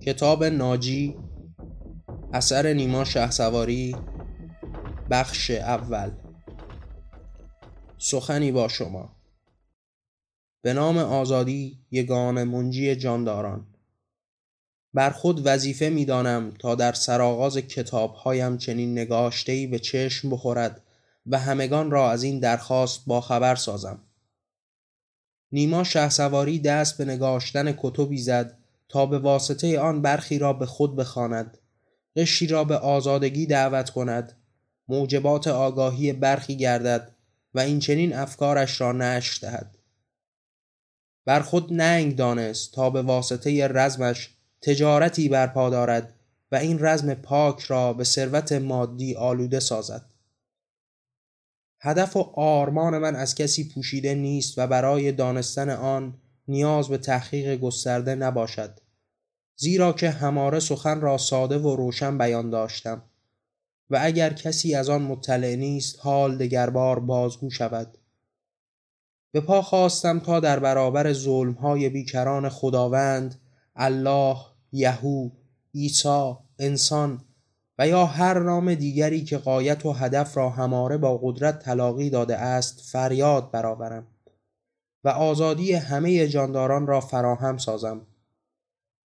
کتاب ناجی اثر نیما شهسواری بخش اول. سخنی با شما. به نام آزادی یگان منجی جانداران. بر خود وظیفه می دانم تا در سرآغاز کتابهایم چنین نگاشتهی به چشم بخورد و همگان را از این درخواست با خبر سازم. نیما شهسواری دست به نگاشتن کتبی زد تا به واسطه آن برخی را به خود بخواند. قشی را به آزادگی دعوت کند. موجبات آگاهی برخی گردد و این چنین افکارش را نشر دهد. بر خود ننگ دانست تا به واسطه رزمش تجارتی برپا دارد و این رزم پاک را به ثروت مادی آلوده سازد. هدف و آرمان من از کسی پوشیده نیست و برای دانستن آن نیاز به تحقیق گسترده نباشد زیرا که هماره سخن را ساده و روشن بیان داشتم و اگر کسی از آن مطلع نیست حال دگربار بازگو شود. به پا خواستم تا در برابر ظلمهای بیکران خداوند الله یهو عیسی انسان و یا هر نام دیگری که قایت و هدف را هماره با قدرت تلاقی داده است فریاد برآورم و آزادی همه جانداران را فراهم سازم.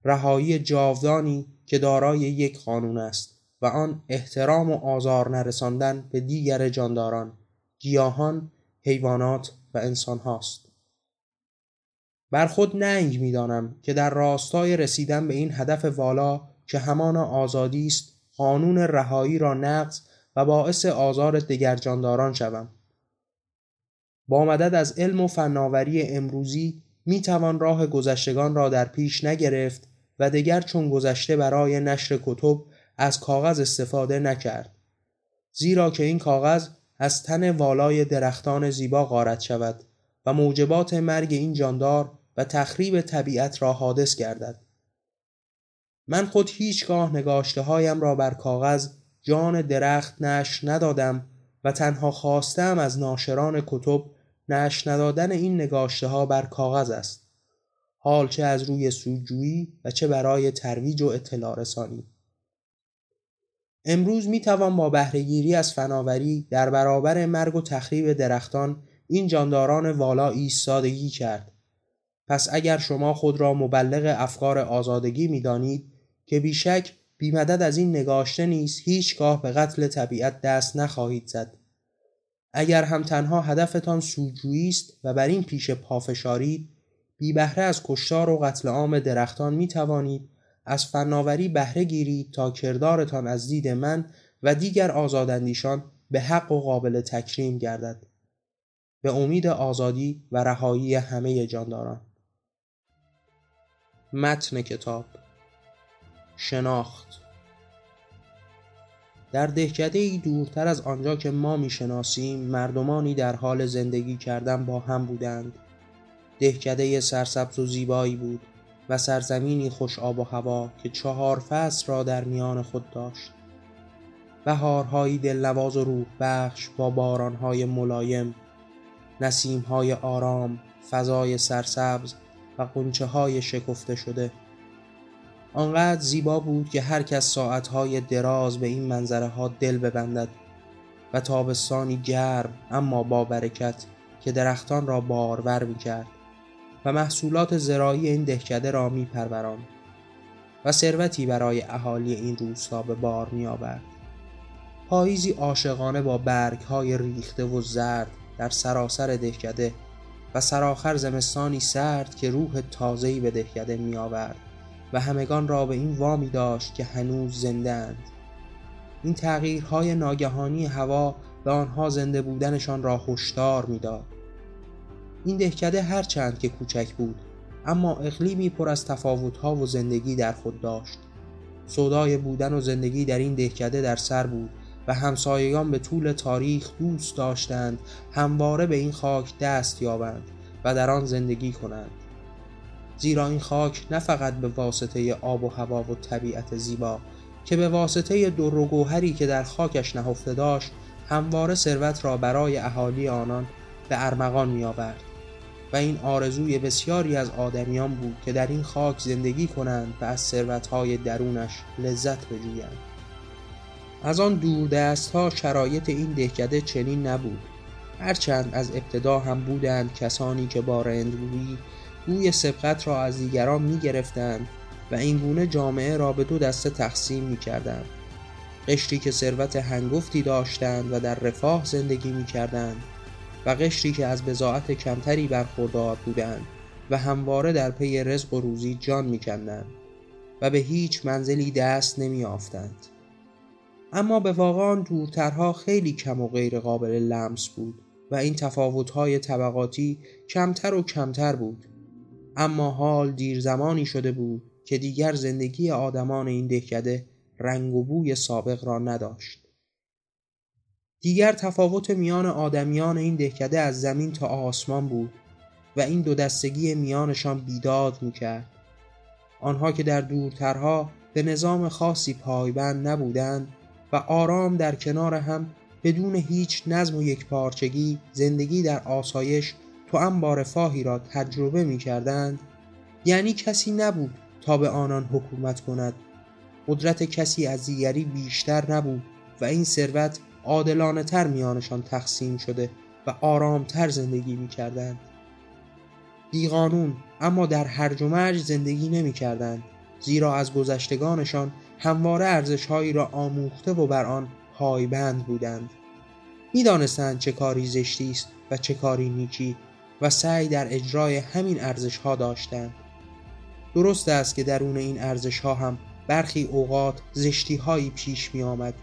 رهایی جاودانی که دارای یک قانون است و آن احترام و آزار نرساندن به دیگر جانداران گیاهان حیوانات و انسان هاست. بر خود ننگ می‌دانم که در راستای رسیدن به این هدف والا که همان آزادی است قانون رهایی را نقض و باعث آزار دیگر جانداران شوم. با مدد از علم و فناوری امروزی می توان راه گذشتگان را در پیش نگرفت و دیگر چون گذشته برای نشر کتب از کاغذ استفاده نکرد زیرا که این کاغذ از تن والای درختان زیبا غارت شود و موجبات مرگ این جاندار و تخریب طبیعت را حادث گردد. من خود هیچگاه نگاشته هایم را بر کاغذ جان درخت نش ندادم و تنها خواستم از ناشران کتب نش ندادن این نگاشته ها بر کاغذ است. حال چه از روی سودجویی و چه برای ترویج و اطلاع رسانی. امروز می توان با بهرهگیری از فناوری در برابر مرگ و تخریب درختان این جانداران والا ایستادگی کرد. پس اگر شما خود را مبلغ افکار آزادگی می دانید که بیشک بیمدد از این نگاشته نیست هیچگاه به قتل طبیعت دست نخواهید زد. اگر هم تنها هدفتان سودجویی است و بر این پیش پافشارید بی بهره از کشتار و قتل عام درختان می توانید از فناوری بهره گیرید تا کردارتان از دید من و دیگر آزاداندیشان به حق و قابل تکریم گردد. به امید آزادی و رهایی همه جانداران. متن کتاب شناخت. در دهکده ای دورتر از آنجا که ما می‌شناسیم مردمانی در حال زندگی کردن با هم بودند. دهکده سرسبز و زیبایی بود و سرزمینی خوش آب و هوا که چهار فصل را در میان خود داشت. بهارهایی دلنواز و روح بخش با بارانهای ملایم نسیمهای آرام فضای سرسبز و قنچه های شکفته شده. آنقدر زیبا بود که هر کس ساعتهای دراز به این منظره ها دل ببندد و تابستانی گرم اما با برکت که درختان را بارور می کرد و محصولات زراعی این دهکده را می پروران و ثروتی برای اهالی این روستا به بار می آورد. پاییزی عاشقانه با برگ های ریخته و زرد در سراسر دهکده و سرآخر زمستانی سرد که روح تازه‌ای به دهکده می آورد و همگان را به این وامی داشت که هنوز زنده اند. این تغییرهای ناگهانی هوا به آنها زنده بودنشان را هشدار می‌داد. این دهکده هرچند که کوچک بود اما اقلیمی پر از تفاوتها و زندگی در خود داشت. صدای بودن و زندگی در این دهکده در سر بود و همسایگان به طول تاریخ دوست داشتند همواره به این خاک دست یابند و در آن زندگی کنند. زیرا این خاک نه فقط به واسطه آب و هوا و طبیعت زیبا که به واسطه در و گوهری که در خاکش نهفته داشت همواره ثروت را برای اهالی آنان به ارمغان می آورد و این آرزوی بسیاری از آدمیان بود که در این خاک زندگی کنند و از ثروتهای درونش لذت بجویند. از آن دست ها شرایط این دهکده چنین نبود. هرچند از ابتدا هم بودند کسانی که با رندگویی بوی سبقت را از دیگران می گرفتند و اینگونه جامعه را به دو دسته تقسیم می کردند قشری که ثروت هنگفتی داشتند و در رفاه زندگی می کردند و قشری که از بزاعت کمتری برخوردار بودند و همواره در پی رزق و روزی جان می کندند و به هیچ منزلی دست نمی آفتند. اما به واقعا دورترها خیلی کم و غیر قابل لمس بود و این تفاوتهای طبقاتی کمتر و کمتر بود اما حال دیر زمانی شده بود که دیگر زندگی آدمان این دهکده رنگ و بوی سابق را نداشت. دیگر تفاوت میان آدمیان این دهکده از زمین تا آسمان بود و این دو دستگی میانشان بیداد می‌کرد. آنها که در دورترها به نظام خاصی پایبند نبودند و آرام در کنار هم بدون هیچ نظم و یک پارچگی زندگی در آسایش تو انبار فاهی را تجربه می کردند یعنی کسی نبود تا به آنان حکومت کند. قدرت کسی از دیگری بیشتر نبود و این ثروت عادلانه تر میانشان تقسیم شده و آرامتر زندگی می کردند بیقانون اما در هرج و مرج زندگی نمی کردند زیرا از گذشتگانشان همواره ارزشهایی را آموخته و بر آن پایبند بودند. می‌دانستند چه کاری زشتی است و چه کاری نیکی و سعی در اجرای همین ارزش ها داشتند. درست است که درون این ارزش ها هم برخی اوقات زشتی هایی پیش می آمد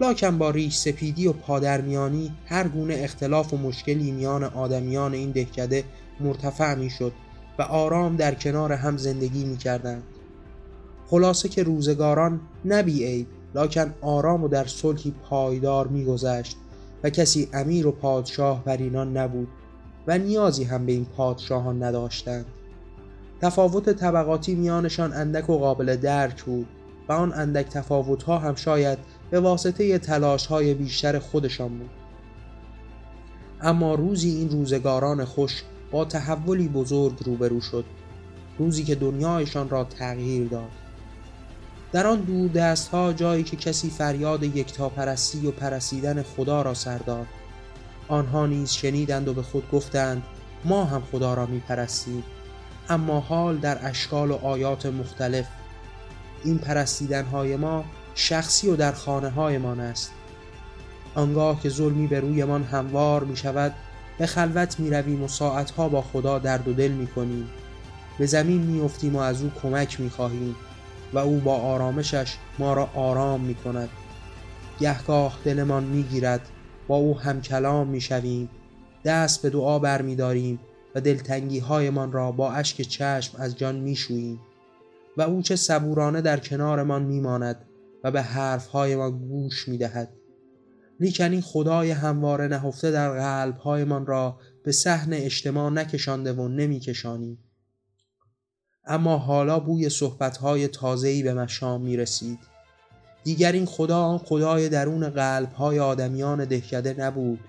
لاکن با ریش سپیدی و پادرمیانی هر گونه اختلاف و مشکلی میان آدمیان این دهکده مرتفع می شد و آرام در کنار هم زندگی می کردند. خلاصه که روزگاران نبی عیب لاکن آرام و در صلحی پایدار میگذشت و کسی امیر و پادشاه بر اینان نبود. و نیازی هم به این پادشاهان نداشتند. تفاوت طبقاتی میانشان اندک و قابل درک بود و آن اندک تفاوتها هم شاید به واسطه تلاش های بیشتر خودشان بود. اما روزی این روزگاران خوش با تحولی بزرگ روبرو شد روزی که دنیایشان را تغییر داد. در آن دور دست ها جایی که کسی فریاد یکتا پرستی و پرسیدن خدا را سر داد. آنها نیز شنیدند و به خود گفتند ما هم خدا را می پرستیم اما حال در اشکال و آیات مختلف این پرستیدن های ما شخصی و در خانه هایمان است. آنگاه که ظلمی به رویمان هموار می شود به خلوت می رویم و ساعتها با خدا درد و دل می کنیم به زمین می افتیم و از او کمک می خواهیم و او با آرامشش ما را آرام می کند گهگاه دلمان می گیرد با او هم کلام می شویم دست به دعا بر می داریم و دلتنگی هایمان را با اشک چشم از جان می شوییم و او چه صبورانه در کنارمان می ماند و به حرف ما گوش می دهد لیکن این خدای همواره نهفته در قلب هایمان را به صحن اجتماع نکشانده و نمی کشانیم اما حالا بوی صحبتهای تازه‌ای به مشام می رسید دیگر این خدا آن خدای درون قلبهای آدمیان دهکده نبود.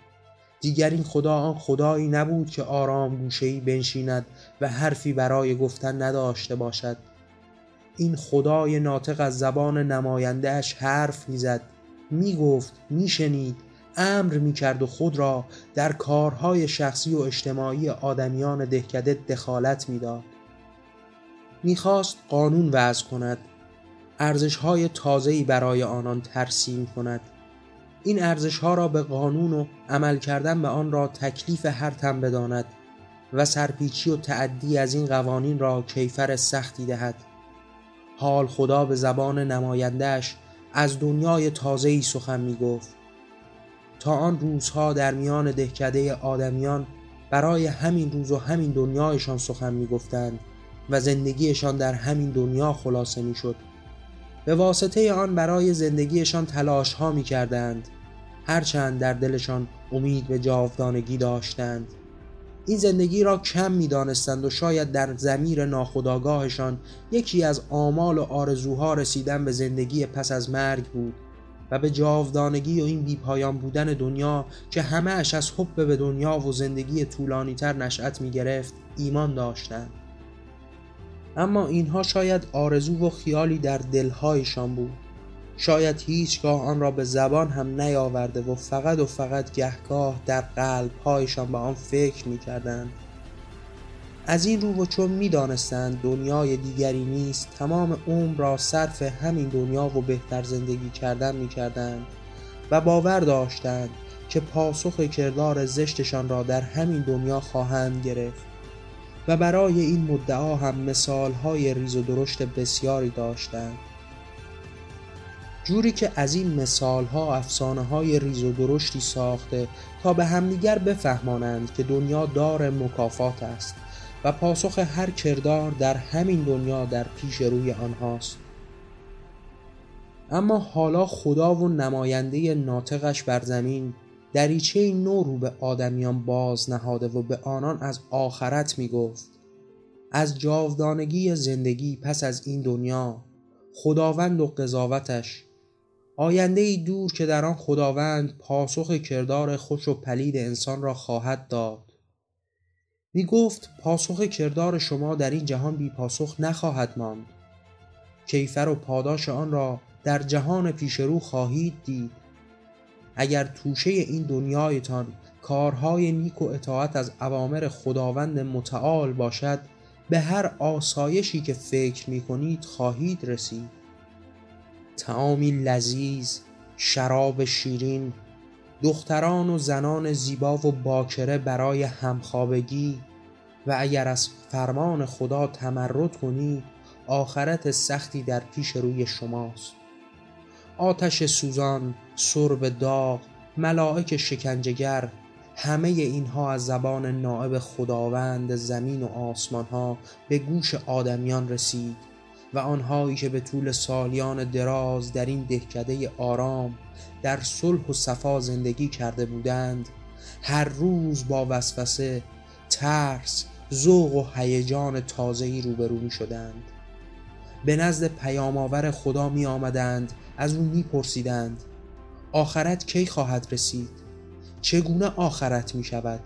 دیگر این خدا آن خدایی نبود که آرام گوشهی بنشیند و حرفی برای گفتن نداشته باشد. این خدای ناطق از زبان نمایندهش حرف می‌زد می‌گفت میشنید امر می‌کرد و خود را در کارهای شخصی و اجتماعی آدمیان دهکده دخالت می‌داد. می‌خواست قانون وضع کند. ارزش های تازه‌ای برای آنان ترسیم کند. این ارزش ها را به قانون و عمل کردن به آن را تکلیف هر تن بداند و سرپیچی و تعدی از این قوانین را کیفر سختی دهد. حال خدا به زبان نمایندهش از دنیای تازه‌ای سخن می گفت تا آن روزها در میان دهکده آدمیان برای همین روز و همین دنیایشان سخن می گفتند و زندگیشان در همین دنیا خلاصه می شد به واسطه آن برای زندگیشان تلاش ها می کردند هرچند در دلشان امید به جاودانگی داشتند. این زندگی را کم می دانستند و شاید در زمیر ناخداگاهشان یکی از آمال و آرزوها رسیدن به زندگی پس از مرگ بود و به جاودانگی و این بیپایان بودن دنیا که همه اش از حب به دنیا و زندگی طولانی تر نشأت می گرفت ایمان داشتند. اما اینها شاید آرزو و خیالی در دلهایشان بود شاید هیچگاه آن را به زبان هم نیاورده و فقط و فقط گهگاه در قلبهایشان به آن فکر می کردند. از این رو و چون می دانستند دنیای دیگری نیست تمام عمر را صرف همین دنیا و بهتر زندگی کردن می کردند و باور داشتند که پاسخ کردار زشتشان را در همین دنیا خواهند گرفت و برای این مدعا هم مثالهای ریز و درشت بسیاری داشتند. جوری که از این مثالها افسانه های ریز و درشتی ساخته تا به همدیگر بفهمانند که دنیا دار مکافات است و پاسخ هر کردار در همین دنیا در پیش روی آنهاست. اما حالا خدا و نماینده ناطقش بر زمین دریچه نو رو به آدمیان باز نهاده و به آنان از آخرت می گفت از جاودانگی زندگی پس از این دنیا خداوند و قضاوتش. آینده ای دور که در آن خداوند پاسخ کردار خوش و پلید انسان را خواهد داد. می گفت پاسخ کردار شما در این جهان بی پاسخ نخواهد ماند. کیفر و پاداش آن را در جهان پیش رو خواهید دید. اگر توشه این دنیایتان کارهای نیک و اطاعت از اوامر خداوند متعال باشد به هر آسایشی که فکر می کنید خواهید رسید. تعامی لذیذ شراب شیرین دختران و زنان زیبا و باکره برای همخوابگی و اگر از فرمان خدا تمرد کنید آخرت سختی در پیش روی شماست. آتش سوزان سرب داغ ملائک شکنجگر همه اینها از زبان نائب خداوند زمین و آسمان ها به گوش آدمیان رسید و آنهایی که به طول سالیان دراز در این دهکده آرام در صلح و صفا زندگی کرده بودند هر روز با وسوسه ترس ذوق و هیجان تازه‌ای روبرو می شدند به نزد پیامآور خدا می آمدند از او می پرسیدند آخرت کی خواهد رسید؟ چگونه آخرت می شود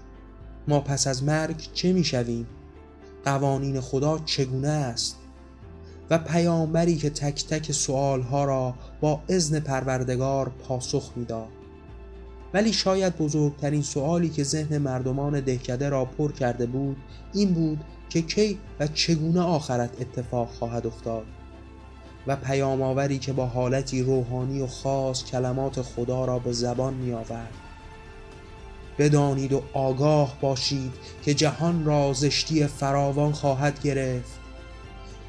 ما پس از مرگ چه می شویم قوانین خدا چگونه است؟ و پیامبری که تک تک سوالها را با اذن پروردگار پاسخ می‌داد. ولی شاید بزرگترین سوالی که ذهن مردمان دهکده را پر کرده بود این بود که کی و چگونه آخرت اتفاق خواهد افتاد. و پیامآوری که با حالتی روحانی و خاص کلمات خدا را به زبان می آورد بدانید و آگاه باشید که جهان را زشتی فراوان خواهد گرفت.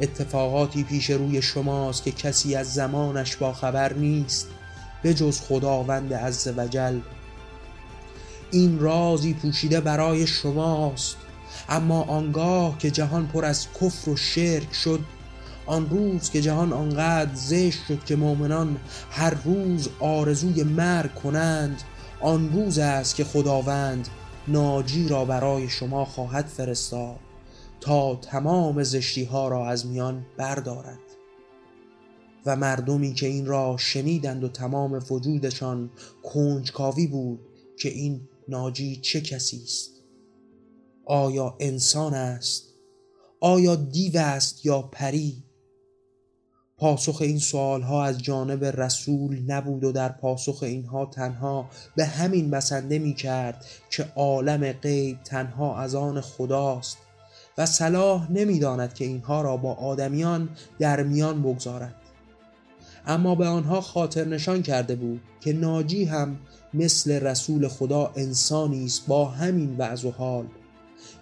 اتفاقاتی پیش روی شماست که کسی از زمانش با خبر نیست به جز خداوند عز وجل این رازی پوشیده برای شماست اما آنگاه که جهان پر از کفر و شرک شد آن روز که جهان آنقدر زشت شد که مؤمنان هر روز آرزوی مرگ کنند آن روز است که خداوند ناجی را برای شما خواهد فرستاد تا تمام زشتی ها را از میان بردارد. و مردمی که این را شنیدند و تمام وجودشان کنجکاوی بود که این ناجی چه کسی است؟ آیا انسان است؟ آیا دیو است یا پری؟ پاسخ این سوال ها از جانب رسول نبود و در پاسخ اینها تنها به همین بسنده می کرد که عالم غیب تنها از آن خداست و صلاح نمی‌داند که اینها را با آدمیان در میان بگذارد. اما به آنها خاطر نشان کرده بود که ناجی هم مثل رسول خدا انسانی است با همین وعظ و حال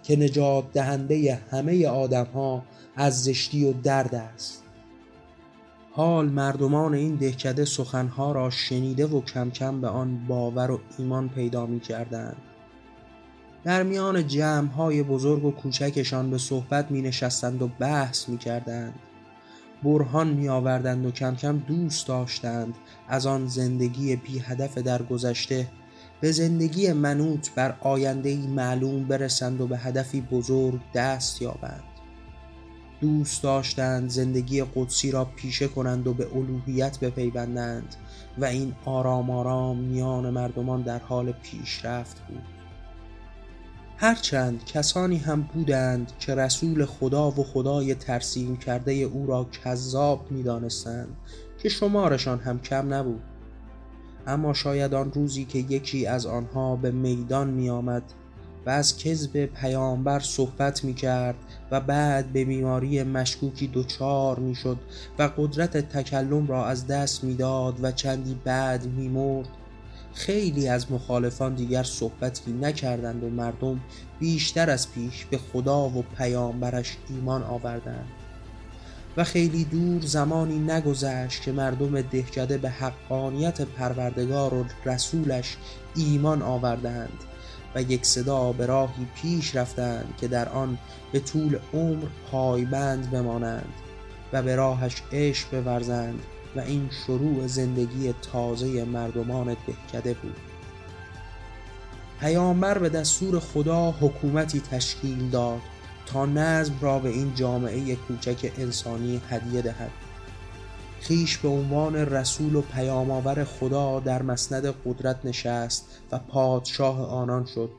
که نجات دهنده همه آدم ها از زشتی و درد است. حال مردمان این دهکده سخنها را شنیده و کم کم به آن باور و ایمان پیدا می کردند در میان های بزرگ و کوچکشان به صحبت می نشستند و بحث می کردند برهان می آوردند و کم کم دوست داشتند از آن زندگی بی هدف در گذشته. به زندگی منوط بر آینده معلوم برسند و به هدفی بزرگ دست یابند. دوست داشتند زندگی قدسی را پیشه کنند و به الوهیت بپیوندند و این آرام آرام میان مردمان در حال پیشرفت بود. هرچند کسانی هم بودند که رسول خدا و خدای ترسیم کرده او را کذاب می دانستند که شمارشان هم کم نبود. اما شاید آن روزی که یکی از آنها به میدان می آمد و از کذب پیامبر صحبت می کرد و بعد به بیماری مشکوکی دچار می شد و قدرت تکلم را از دست می داد و چندی بعد می مرد خیلی از مخالفان دیگر صحبتی نکردند و مردم بیشتر از پیش به خدا و پیامبرش ایمان آوردند. و خیلی دور زمانی نگذشت که مردم دهکده به حقانیت پروردگار و رسولش ایمان آوردند. و یک صدا به راهی پیش رفتند که در آن به طول عمر پایبند بمانند و به راهش عشق بورزند و این شروع زندگی تازه مردمان دهکده بود. پیامبر به دستور خدا حکومتی تشکیل داد تا نظم را به این جامعه کوچک انسانی هدیه دهد. خیش به عنوان رسول و پیامآور خدا در مسند قدرت نشست و پادشاه آنان شد.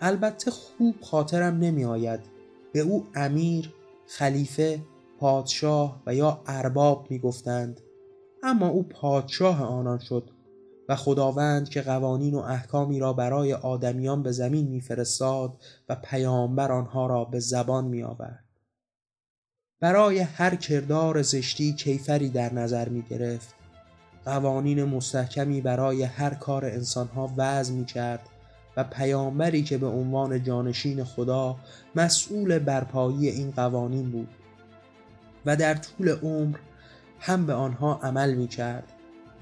البته خوب خاطرم نمی آید به او امیر، خلیفه، پادشاه و یا ارباب می گفتند اما او پادشاه آنان شد و خداوند که قوانین و احکامی را برای آدمیان به زمین میفرستاد و پیامبر آنها را به زبان می آورد. برای هر کردار زشتی کیفری در نظر می گرفت. قوانین مستحکمی برای هر کار انسانها وضع می کرد و پیامبری که به عنوان جانشین خدا مسئول برپایی این قوانین بود و در طول عمر هم به آنها عمل می کرد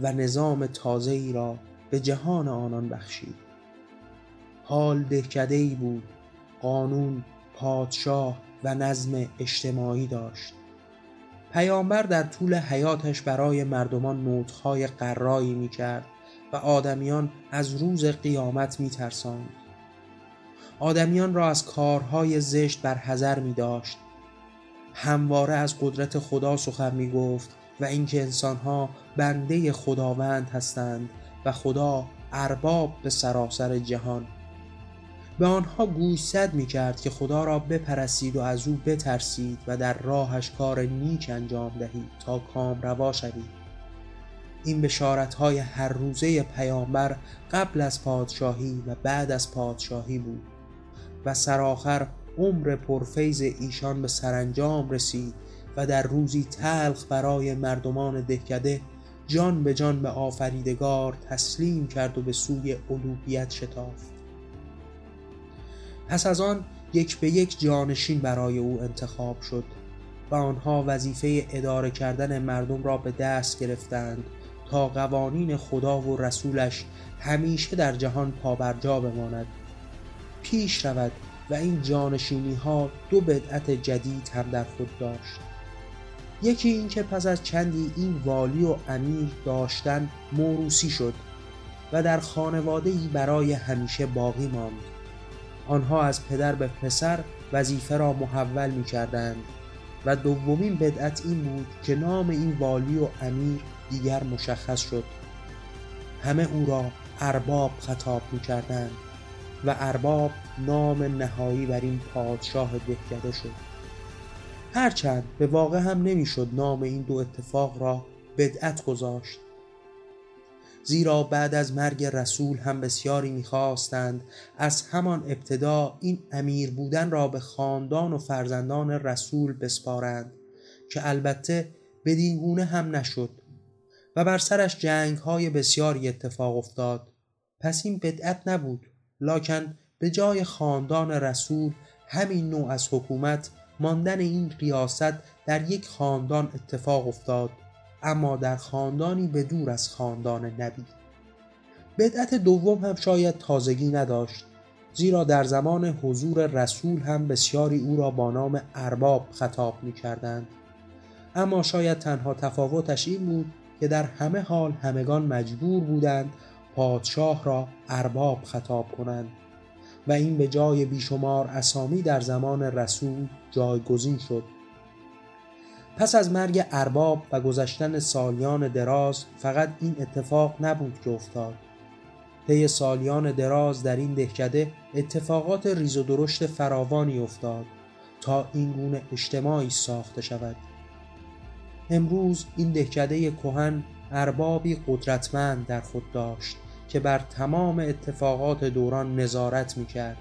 و نظام تازه ای را به جهان آنان بخشید حال دهکده ای بود قانون پادشاه و نظم اجتماعی داشت پیامبر در طول حیاتش برای مردمان نوتهای قرایی می کرد و آدمیان از روز قیامت می ترساند. آدمیان را از کارهای زشت بر حذر می داشت همواره از قدرت خدا سخن می گفت و اینکه انسانها بنده خداوند هستند و خدا ارباب به سراسر جهان به آنها گوشزد می کرد که خدا را بپرسید و از او بترسید و در راهش کار نیک انجام دهید تا کام روا شوید. این بشارت های هر روزه پیامبر قبل از پادشاهی و بعد از پادشاهی بود و سرآخر عمر پرفیز ایشان به سرانجام رسید و در روزی تلخ برای مردمان دهکده جان به جان به آفریدگار تسلیم کرد و به سوی الوهیت شتافت. پس از آن یک به یک جانشین برای او انتخاب شد و آنها وظیفه اداره کردن مردم را به دست گرفتند تا قوانین خدا و رسولش همیشه در جهان پابرجا بماند. پیش رود و این جانشینی ها دو بدعت جدید هم در خود داشت. یکی اینکه پس از چندی این والی و امیر داشتن موروسی شد و در خانواده ای برای همیشه باقی ماند. آنها از پدر به پسر وظیفه را محول می کردند و دومین بدعت این بود که نام این والی و امیر دیگر مشخص شد. همه او را ارباب خطاب می کردند و ارباب نام نهایی بر این پادشاه دهکده شد. هرچند به واقع هم نمی‌شد نام این دو اتفاق را بدعت گذاشت. زیرا بعد از مرگ رسول هم بسیاری می‌خواستند. از همان ابتدا این امیر بودن را به خاندان و فرزندان رسول بسپارند که البته بدین گونه هم نشد و بر سرش جنگ های بسیاری اتفاق افتاد. پس این بدعت نبود لکن به جای خاندان رسول همین نوع از حکومت ماندن این ریاست در یک خاندان اتفاق افتاد. اما در خاندانی به دور از خاندان نبی بدعت دوم هم شاید تازگی نداشت زیرا در زمان حضور رسول هم بسیاری او را با نام ارباب خطاب می کردند. اما شاید تنها تفاوتش این بود که در همه حال همگان مجبور بودند پادشاه را ارباب خطاب کنند و این به جای بیشمار اسامی در زمان رسول جایگزین شد پس از مرگ ارباب و گذشتن سالیان دراز فقط این اتفاق نبود که افتاد. طی سالیان دراز در این دهکده اتفاقات ریز و درشت فراوانی افتاد تا این گونه اجتماعی ساخته شود. امروز این دهکده کهن اربابی قدرتمند در خود داشت که بر تمام اتفاقات دوران نظارت می‌کرد.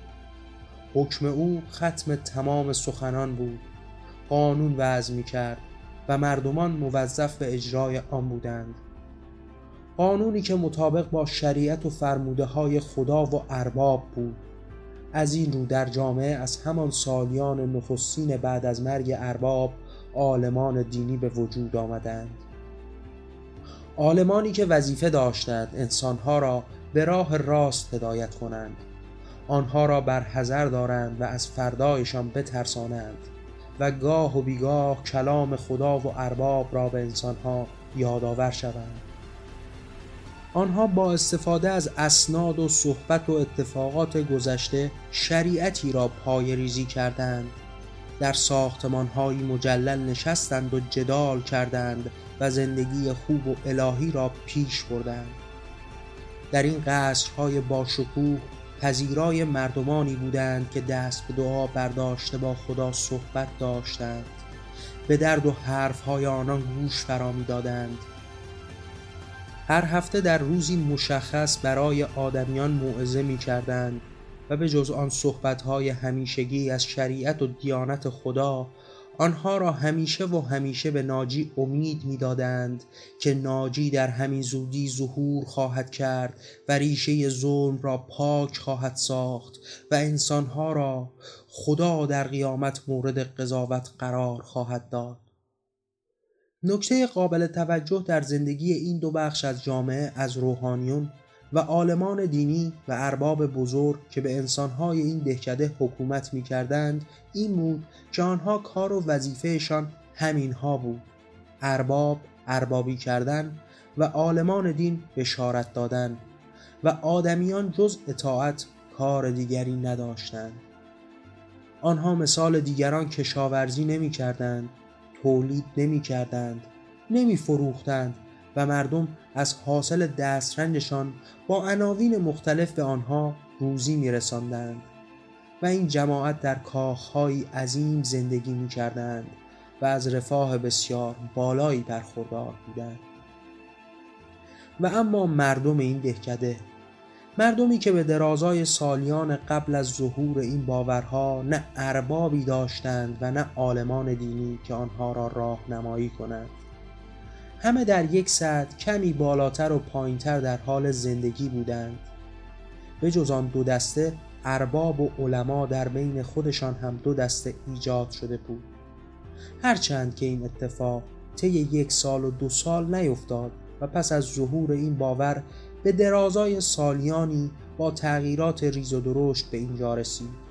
حکم او ختم تمام سخنان بود. قانون وضع می‌کرد و مردمان موظف به اجرای آن بودند. قانونی که مطابق با شریعت و فرموده های خدا و ارباب بود. از این رو در جامعه از همان سالیان نخستین بعد از مرگ ارباب عالمان دینی به وجود آمدند. عالمانی که وظیفه داشتند انسانها را به راه راست هدایت کنند. آنها را بر حذر دارند و از فردایشان بترسانند. و گاه و بیگاه کلام خدا و ارباب را به انسانها یادآور شوند. آنها با استفاده از اسناد و صحبت و اتفاقات گذشته شریعتی را پای ریزی کردند. در ساختمانهایی مجلل نشستند و جدال کردند و زندگی خوب و الهی را پیش بردند. در این قصرهای باشکوه پذیرای مردمانی بودند که دست به دعا برداشته با خدا صحبت داشتند. به درد و حرفهای آنان گوش فرا دادند هر هفته در روزی مشخص برای آدمیان موعظه می کردند و به جز آن صحبتهای همیشگی از شریعت و دیانت خدا آنها را همیشه و همیشه به ناجی امید می‌دادند که ناجی در همین زودی ظهور خواهد کرد و ریشه ظلم را پاک خواهد ساخت و انسانها را خدا در قیامت مورد قضاوت قرار خواهد داد. نکته قابل توجه در زندگی این دو بخش از جامعه از روحانیون و عالمان دینی و ارباب بزرگ که به انسانهای این دهکده حکومت می کردند این بود که آنها کار و وظیفهشان همینها بود. ارباب اربابی کردن و عالمان دین بشارت دادن و آدمیان جز اطاعت کار دیگری نداشتند. آنها مثال دیگران کشاورزی نمی کردند تولید نمی کردند نمی فروختند و مردم از حاصل دسترنجشان با عناوین مختلف به آنها روزی می رساندند و این جماعت در کاخهای عظیم زندگی می کردند و از رفاه بسیار بالایی برخوردار بودند. و اما مردم این دهکده مردمی که به درازای سالیان قبل از ظهور این باورها نه اربابی داشتند و نه عالمان دینی که آنها را راهنمایی کنند. همه در یک سطح کمی بالاتر و پایینتر در حال زندگی بودند. به جز آن دو دسته ارباب و علما در بین خودشان هم دو دسته ایجاد شده بود. هرچند که این اتفاق طی یک سال و دو سال نیفتاد و پس از ظهور این باور به درازای سالیانی با تغییرات ریز و درشت به اینجا رسید.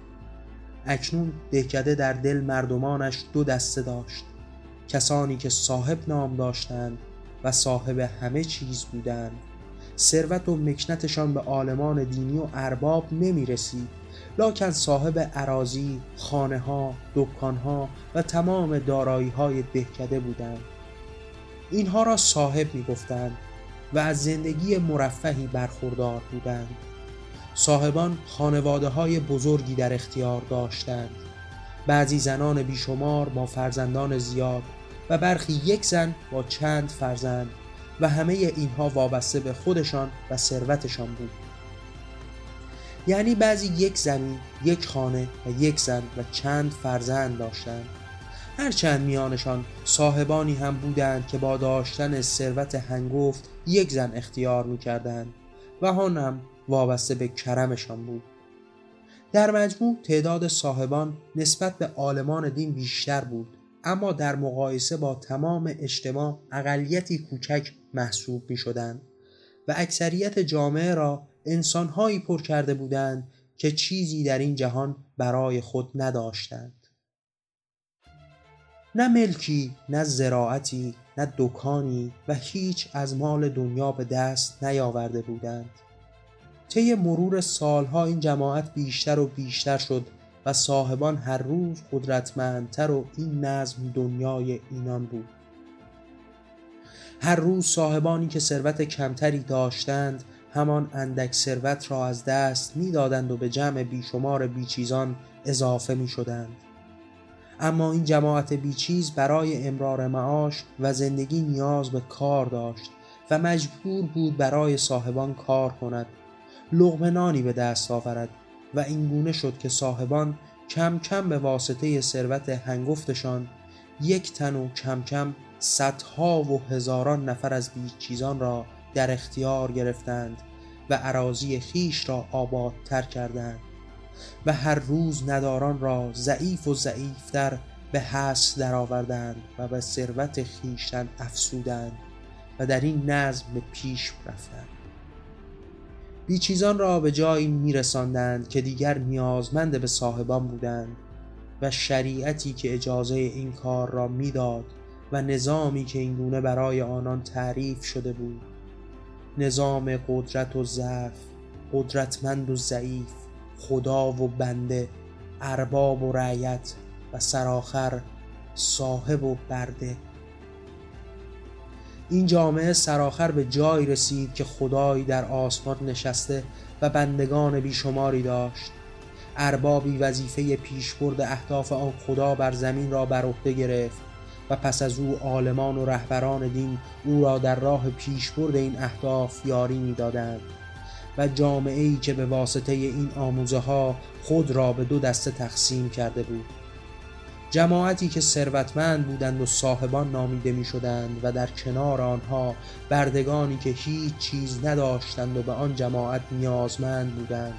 اکنون دهکده در دل مردمانش دو دسته داشت. کسانی که صاحب نام داشتند و صاحب همه چیز بودند. ثروت و مکنتشان به عالمان دینی و ارباب نمی رسید لکن صاحب عراضی، خانه ها، دکان ها و تمام دارایی های دهکده بودند. اینها را صاحب می گفتند و از زندگی مرفهی برخوردار بودند. صاحبان خانواده های بزرگی در اختیار داشتند. بعضی زنان بیشمار با فرزندان زیاد و برخی یک زن با چند فرزند و همه اینها وابسته به خودشان و ثروتشان بود. یعنی بعضی یک زمین، یک خانه و یک زن و چند فرزند داشتند. هرچند میانشان صاحبانی هم بودند که با داشتن ثروت هنگفت یک زن اختیار می‌کردند و آن هم وابسته به کرمشان بود. در مجموع تعداد صاحبان نسبت به عالمان دین بیشتر بود. اما در مقایسه با تمام اجتماع اقلیتی کوچک محسوب می شدند و اکثریت جامعه را انسانهایی پر کرده بودند که چیزی در این جهان برای خود نداشتند. نه ملکی نه زراعتی نه دکانی و هیچ از مال دنیا به دست نیاورده بودند. طی مرور سالها این جماعت بیشتر و بیشتر شد و صاحبان هر روز قدرتمندتر و این نظم دنیای اینان بود. هر روز صاحبانی که ثروت کمتری داشتند همان اندک ثروت را از دست می‌دادند و به جمع بیشمار بیچیزان اضافه می شدند. اما این جماعت بیچیز برای امرار معاش و زندگی نیاز به کار داشت و مجبور بود برای صاحبان کار کند. لغمنانی به دست آورد. و اینگونه شد که صاحبان کم کم به واسطه ثروت هنگفتشان یک تن و کم کم صدها و هزاران نفر از بیچیزان را در اختیار گرفتند و عراضی خیش را آبادتر کردند و هر روز نداران را ضعیف و ضعیفتر به حس درآوردند و به ثروت خیشتن افسودند و در این نظم به پیش رفتند. بیچیزان را به جایی میرساندند که دیگر نیازمند به صاحبان بودند و شریعتی که اجازه این کار را می‌داد و نظامی که اینگونه برای آنان تعریف شده بود. نظام قدرت و ضعف قدرتمند و ضعیف خدا و بنده ارباب و رعیت و سراخر صاحب و برده این جامعه سراخر به جای رسید که خدایی در آسمان نشسته و بندگان بیشماری داشت. اربابی وظیفه پیشبرد اهداف آن خدا بر زمین را بر عهده گرفت و پس از او عالمان و رهبران دین او را در راه پیشبرد این اهداف یاری می‌دادند و جامعه ای که به واسطه این آموزه ها خود را به دو دسته تقسیم کرده بود. جماعتی که ثروتمند بودند و صاحبان نامیده می شدند و در کنار آنها بردگانی که هیچ چیز نداشتند و به آن جماعت نیازمند بودند.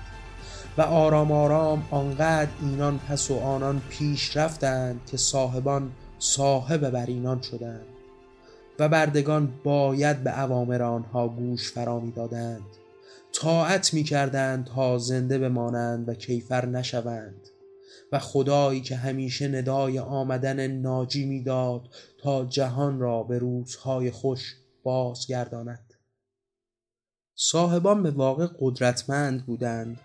و آرام آرام آنقدر اینان پس و آنان پیش رفتند که صاحبان صاحب بر اینان شدند و بردگان باید به اوامر آنها گوش فرا می دادند. طاعت می کردند تا زنده بمانند و کیفر نشوند. و خدایی که همیشه ندای آمدن ناجی می‌داد تا جهان را به روزهای خوش بازگرداند. صاحبان به واقع قدرتمند بودند.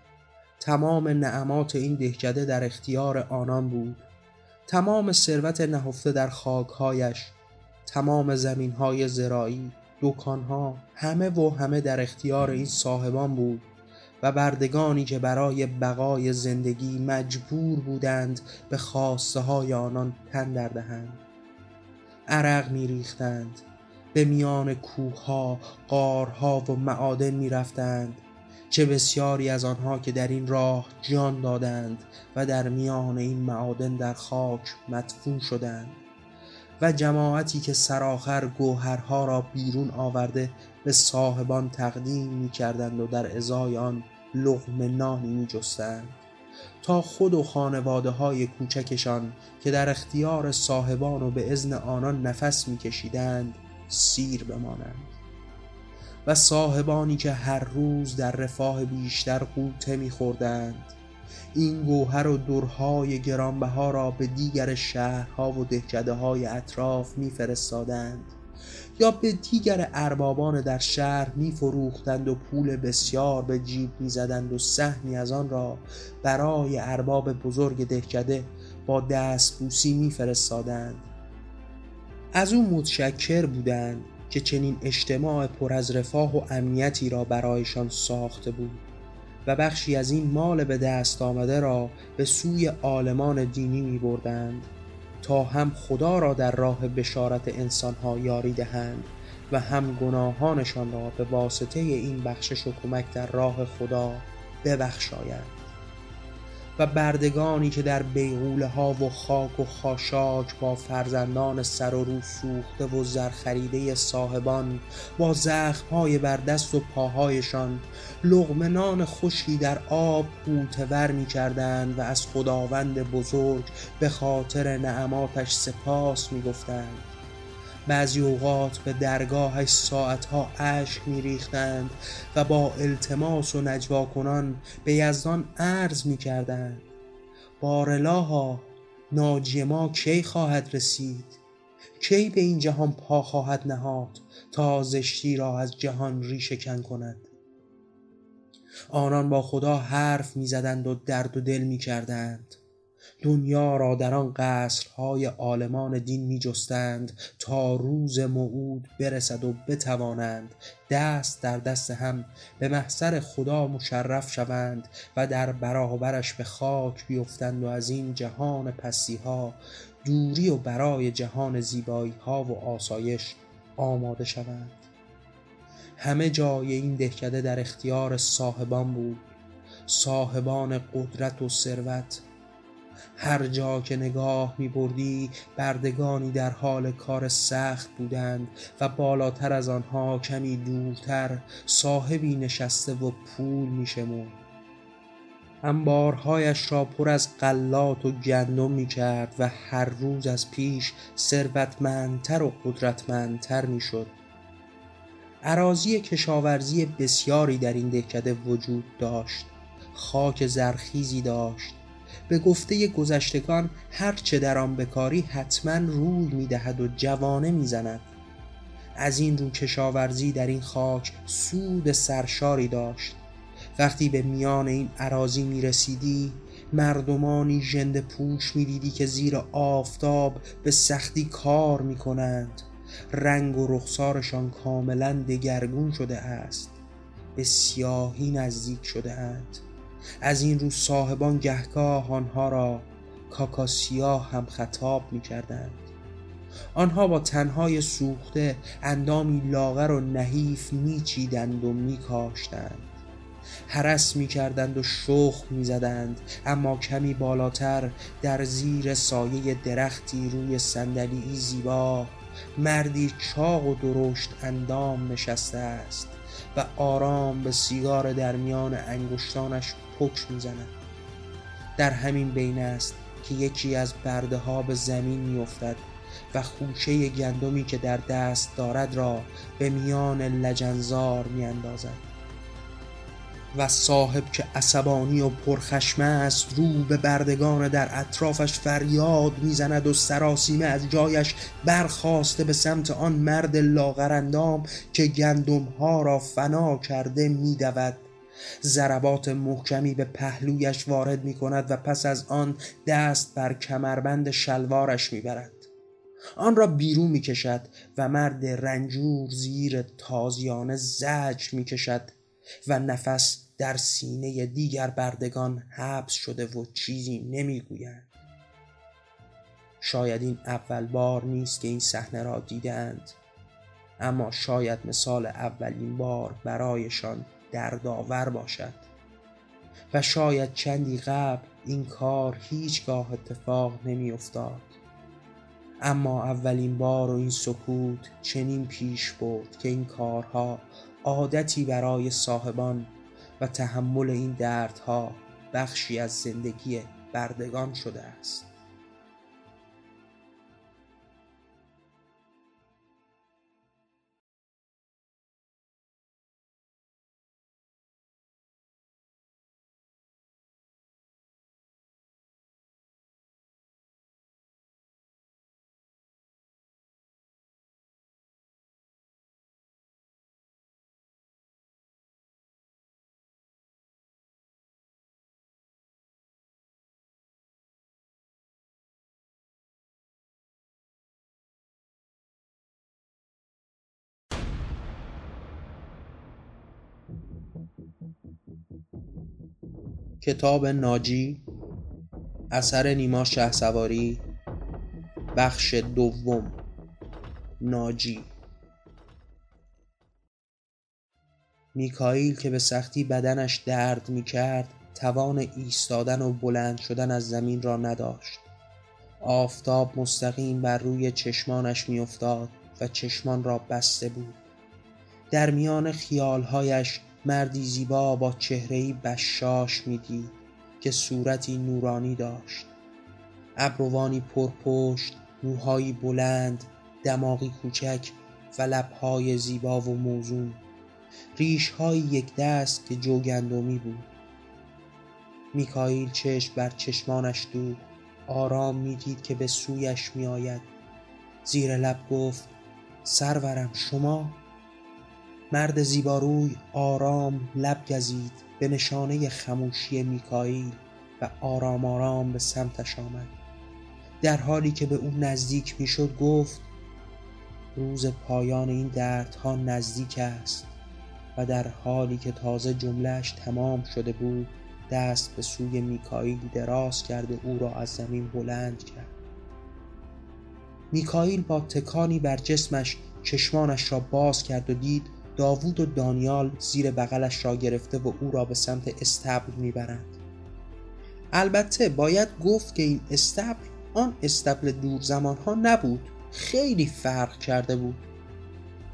تمام نعمات این دهکده در اختیار آنان بود. تمام ثروت نهفته در خاکهایش تمام زمینهای زراعی دکانها همه و همه در اختیار این صاحبان بود. و بردگانی که برای بقای زندگی مجبور بودند به خواسته های آنان تن در دهند. عرق می ریختند به میان کوهها، قارها و معادن می رفتند چه بسیاری از آنها که در این راه جان دادند و در میان این معادن در خاک مدفون شدند و جماعتی که سراخر گوهرها را بیرون آورده به صاحبان تقدیم می کردند و در ازای آن لغم نانی می جستند تا خود و خانواده های کوچکشان که در اختیار صاحبان و به ازن آنان نفس می کشیدند سیر بمانند. و صاحبانی که هر روز در رفاه بیشتر قوطه می خوردند این گوهر و درهای گرانبها را به دیگر شهرها و دهکده های اطراف می فرستادند یا به دیگر اربابان در شهر می فروختند و پول بسیار به جیب می زدند و سهمی از آن را برای ارباب بزرگ دهکده با دست بوسی می فرستادند از او متشکر بودند که چنین اجتماع پر از رفاه و امنیتی را برایشان ساخته بود و بخشی از این مال به دست آمده را به سوی عالمان دینی می بردند تا هم خدا را در راه بشارت انسانها یاری دهند و هم گناهانشان را به واسطه این بخشش و کمک در راه خدا ببخشایند. و بردگانی که در بیغوله ها و خاک و خاشاک با فرزندان سر و رو سوخته و زرخریده صاحبان با زخم های بر دست و پاهایشان لغمنان خوشی در آب قوتور می کردند و از خداوند بزرگ به خاطر نعماتش سپاس می گفتند بعضی اوقات به درگاهش ساعتها اشک میریختند و با التماس و نجوا کنان به یزدان عرض می‌کردند بارلاها ناجی ما کی خواهد رسید؟ کی به این جهان پا خواهد نهاد تا زشتی را از جهان ریشهکن کند؟ آنان با خدا حرف می‌زدند و درد و دل می‌کردند. دنیا را در آن قصرهای عالمان دین می جستند تا روز موعود برسد و بتوانند دست در دست هم به محضر خدا مشرف شوند و در برابرش به خاک بیفتند و از این جهان پستی ها دوری و برای جهان زیبایی ها و آسایش آماده شوند. همه جای این دهکده در اختیار صاحبان بود. صاحبان قدرت و ثروت هر جا که نگاه می بردی بردگانی در حال کار سخت بودند و بالاتر از آنها کمی دورتر صاحبی نشسته و پول می شمون. انبارهایش را پر از غلات و گندم می کرد و هر روز از پیش ثروتمندتر و قدرتمندتر می شد. عراضی کشاورزی بسیاری در این دهکده وجود داشت خاک زرخیزی داشت به گفته گذشتگان هر چه در آن بکاری حتما روی می‌دهد و جوانه می‌زند. از این رو کشاورزی در این خاک سود سرشاری داشت. وقتی به میان این عراضی می رسیدی مردمانی ژنده پوش می دیدی که زیر آفتاب به سختی کار می کنند رنگ و رخسارشان کاملا دگرگون شده است. به سیاهی نزدیک شده اند. از این رو صاحبان گهگاه آنها را کاکاسیا هم خطاب می کردند آنها با تنهای سوخته اندامی لاغر و نحیف میچیدند و میکاشتند. حرس می کردند و شخ می زدند اما کمی بالاتر در زیر سایه درختی روی صندلی زیبا مردی چاق و درشت اندام نشسته است و آرام به سیگار در میان انگشتانش پک می‌زند در همین بین است که یکی از برده ها به زمین میافتد و خوشه گندمی که در دست دارد را به میان لجنزار میاندازد. و صاحب که عصبانی و پرخشمه است رو به بردگان در اطرافش فریاد می‌زند و سراسیمه از جایش برخواسته به سمت آن مرد لاغرندام که گندم ها را فنا کرده میدود. ضربات محکمی به پهلویش وارد می کند و پس از آن دست بر کمربند شلوارش می برد. آن را بیرون می کشد و مرد رنجور زیر تازیانه زجر می کشد و نفس در سینه دیگر بردگان حبس شده و چیزی نمی‌گویند شاید این اول بار نیست که این صحنه را دیدند اما شاید مثال اولین بار برایشان دردآور باشد. و شاید چندی قبل این کار هیچگاه اتفاق نمیافتاد. اما اولین بار و این سکوت چنین پیش برد که این کارها عادتی برای صاحبان و تحمل این دردها بخشی از زندگی بردگان شده است. کتاب ناجی اثر نیما شه سواری بخش دوم ناجی. میکائیل که به سختی بدنش درد می‌کرد توان ایستادن و بلند شدن از زمین را نداشت. آفتاب مستقیم بر روی چشمانش میافتاد و چشمان را بسته بود. در میان خیالهایش مردی زیبا با چهرهی بشاش می‌دید که صورتی نورانی داشت. ابروانی پرپشت موهایی بلند دماغی کوچک و لبهای زیبا و موزون. ریشهایی یک دست که جوگندمی بود. میکائیل چشم بر چشمانش دو آرام می‌دید که به سویش میآید. زیر لب گفت سرورم شما؟ مرد زیباروی آرام لب گزید به نشانه خموشی میکائیل و آرام آرام به سمتش آمد. در حالی که به او نزدیک می‌شد گفت روز پایان این دردها نزدیک است و در حالی که تازه جملهش تمام شده بود دست به سوی میکائیل دراز کرده او را از زمین بلند کرد. میکائیل با تکانی بر جسمش چشمانش را باز کرد و دید داوود و دانیال زیر بغلش را گرفته و او را به سمت استبل می‌برند. البته باید گفت که این استبل آن استبل دور زمان ها نبود خیلی فرق کرده بود.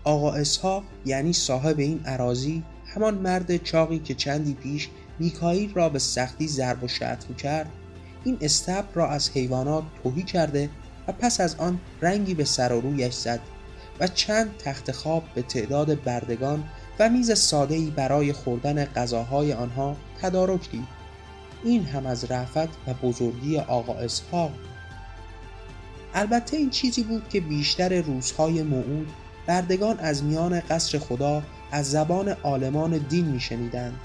آقا اسحاق یعنی صاحب این عراضی همان مرد چاقی که چندی پیش میکائیل را به سختی ضرب و شتم کرد این استبل را از حیوانات توهی کرده و پس از آن رنگی به سر و رویش زد. و چند تخت خواب به تعداد بردگان و میز ساده‌ای برای خوردن غذاهای آنها تدارک دید. این هم از رفت و بزرگی آقا اسحاق. البته این چیزی بود که بیشتر روزهای موعود بردگان از میان قصر خدا از زبان عالمان دین میشنیدند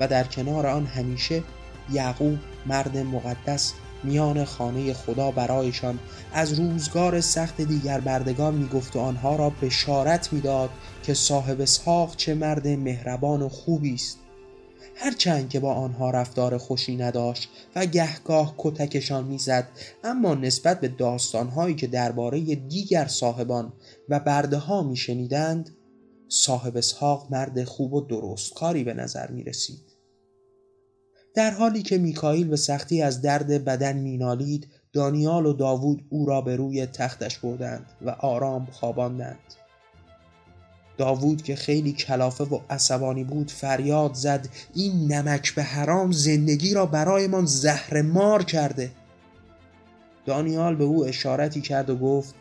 و در کنار آن همیشه یعقوب مرد مقدس میان خانه خدا برایشان از روزگار سخت دیگر بردگان می‌گفت و آنها را بشارت می‌داد که صاحب اسحاق چه مرد مهربان و خوبی است هرچند که با آنها رفتار خوشی نداشت و گهگاه کتکشان می‌زد اما نسبت به داستانهایی که درباره دیگر صاحبان و برده ها میشنیدند صاحب اسحاق مرد خوب و درستکاری به نظر می رسید. در حالی که میکائیل به سختی از درد بدن مینالید دانیال و داوود او را به روی تختش بردند و آرام خواباندند. داوود که خیلی کلافه و عصبانی بود فریاد زد این نمک به حرام زندگی را برایمان زهر مار کرده. دانیال به او اشارتی کرد و گفت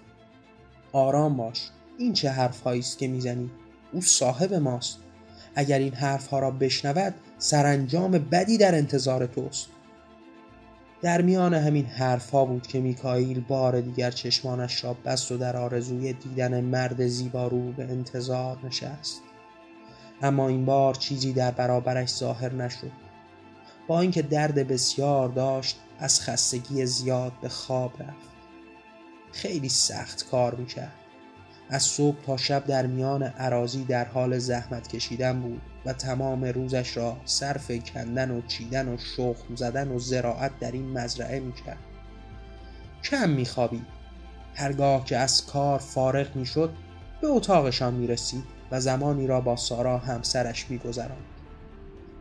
آرام باش این چه حرف است که می‌زنی؟ او صاحب ماست. اگر این حرف ها را بشنود سرانجام بدی در انتظار توست. در میان همین حرف ها بود که میکائیل بار دیگر چشمانش را بست و در آرزوی دیدن مرد زیبارو به انتظار نشست. اما این بار چیزی در برابرش ظاهر نشد. با اینکه درد بسیار داشت از خستگی زیاد به خواب رفت. خیلی سخت کار می‌کرد. از صبح تا شب در میان عراضی در حال زحمت کشیدن بود. و تمام روزش را صرف کندن و چیدن و شخم زدن و زراعت در این مزرعه می‌کرد. کم میخوابید هرگاه که از کار فارغ می‌شد به اتاقشان می‌رسید و زمانی را با سارا همسرش میگذراند.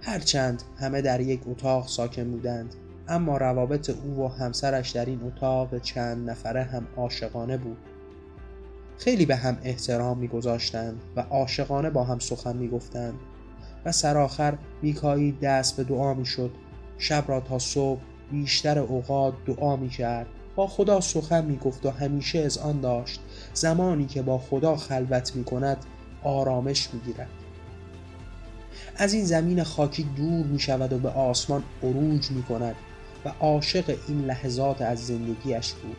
هرچند همه در یک اتاق ساکن بودند اما روابط او و همسرش در این اتاق چند نفره هم عاشقانه بود. خیلی به هم احترام میگذاشتند و عاشقانه با هم سخن می‌گفتند. و سرآخر میکایی دست به دعا می‌شد. شب را تا صبح بیشتر اوقات دعا می‌کرد. با خدا سخن می‌گفت و همیشه از آن داشت. زمانی که با خدا خلوت می‌کند آرامش می‌گیرد. از این زمین خاکی دور می شود و به آسمان عروج می کند و عاشق این لحظات از زندگیش بود.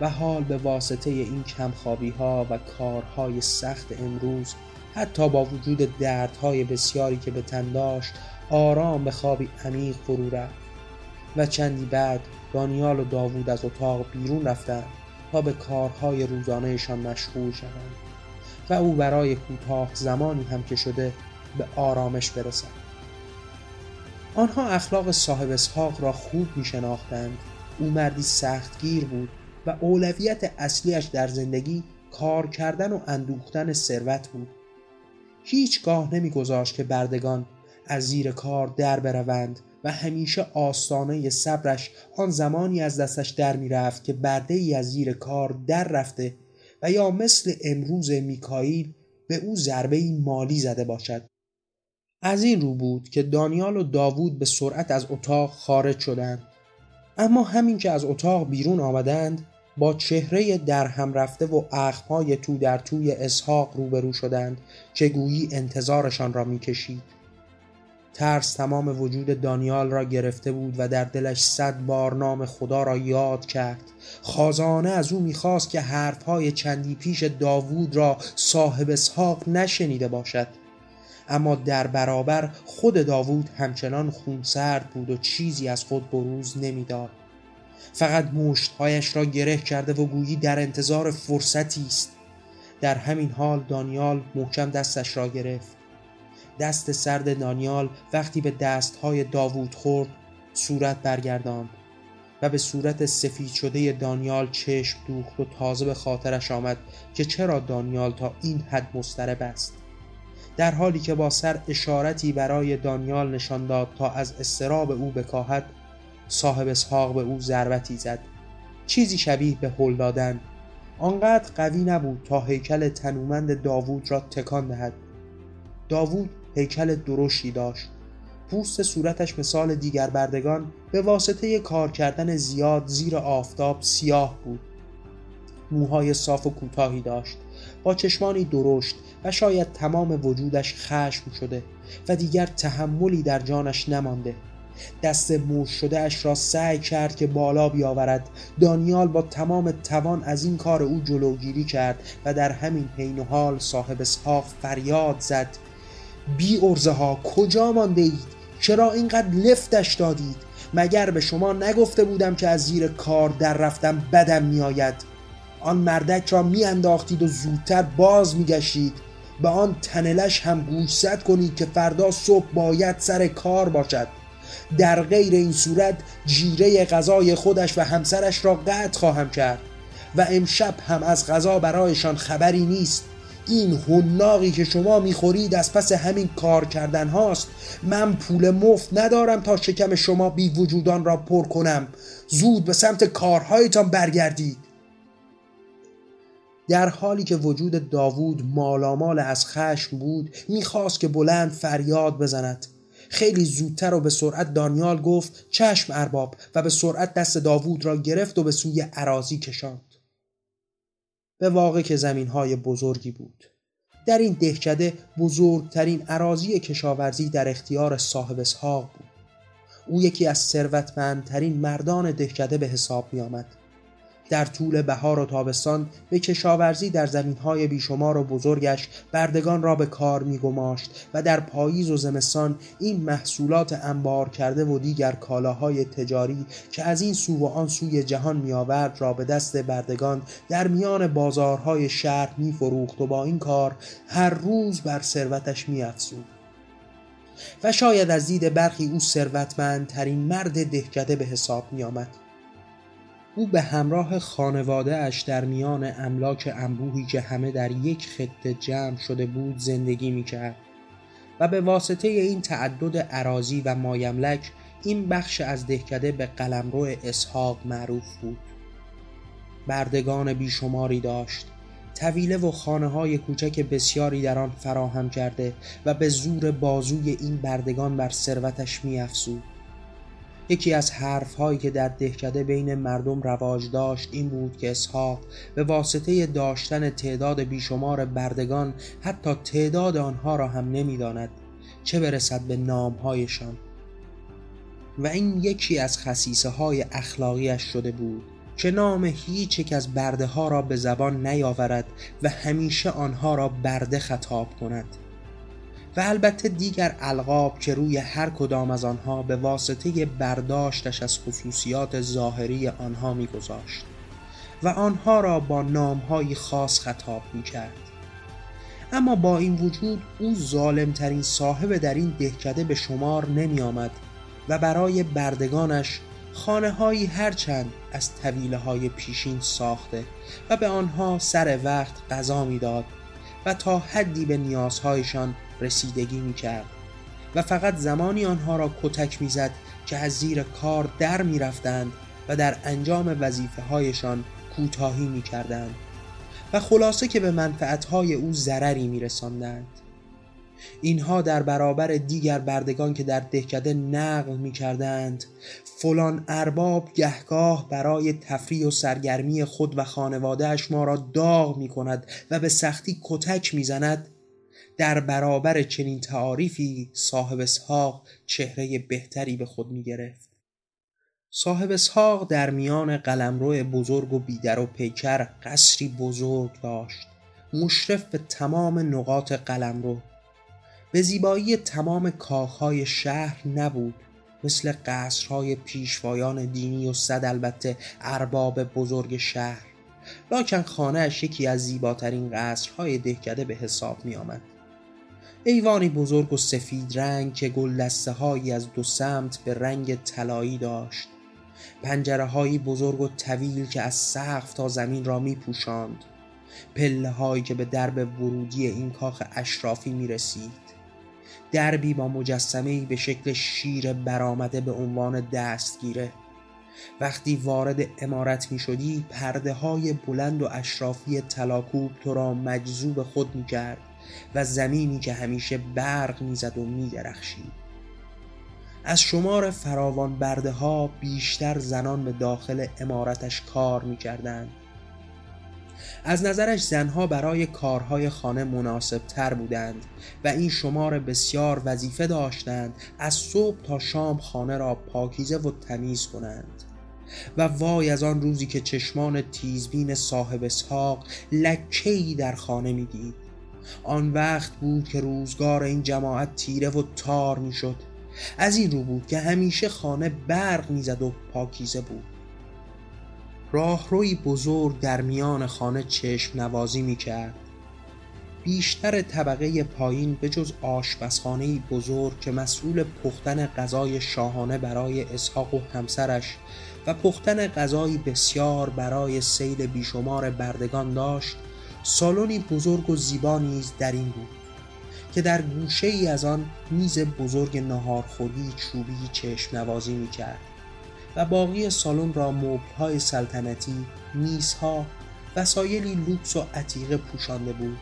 و حال به واسطه این کمخوابی ها و کارهای سخت امروز حتی با وجود دردهای بسیاری که به تن داشت آرام به خوابی عمیق فرو رفت. و چندی بعد دانیال و داوود از اتاق بیرون رفتند تا به کارهای روزانهشان مشغول شوند. و او برای کوتاه زمانی هم که شده به آرامش برسد. آنها اخلاق صاحب اسحاق را خوب می شناختند او مردی سختگیر بود و اولویت اصلیش در زندگی کار کردن و اندوختن ثروت بود. هیچگاه نمیگذاشت که بردگان از زیر کار در بروند و همیشه آستانه صبرش آن زمانی از دستش در می‌رفت که برده ای از زیر کار در رفته و یا مثل امروز میکائیل به او ضربه مالی زده باشد. از این رو بود که دانیال و داوود به سرعت از اتاق خارج شدند. اما همین که از اتاق بیرون آمدند با چهره در هم رفته و اخمهای تو در توی اسحاق روبرو شدند که گویی انتظارشان را می‌کشید. ترس تمام وجود دانیال را گرفته بود و در دلش صد بار نام خدا را یاد کرد. خازانه از او می‌خواست که حرفهای چندی پیش داوود را صاحب اسحاق نشنیده باشد. اما در برابر خود داوود همچنان خونسرد بود و چیزی از خود بروز نمی‌داد. فقط مشتهایش را گره کرده و گویی در انتظار فرصتی است. در همین حال دانیال محکم دستش را گرفت. دست سرد دانیال وقتی به دستهای داوود خورد صورت برگرداند و به صورت سفید شده دانیال چشم دوخت و تازه به خاطرش آمد که چرا دانیال تا این حد مسترب است. در حالی که با سر اشارتی برای دانیال نشان داد تا از استراب او بکاهد صاحب اسحاق به او ضربتی زد. چیزی شبیه به هل دادن. آنقدر قوی نبود تا هیکل تنومند داوود را تکان دهد. داوود هیکل درشتی داشت. پوست صورتش مثال دیگر بردگان به واسطه کار کردن زیاد زیر آفتاب سیاه بود. موهای صاف و کوتاهی داشت. با چشمانی درشت و شاید تمام وجودش خشم شده و دیگر تحملی در جانش نمانده. دست موش شده اش را سعی کرد که بالا بیاورد. دانیال با تمام توان از این کار او جلوگیری کرد و در همین حین و حال صاحب اسحاق فریاد زد. بی ارزه ها کجا مانده اید؟ چرا اینقدر لفتش دادید؟ مگر به شما نگفته بودم که از زیر کار در رفتم بدم میآید؟ آن مردک را میانداختید و زودتر باز میگشتید. به آن تنلش هم گوشزد کنید که فردا صبح باید سر کار باشد. در غیر این صورت جیره غذای خودش و همسرش را قطع خواهم کرد و امشب هم از غذا برایشان خبری نیست. این هنناقی که شما می‌خورید از پس همین کار کردن هاست. من پول مفت ندارم تا شکم شما بی وجودان را پر کنم. زود به سمت کارهایتان برگردید. در حالی که وجود داوود مالامال از خشم بود می‌خواست که بلند فریاد بزند. خیلی زودتر و به سرعت دانیال گفت چشم ارباب و به سرعت دست داوود را گرفت و به سوی عراضی کشاند. به واقع که زمین های بزرگی بود. در این دهکده بزرگترین عراضی کشاورزی در اختیار صاحب اسحاق بود. او یکی از ثروتمندترین مردان دهکده به حساب می آمد در طول بهار و تابستان به کشاورزی در زمینهای بیشمار و بزرگش بردگان را به کار میگماشت و در پاییز و زمستان این محصولات انبار کرده و دیگر کالاهای تجاری که از این سو و آن سوی جهان میآورد را به دست بردگان در میان بازارهای شهر میفروخت و با این کار هر روز بر ثروتش میافزود و شاید از دید برخی او ثروتمندترین مرد دهکده به حساب می آمد. او به همراه خانواده اش در میان املاک انبوهی که همه در یک خطه جمع شده بود زندگی می کرد و به واسطه این تعدد عراضی و مایملک این بخش از دهکده به قلمرو اسحاق معروف بود بردگان بیشماری داشت طویله و خانه های کوچک بسیاری در آن فراهم کرده و به زور بازوی این بردگان بر ثروتش می افزود. یکی از حرف هایی که در دهکده بین مردم رواج داشت این بود که اسحاق به واسطه داشتن تعداد بیشمار بردگان حتی تعداد آنها را هم نمی‌داند چه برسد به نامهایشان. و این یکی از خصیصه های اخلاقیش شده بود که نام هیچ یک از برده ها را به زبان نیاورد و همیشه آنها را برده خطاب کند. و البته دیگر القاب که روی هر کدام از آنها به واسطه برداشتش از خصوصیات ظاهری آنها میگذاشت و آنها را با نامهایی خاص خطاب می‌کرد. اما با این وجود او ظالمترین صاحب در این دهکده به شمار نمی آمد و برای بردگانش خانه هایی هرچند از طویله های پیشین ساخته و به آنها سر وقت غذا می‌داد و تا حدی به نیازهایشان رسیدگی می کرد و فقط زمانی آنها را کتک می‌زد که از زیر کار در می رفتند و در انجام وظیفه هایشان کوتاهی می کردند و خلاصه که به منفعتهای او ضرری می رساندند. اینها در برابر دیگر بردگان که در دهکده نقل می کردند فلان ارباب گهگاه برای تفریح و سرگرمی خود و خانوادهش ما را داغ می کند و به سختی کتک می زند در برابر چنین تعاریفی صاحب اسحاق چهره بهتری به خود می گرفت. صاحب اسحاق در میان قلمرو بزرگ و بیدر و پیکر قصری بزرگ داشت مشرف به تمام نقاط قلمرو به زیبایی تمام کاخهای شهر نبود مثل قصرهای پیشوایان دینی و صد البته ارباب بزرگ شهر لاکن خانهاش یکی از زیباترین قصرهای دهکده به حساب می آمد. ایوانی بزرگ و سفید رنگ که گل دسته هایی از دو سمت به رنگ طلایی داشت. پنجره هایی بزرگ و طویل که از سقف تا زمین را می پوشاند پله هایی که به درب ورودی این کاخ اشرافی می رسید دربی با مجسمه به شکل شیر برآمده به عنوان دستگیره. وقتی وارد امارت می شدی پرده های بلند و اشرافی تلاکوب تو را مجذوب خود می کرد و زمینی که همیشه برق می‌زد و می درخشید. از شمار فراوان برده ها بیشتر زنان به داخل امارتش کار می کردند. از نظرش زنها برای کارهای خانه مناسب تر بودند و این شمار بسیار وظیفه داشتند از صبح تا شام خانه را پاکیزه و تمیز کنند و وای از آن روزی که چشمان تیزبین صاحب اسحاق لکهی در خانه می‌دید آن وقت بود که روزگار این جماعت تیره و تار می‌شد از این رو بود که همیشه خانه برق می‌زد و پاکیزه بود راهروی بزرگ در میان خانه چشم نوازی می کرد. بیشتر طبقه پایین به جز آشپزخانه بزرگ که مسئول پختن غذای شاهانه برای اسحاق و همسرش و پختن غذایی بسیار برای سیل بیشمار بردگان داشت سالنی بزرگ و زیبا نیز در این بود که در گوشه ای از آن میز بزرگ نهارخوری چوبی چشم نوازی می کرد و باقی سالن را مبلهای سلطنتی، میزها، وسایلی لوکس و عتیقه پوشانده بود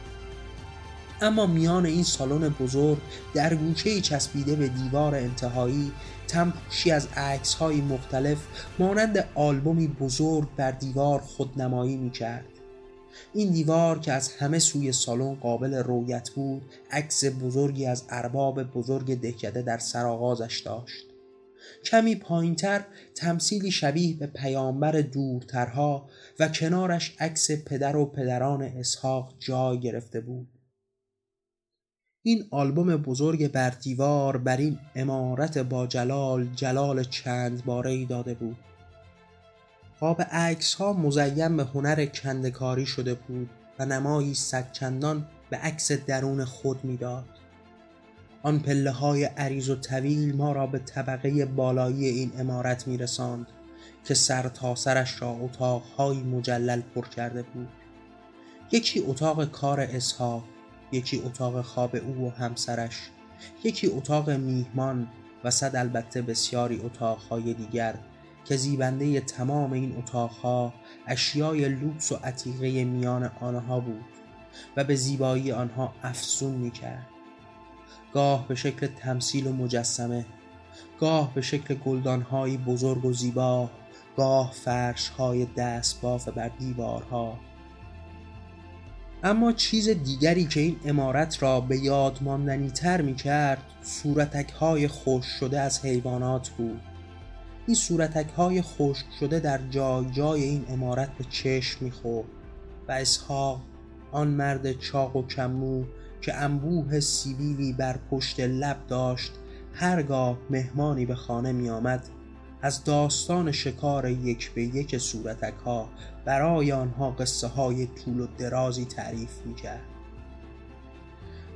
اما میان این سالن بزرگ در گوشه چسبیده به دیوار انتهایی تمپوشی از عکس های مختلف مانند آلبومی بزرگ بر دیوار خودنمایی می کرد. این دیوار که از همه سوی سالن قابل رویت بود عکس بزرگی از ارباب بزرگ دهکده در سرآغازش داشت. کمی پایینتر تمثیلی شبیه به پیامبر دورترها و کنارش عکس پدر و پدران اسحاق جای گرفته بود. این آلبوم بزرگ بر دیوار بر این امارت با جلال جلال چند باره ای داده بود. قاب عکس ها مزین به هنر کندکاری شده بود و نمایی صدچندان به عکس درون خود می‌داد. آن پله های عریض و طویل ما را به طبقه بالایی این امارت می رساند که سر تا سرش را اتاقهایی مجلل پر کرده بود. یکی اتاق کار اسحاق یکی اتاق خواب او و همسرش یکی اتاق میهمان و صد البته بسیاری اتاقهای دیگر که زیبنده تمام این اتاقها اشیای لوکس و عتیقه میان آنها بود و به زیبایی آنها افزون می‌کرد. گاه به شکل تمثیل و مجسمه گاه به شکل گلدانهایی بزرگ و زیبا گاه فرشهای دست باف بر دیوارها. اما چیز دیگری که این امارت را به یاد ماندنی تر می کرد صورتک های خوش شده از حیوانات بود. این صورتک های خشک شده در جای جای این امارت به چشم می‌خورد و اسحاق آن مرد چاق و کمو که انبوه سیبیلی بر پشت لب داشت هرگاه مهمانی به خانه می آمد از داستان شکار یک به یک صورتک ها برای آنها قصه های طول و درازی تعریف می کرد.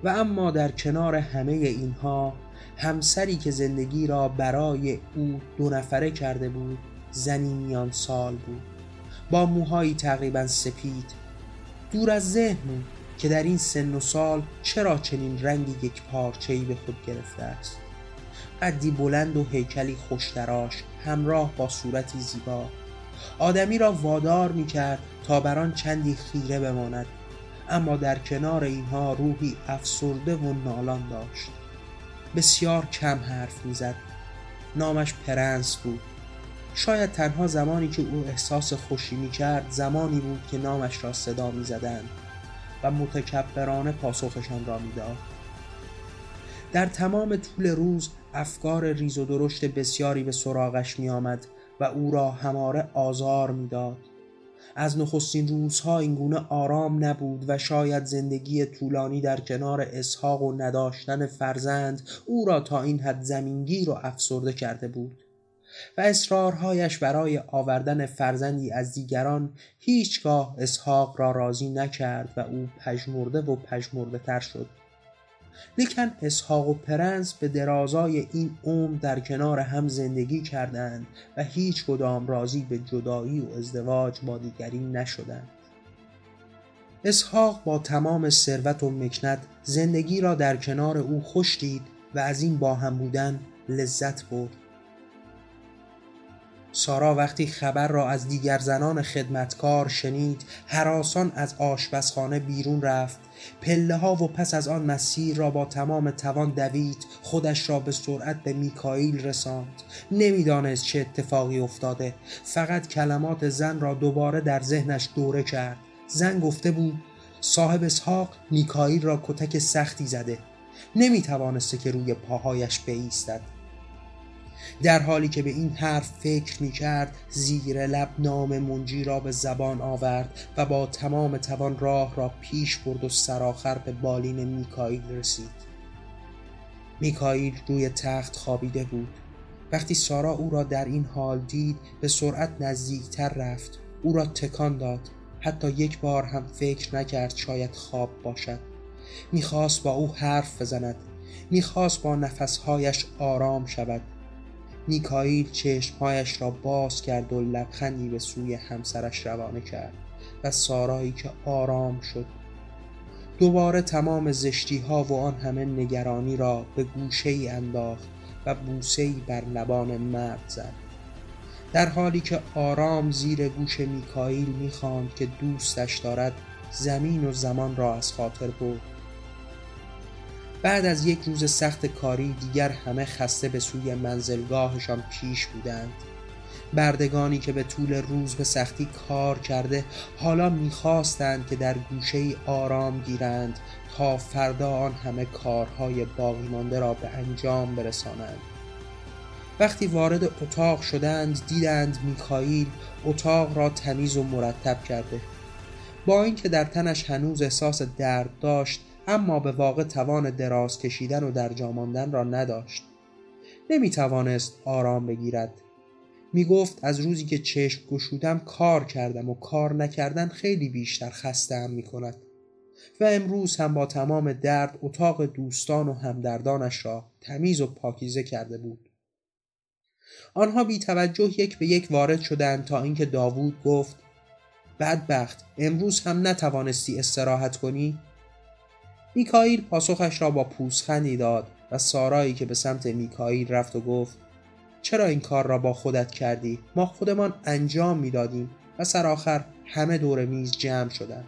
و اما در کنار همه اینها همسری که زندگی را برای او دو نفره کرده بود زنی میان سال بود. با موهایی تقریبا سپید. دور از ذهن بود که در این سن و سال چرا چنین رنگی یک پارچه‌ای به خود گرفته است. قدی بلند و هیکلی خوشتراش همراه با صورتی زیبا. آدمی را وادار می کرد تا بران چندی خیره بماند. اما در کنار اینها روحی افسرده و نالان داشت. بسیار کم حرف می‌زد نامش پرنس بود شاید تنها زمانی که او احساس خوشی می کرد زمانی بود که نامش را صدا می زدند و متکبرانه پاسخشان را می‌داد. در تمام طول روز افکار ریز و درشت بسیاری به سراغش می آمد و او را هماره آزار می‌داد. از نخستین روزها اینگونه آرام نبود و شاید زندگی طولانی در کنار اسحاق و نداشتن فرزند او را تا این حد زمینگیر و افسرده کرده بود. و اصرارهایش برای آوردن فرزندی از دیگران هیچگاه اسحاق را راضی نکرد و او پژمرده و پژمرده تر شد. لیکن اسحاق و پرنس به درازای این عمر در کنار هم زندگی کردند و هیچ کدام راضی به جدایی و ازدواج با دیگری نشدند. اسحاق با تمام ثروت و مکنت زندگی را در کنار او خوش دید و از این با هم بودن لذت برد. سارا وقتی خبر را از دیگر زنان خدمتکار شنید حراسان از آشپزخانه بیرون رفت پله ها و پس از آن مسیر را با تمام توان دوید خودش را به سرعت به میکائیل رساند. نمی‌دانست چه اتفاقی افتاده. فقط کلمات زن را دوباره در ذهنش دوره کرد. زن گفته بود صاحب اسحاق میکائیل را کتک سختی زده. نمی توانسته که روی پاهایش بایستد در حالی که به این حرف فکر می کرد زیر لب نام منجی را به زبان آورد و با تمام توان راه را پیش برد و سراخر به بالین میکائیل رسید. میکائیل روی تخت خوابیده بود. وقتی سارا او را در این حال دید به سرعت نزدیکتر رفت. او را تکان داد. حتی یک بار هم فکر نکرد شاید خواب باشد. می‌خواست با او حرف بزند. می‌خواست با نفسهایش آرام شود. میکائیل چشمهایش را باز کرد و لبخندی به سوی همسرش روانه کرد و سارایی که آرام شد. دوباره تمام زشتی ها و آن همه نگرانی را به گوشه ای انداخت و بوسه ای بر لبان مرد زد. در حالی که آرام زیر گوش میکائیل می‌خواند که دوستش دارد زمین و زمان را از خاطر برد. بعد از یک روز سخت کاری دیگر همه خسته به سوی منزلگاهشان پیش بودند. بردگانی که به طول روز به سختی کار کرده حالا می‌خواستند که در گوشه آرام گیرند تا فردا آن همه کارهای باقی مانده را به انجام برسانند. وقتی وارد اتاق شدند دیدند میکائیل اتاق را تمیز و مرتب کرده. با اینکه در تنش هنوز احساس درد داشت اما به واقع توان دراز کشیدن و در جاماندن را نداشت. نمی توانست آرام بگیرد. می گفت از روزی که چشم گشودم کار کردم و کار نکردن خیلی بیشتر خستم می کند و امروز هم با تمام درد اتاق دوستان و همدردانش را تمیز و پاکیزه کرده بود. آنها بی توجه یک به یک وارد شدند تا اینکه داوود گفت بدبخت امروز هم نتوانستی استراحت کنی؟ میکائیل پاسخش را با پوزخندی داد و سارایی که به سمت میکائیل رفت و گفت چرا این کار را با خودت کردی؟ ما خودمان انجام می‌دادیم و سرآخر همه دور میز جمع شدند.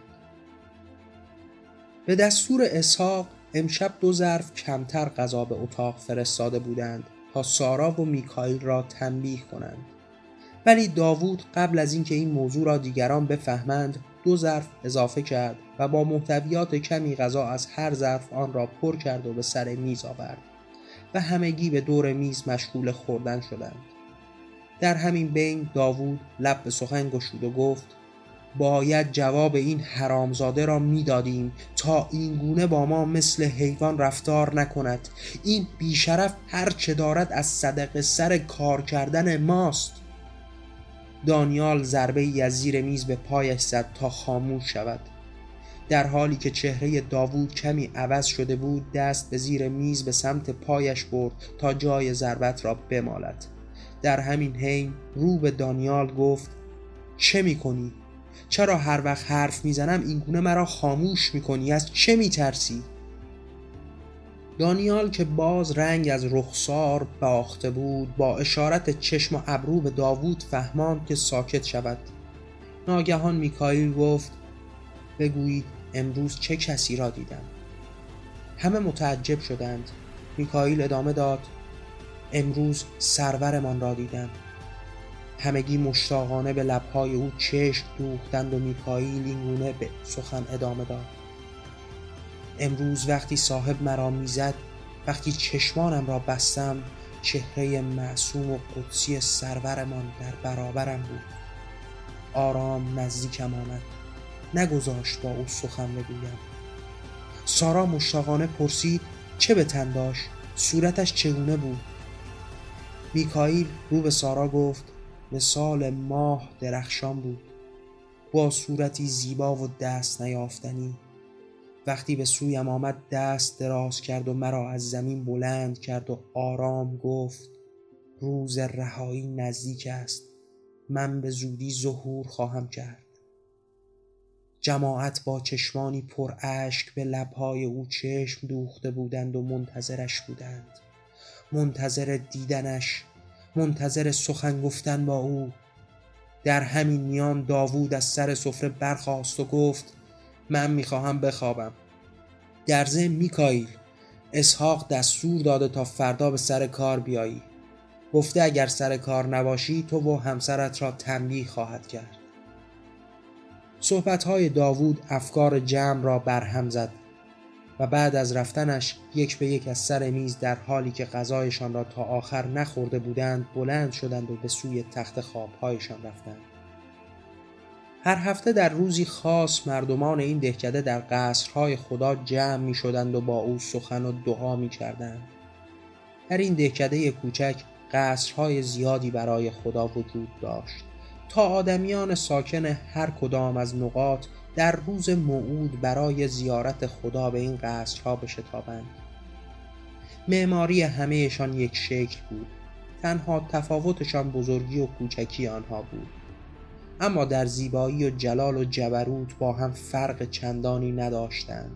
به دستور اسحاق امشب دو ظرف کمتر غذا به اتاق فرستاده بودند تا سارا و میکائیل را تنبیه کنند. ولی داوود قبل از اینکه این موضوع را دیگران بفهمند دو ظرف اضافه کرد و با محتویات کمی غذا از هر ظرف آن را پر کرد و به سر میز آورد و همگی به دور میز مشغول خوردن شدند. در همین بین داوود لب به سخن گشود و گفت باید جواب این حرامزاده را می‌دادیم تا این گونه با ما مثل حیوان رفتار نکند. این بیشرف هر چه دارد از صدق سر کار کردن ماست. دانیال ضربه ای از زیر میز به پایش زد تا خاموش شود در حالی که چهره داوود کمی عوض شده بود دست به زیر میز به سمت پایش برد تا جای ضربت را بمالد در همین حین رو به دانیال گفت چه می‌کنی؟ چرا هر وقت حرف می‌زنم این گونه مرا خاموش می‌کنی؟ از چه میترسی؟ دانیال که باز رنگ از رخسار باخته بود با اشارت چشم و ابرو به داوود فهماند که ساکت شود. ناگهان میکائیل گفت بگویید امروز چه کسی را دیدم؟ همه متعجب شدند. میکائیل ادامه داد امروز سرورمان را دیدم. همگی مشتاقانه به لبهای او چشم دوختند و میکائیل اینگونه به سخن ادامه داد. امروز وقتی صاحب مرا می‌زد وقتی چشمانم را بستم چهره معصوم و قدسی سرورمان در برابرم بود. آرام نزدیکم آمد. نگذاشت با او سخن بگویم. سارا مشتاقانه پرسید چه به تن داشت؟ صورتش چگونه بود؟ میکائیل رو به سارا گفت مثال ماه درخشان بود. با صورتی زیبا و دست نیافتنی وقتی به سویم آمد دست دراز کرد و مرا از زمین بلند کرد و آرام گفت روز رهایی نزدیک است. من به زودی ظهور خواهم کرد. جماعت با چشمانی پر اشک به لبهای او چشم دوخته بودند و منتظرش بودند. منتظر دیدنش منتظر سخن گفتن با او. در همین میان داوود از سر سفره برخاست و گفت من می‌خواهم بخوابم. در ضمن میکایل اسحاق دستور داده تا فردا به سر کار بیایی. گفته اگر سر کار نباشی تو و همسرت را تنبیه خواهد کرد. صحبتهای داوود افکار جمع را برهم زد و بعد از رفتنش یک به یک از سر میز در حالی که غذایشان را تا آخر نخورده بودند بلند شدند و به سوی تخت خوابهایشان رفتند. هر هفته در روزی خاص مردمان این دهکده در قصرهای خدا جمع می شدند و با او سخن و دعا می کردند. در این دهکده کوچک قصرهای زیادی برای خدا وجود داشت. تا آدمیان ساکن هر کدام از نقاط در روز موعود برای زیارت خدا به این قصرها بشتابند. معماری همهشان یک شکل بود. تنها تفاوتشان بزرگی و کوچکی آنها بود. اما در زیبایی و جلال و جبروت با هم فرق چندانی نداشتند.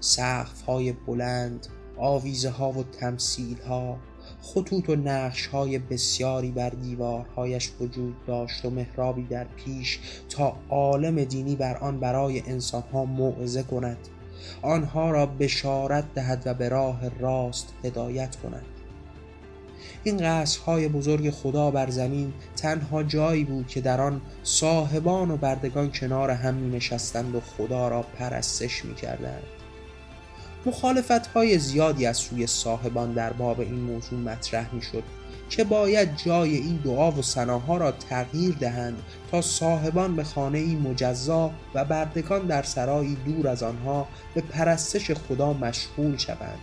سقف های بلند آویزه ها و تمثیل ها خطوط و نقش های بسیاری بر دیوارهایش وجود داشت و محرابی در پیش تا عالم دینی بر آن برای انسانها موعظه کند. آنها را بشارت دهد و به راه راست هدایت کند. این قصرهای بزرگ خدا بر زمین تنها جایی بود که در آن صاحبان و بردگان کنار هم می نشستند و خدا را پرستش می کردند. مخالفت های زیادی از سوی صاحبان در باب این موضوع مطرح می شد که باید جای این دعا و سناها را تغییر دهند تا صاحبان به خانه ای مجزا و بردگان در سرایی دور از آنها به پرستش خدا مشغول شوند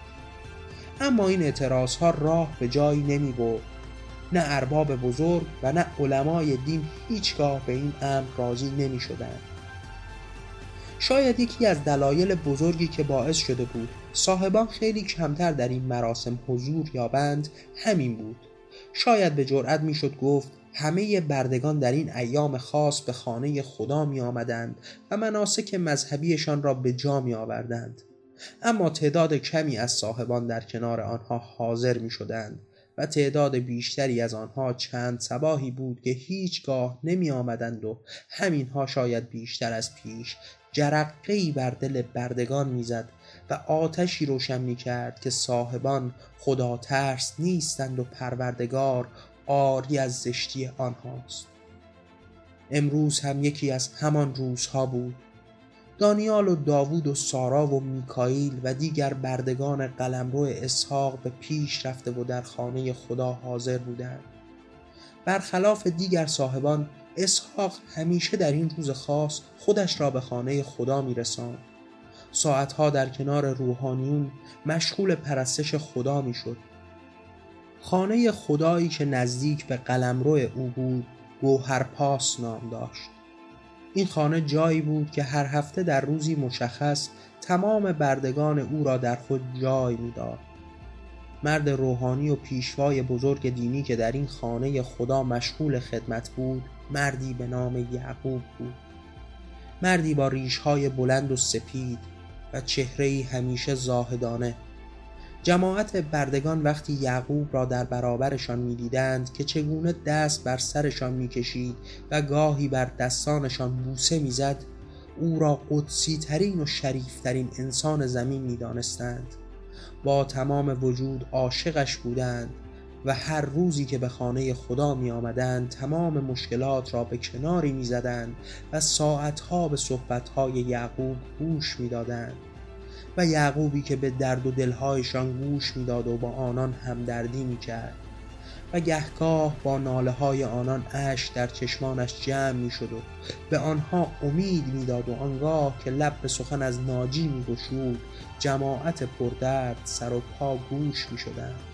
اما این اعتراض ها راه به جایی نمی برد نه ارباب بزرگ و نه علمای دین هیچگاه به این امر راضی نمی شدند شاید یکی از دلایل بزرگی که باعث شده بود صاحبان خیلی کمتر در این مراسم حضور یابند همین بود. شاید به جرأت می‌شد گفت همه بردگان در این ایام خاص به خانه خدا می آمدند و مناسک مذهبیشان را به جا می آوردند اما تعداد کمی از صاحبان در کنار آنها حاضر می شدند و تعداد بیشتری از آنها چند سباهی بود که هیچگاه نمی آمدند و همینها شاید بیشتر از پیش جرقهای بر دل بردگان می‌زد و آتشی روشن می کرد که صاحبان خدا ترس نیستند و پروردگار آری از زشتی آنهاست. امروز هم یکی از همان روزها بود دانیال و داوود و سارا و میکائیل و دیگر بردگان قلمرو اسحاق به پیش رفته و در خانه خدا حاضر بودند. برخلاف دیگر صاحبان اسحاق همیشه در این روز خاص خودش را به خانه خدا میرساند. ساعتها در کنار روحانیون مشغول پرستش خدا می‌شد. خانه خدایی که نزدیک به قلمرو او بود گوهرپاس نام داشت. این خانه جایی بود که هر هفته در روزی مشخص تمام بردگان او را در خود جای می‌داد. مرد روحانی و پیشوای بزرگ دینی که در این خانه خدا مشغول خدمت بود مردی به نام یعقوب بود. مردی با ریشهای بلند و سپید و چهرهی همیشه زاهدانه جماعت بردگان وقتی یعقوب را در برابرشان می‌دیدند که چگونه دست بر سرشان می‌کشید و گاهی بر دستانشان بوسه می‌زد او را قدسی ترین و شریف ترین انسان زمین می‌دانستند. با تمام وجود عاشقش بودند و هر روزی که به خانه خدا می آمدند تمام مشکلات را به کناری می زدند و ساعتها به صحبتهای یعقوب گوش می دادند و یعقوبی که به درد و دلهایشان گوش می‌داد و با آنان همدردی می کرد و گهگاه با ناله های آنان اش در چشمانش جمع می و به آنها امید می‌داد و آنگاه که لب به سخن از ناجی می گشود جماعت پردرد سر و پا گوش می شدند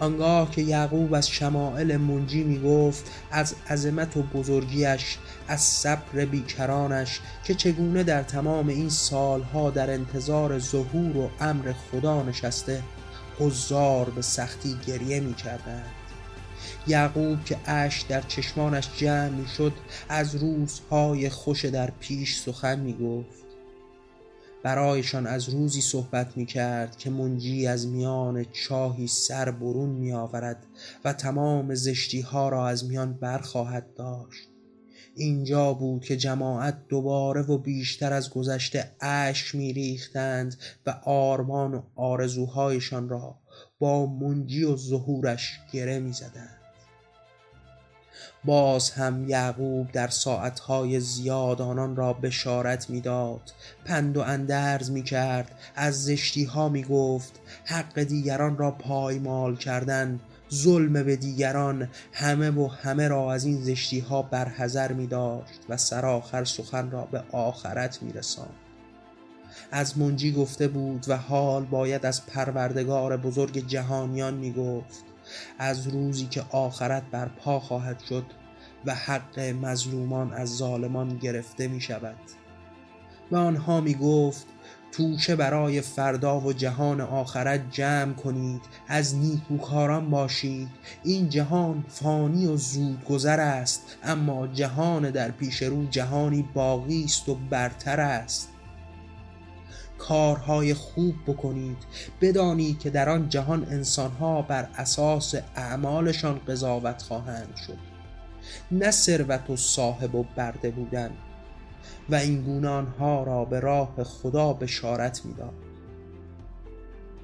آنگاه که یعقوب از شمائل منجی می گفت از عظمت و بزرگیش از صبر بیکرانش که چگونه در تمام این سالها در انتظار ظهور و امر خدا نشسته حضار به سختی گریه می کردند یعقوب که اش در چشمانش جمع می شد از روزهای خوش در پیش سخن می گفت برایشان از روزی صحبت می کرد که منجی از میان چاهی سر برون می آورد و تمام زشتی ها را از میان برخواهد داشت اینجا بود که جماعت دوباره و بیشتر از گذشته اشک می ریختند و آرمان و آرزوهایشان را با منجی و ظهورش گره می زدند. باز هم یعقوب در ساعتهای زیاد آنان را بشارت می‌داد. پند و اندرز می کرد از زشتی ها می گفت حق دیگران را پایمال کردن ظلم به دیگران همه و همه را از این زشتی ها برحذر می داشت و سرآخر سخن را به آخرت می رساند. از منجی گفته بود و حال باید از پروردگار بزرگ جهانیان می گفت از روزی که آخرت بر پا خواهد شد و حق مظلومان از ظالمان گرفته می شود. و آنها می گفت توشه برای فردا و جهان آخرت جمع کنید از نیکوکاران باشید. این جهان فانی و زود گذر است اما جهان در پیش رو جهانی باقی است و برتر است. کارهای خوب بکنید بدانید که در آن جهان انسانها بر اساس اعمالشان قضاوت خواهند شد. نه ثروت و صاحب و برده بودن و این گونه را به راه خدا بشارت می‌داد.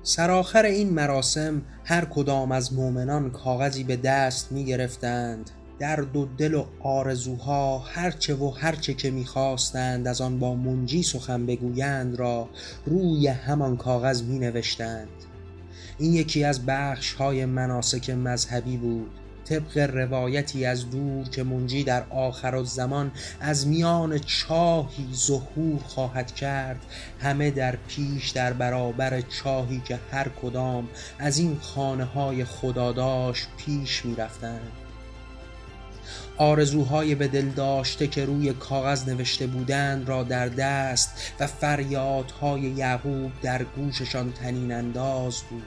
سرآخر این مراسم هر کدام از مؤمنان کاغذی به دست می گرفتند درد و دل و آرزوها هرچه و هرچه که می‌خواستند از آن با منجی سخن بگویند را روی همان کاغذ می نوشتند این یکی از بخش های مناسک مذهبی بود. طبق روایتی از دور که منجی در آخر زمان از میان چاهی ظهور خواهد کرد همه در پیش در برابر چاهی که هر کدام از این خانه های خدا داشت پیش می رفتند آرزوهای به دل داشته که روی کاغذ نوشته بودند را در دست و فریادهای یعقوب در گوششان تنین انداز بود.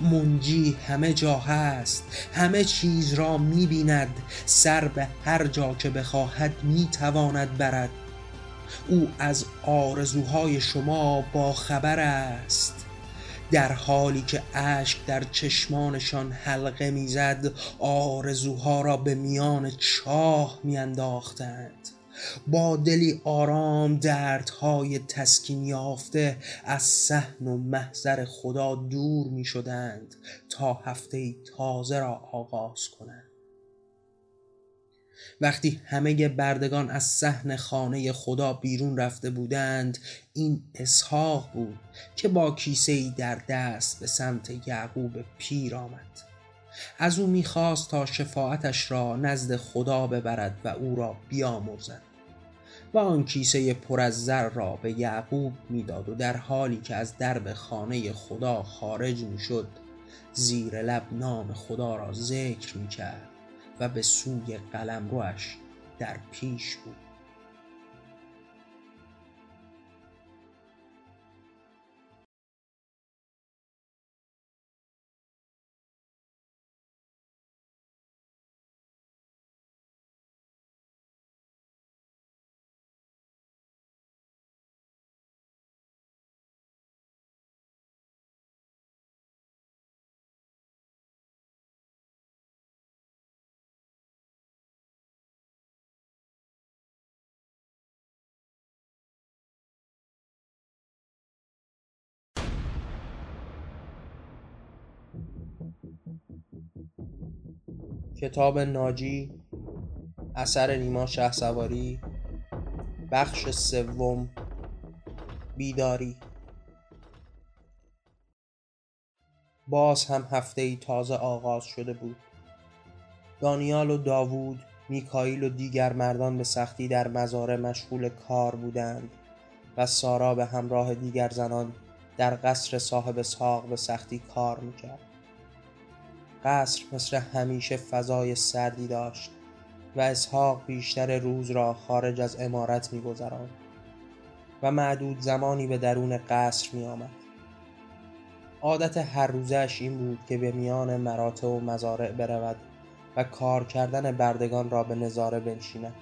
منجی همه جا هست همه چیز را می‌بیند سر به هر جا که بخواهد می‌تواند برد. او از آرزوهای شما با خبر است. در حالی که اشک در چشمانشان حلقه می‌زد آرزوها را به میان چاه میانداختند. با دلی آرام دردهای تسکین یافته از صحن و محضر خدا دور می شدند تا هفته تازه را آغاز کنند. وقتی همه بردگان از صحن خانه خدا بیرون رفته بودند این اسحاق بود که با کیسه ای در دست به سمت یعقوب پیر آمد. از او می‌خواست تا شفاعتش را نزد خدا ببرد و او را بیامرزد و آن کیسه پر از زر را به یعقوب می‌داد و در حالی که از درب خانه خدا خارج می‌شد زیر لب نام خدا را ذکر می‌کرد. و به سوی قلمروش در پیش بود. کتاب ناجی اثر نیما شه سواری بخش سوم بیداری. باز هم هفته ای تازه آغاز شده بود. دانیال و داوود میکائیل و دیگر مردان به سختی در مزاره مشغول کار بودند و سارا به همراه دیگر زنان در قصر صاحب اسحاق به سختی کار می‌کرد. قصر مثل همیشه فضای سردی داشت و اسحاق بیشتر روز را خارج از امارت میگذراند و معدود زمانی به درون قصر می آمد. عادت هر روزش این بود که به میان مراتع و مزارع برود و کار کردن بردگان را به نظاره بنشیند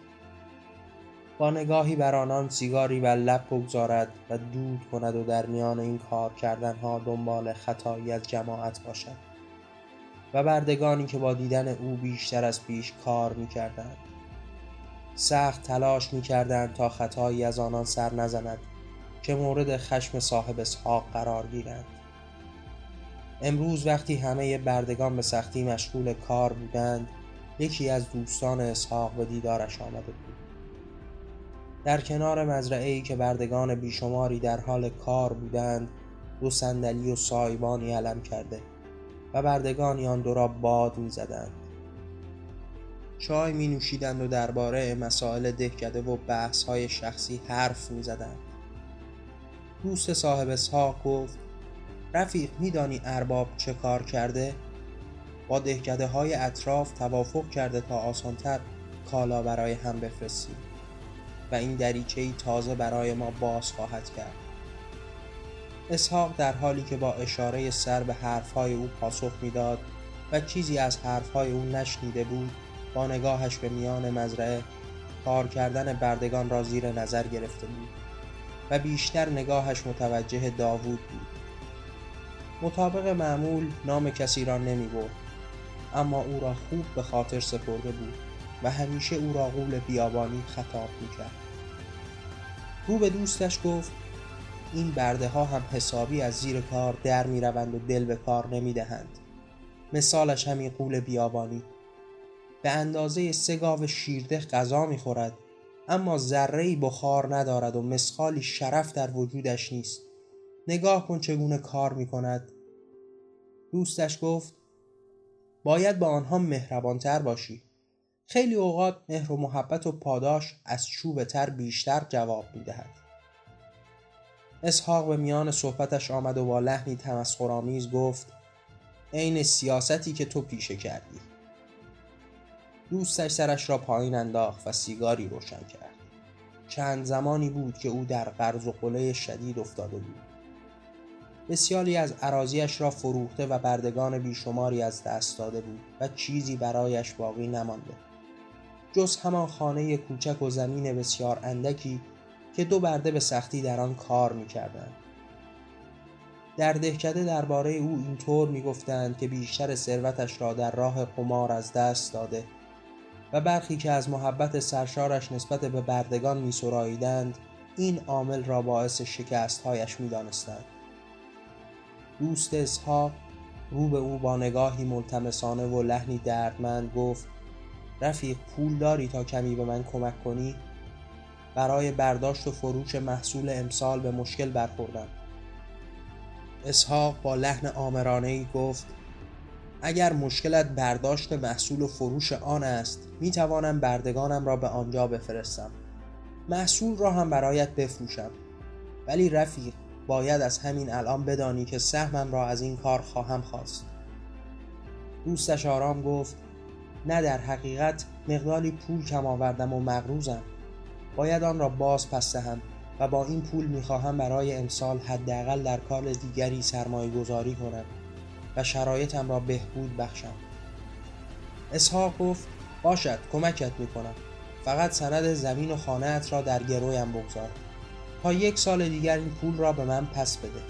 با نگاهی بر آنان سیگاری بر لب بگذارد و دود کند و در میان این کار کردنها دنبال خطایی از جماعت باشد و بردگانی که با دیدن او بیشتر از پیش کار می کردند. سخت تلاش می کردند تا خطایی از آنان سر نزند که مورد خشم صاحب اسحاق قرار گیرند. امروز وقتی همه بردگان به سختی مشغول کار بودند یکی از دوستان اسحاق به دیدارش آمده بود در کنار مزرعه که بردگان بیشماری در حال کار بودند دو صندلی و سایبانی علم کرده و بردگانی آن دو را باد می زدند. چای می نوشیدند و درباره مسائل دهکده و بحث های شخصی حرف می زدند. دوست صاحب اسحاق گفت رفیق میدانی ارباب چه کار کرده؟ با دهکده های اطراف توافق کرده تا آسانتر کالا برای هم بفرستیم و این دریچه تازه برای ما باز خواهد کرد اسحاق در حالی که با اشاره سر به حرفهای او پاسخ می‌داد و چیزی از حرفهای او نشنیده بود با نگاهش به میان مزرعه کار کردن بردگان را زیر نظر گرفته بود و بیشتر نگاهش متوجه داوود بود. مطابق معمول نام کسی را نمی برد اما او را خوب به خاطر سپرده بود و همیشه او را قول بیابانی خطاب می کرد رو به دوستش گفت این برده ها هم حسابی از زیر کار در می روند و دل به کار نمی دهند. مثالش همین قول بیابانی. به اندازه سه گاو شیرده غذا می خورد اما ذره بخار ندارد و مسخالی شرف در وجودش نیست. نگاه کن چگونه کار می کند دوستش گفت باید با آنها مهربانتر باشی. خیلی اوقات مهر و محبت و پاداش از چوب تر بیشتر جواب می دهد اسحاق به میان صحبتش آمد و با لحنی تمسخرآمیز گفت عین سیاستی که تو پیشه کردی. دوستش سرش را پایین انداخت و سیگاری روشن کرد. چند زمانی بود که او در قرض و قله شدید افتاده بود. بسیاری از عراضیش را فروخته و بردگان بیشماری از دست داده بود و چیزی برایش باقی نمانده. جز همان خانه کوچک و زمین بسیار اندکی که دو برده به سختی در آن کار می‌کردند. در دهکده درباره او اینطور می‌گفتند که بیشتر ثروتش را در راه قمار از دست داده و برخی که از محبت سرشارش نسبت به بردگان میسراییدند این عامل را باعث شکستهایش می‌دانستند. دوست اسحاق رو به او با نگاهی ملتمسانه و لحنی دردمند گفت رفیق پول داری تا کمی به من کمک کنی؟ برای برداشت و فروش محصول امسال به مشکل برخوردم اسحاق با لحن آمرانه ای گفت اگر مشکلت برداشت محصول و فروش آن است می توانم بردگانم را به آنجا بفرستم. محصول را هم برایت بفروشم. ولی رفیق باید از همین الان بدانی که سهمم را از این کار خواهم خواست. دوستش آرام گفت نه در حقیقت مقداری پول کم آوردم و مغروزم. باید آن را باز پس دهم و با این پول می‌خواهم برای امسال حداقل در کار دیگری سرمایه گذاری کنم و شرایطم را بهبود بخشم. اسحاق گفت باشد کمکت می‌کنم. فقط سند زمین و خانه را در گرویم بگذار. تا یک سال دیگر این پول را به من پس بده.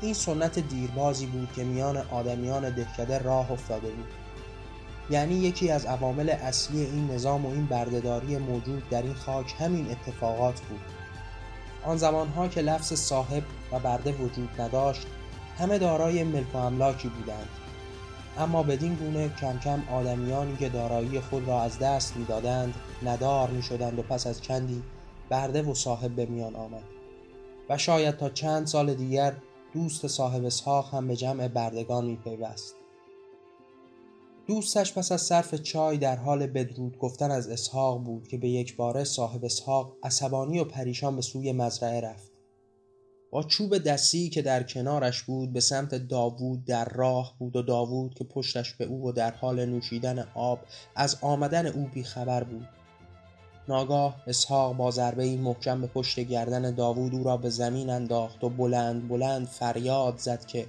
این سنت دیربازی بود که میان آدمیان دهکده راه افتاده بود. یعنی یکی از عوامل اصلی این نظام و این بردهداری موجود در این خاک همین اتفاقات بود. آن زمانها که لفظ صاحب و برده وجود نداشت همه دارای ملک و املاکی بودند. اما بدین گونه کم کم آدمیانی که دارایی خود را از دست می‌دادند ندار می شدند و پس از چندی برده و صاحب به میان آمد. و شاید تا چند سال دیگر دوست صاحب اسحاق هم به جمع بردگان می پیوست. دوستش پس از صرف چای در حال بدرود گفتن از اسحاق بود که به یک باره صاحب اسحاق عصبانی و پریشان به سوی مزرعه رفت. با چوب دستی که در کنارش بود به سمت داوود در راه بود و داوود که پشتش به او و در حال نوشیدن آب از آمدن او بیخبر بود ناگاه اسحاق با ضربه محکم به پشت گردن داوود او را به زمین انداخت و بلند بلند فریاد زد که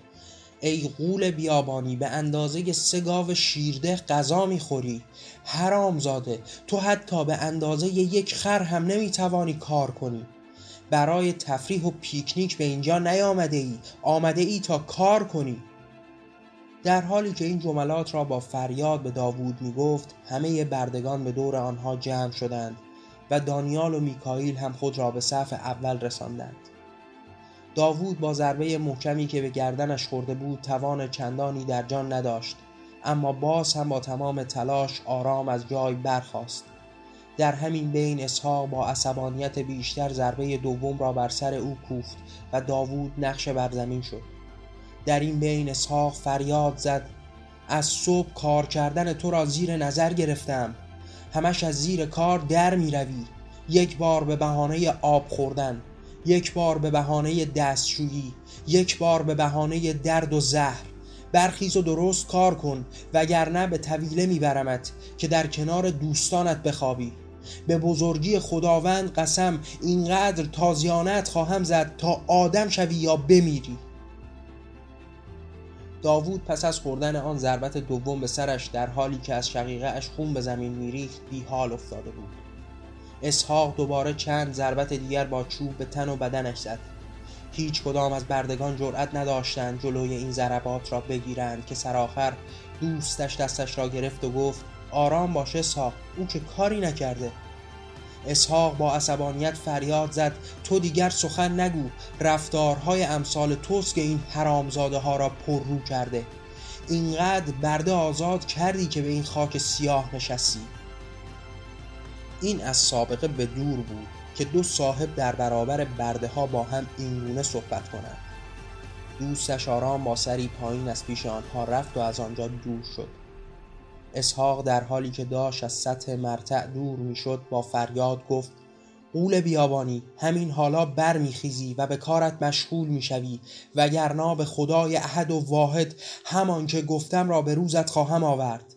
ای قول بیابانی به اندازه سه گاو شیرده غذا می‌خوری. حرام زاده تو حتی به اندازه یک خر هم نمی‌توانی کار کنی. برای تفریح و پیکنیک به اینجا نیامده ای آمده ای تا کار کنی. در حالی که این جملات را با فریاد به داوود می گفت همه بردگان به دور آنها جمع شدند و دانیال و میکائیل هم خود را به صف اول رساندند. داوود با ضربه محکمی که به گردنش خورده بود توان چندانی در جان نداشت. اما باز هم با تمام تلاش آرام از جای برخاست. در همین بین اسحاق با عصبانیت بیشتر ضربه دوم را بر سر او کوفت و داوود نقش بر زمین شد. در این بین اسحاق فریاد زد. از صبح کار کردن تو را زیر نظر گرفتم. همش از زیر کار در می روی یک بار به بهانه آب خوردن. یک بار به بهانه دستشویی یک بار به بهانه درد و زهر. برخیز و درست کار کن وگرنه به طویله میبرمت که در کنار دوستانت بخوابی. به بزرگی خداوند قسم اینقدر تازیانت خواهم زد تا آدم شوی یا بمیری. داوود پس از خوردن آن ضربت دوم به سرش در حالی که از شقیقه اش خون به زمین میریخت بی حال افتاده بود. اسحاق دوباره چند ضربت دیگر با چوب به تن و بدنش زد. هیچ کدام از بردگان جرأت نداشتند جلوی این ضربات را بگیرند که سرآخر دوستش دستش را گرفت و گفت آرام باشه اسحاق او که کاری نکرده. اسحاق با عصبانیت فریاد زد تو دیگر سخن نگو رفتارهای امثال توست که این حرامزاده ها را پررو کرده. اینقدر برده آزاد کردی که به این خاک سیاه نشستی. این از سابقه به دور بود که دو صاحب در برابر برده ها با هم اینگونه صحبت کنند. دوستش آرام با سری پایین از پیش آنها رفت و از آنجا دور شد. اسحاق در حالی که داشت از سطح مرتع دور می‌شد با فریاد گفت قول بیابانی همین حالا برمیخیزی و به کارت مشغول می‌شوی وگرنا به خدای احد و واحد همان که گفتم را به روزت خواهم آورد.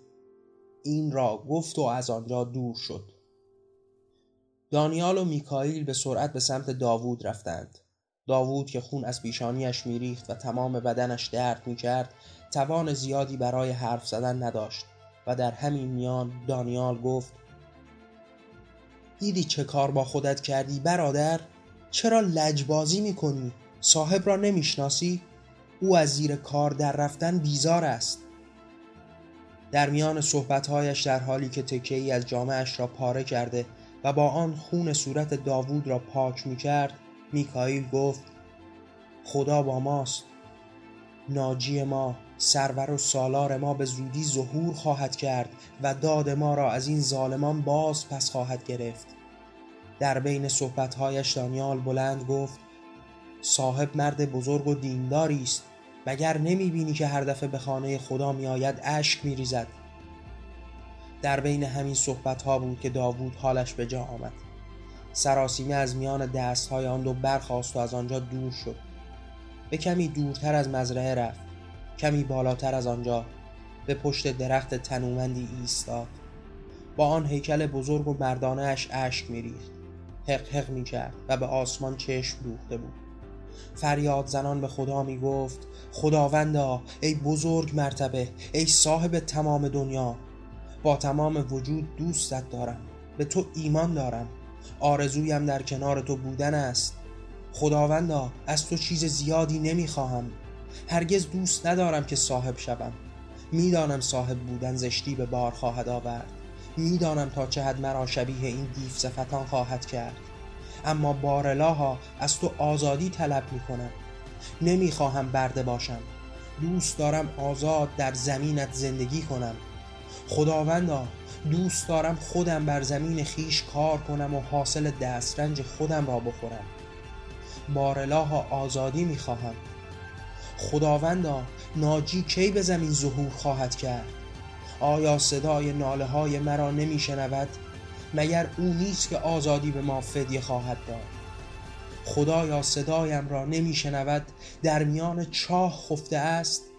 این را گفت و از آنجا دور شد. دانیال و میکائیل به سرعت به سمت داوود رفتند داوود که خون از پیشانیش میریخت و تمام بدنش درد می‌کرد توان زیادی برای حرف زدن نداشت و در همین میان دانیال گفت دیدی چه کار با خودت کردی برادر؟ چرا لجبازی می‌کنی؟ صاحب را نمی‌شناسی؟ او از زیر کار در رفتن بیزار است در میان صحبتهایش در حالی که تکه ای از جامعش را پاره کرده و با آن خون صورت داوود را پاک می‌کرد میکائیل گفت خدا با ماست. ناجی ما سرور و سالار ما به زودی ظهور خواهد کرد و داد ما را از این ظالمان باز پس خواهد گرفت. در بین صحبتهایش دانیال بلند گفت صاحب مرد بزرگ و دینداری است. مگر نمی بینی که هر دفعه به خانه خدا می آید اشک می ریزد در بین همین صحبت ها بود که داوود حالش به جا آمد. سراسیمه از میان دست های آن دو برخاست و از آنجا دور شد. به کمی دورتر از مزرعه رفت. کمی بالاتر از آنجا به پشت درخت تنومندی ایستاد. با آن هیکل بزرگ و مردانه اش اشک میریخت. حق حق می کرد و به آسمان چشم دوخته بود. فریاد زنان به خدا می گفت خداوندا ای بزرگ مرتبه ای صاحب تمام دنیا با تمام وجود دوستت دارم. به تو ایمان دارم. آرزویم در کنار تو بودن است. خداوندا از تو چیز زیادی نمی‌خواهم. هرگز دوست ندارم که صاحب شوم. می‌دانم صاحب بودن زشتی به بار خواهد آورد. می‌دانم تا چه حد مرا شبیه این دیف صفتان خواهد کرد. اما بارلاها از تو آزادی طلب می‌کنم. نمی‌خواهم برده باشم. دوست دارم آزاد در زمینت زندگی کنم. خداوندا دوست دارم خودم بر زمین خیش کار کنم و حاصل دسترنج خودم را بخورم. بارلاها آزادی می‌خواهم. خداوندا ناجی کی به زمین ظهور خواهد کرد؟ آیا صدای ناله های مرا نمی شنود مگر او نیست که آزادی به ما فدیه خواهد داد؟ خدایا صدایم را نمی شنود در میان چاه خفته است؟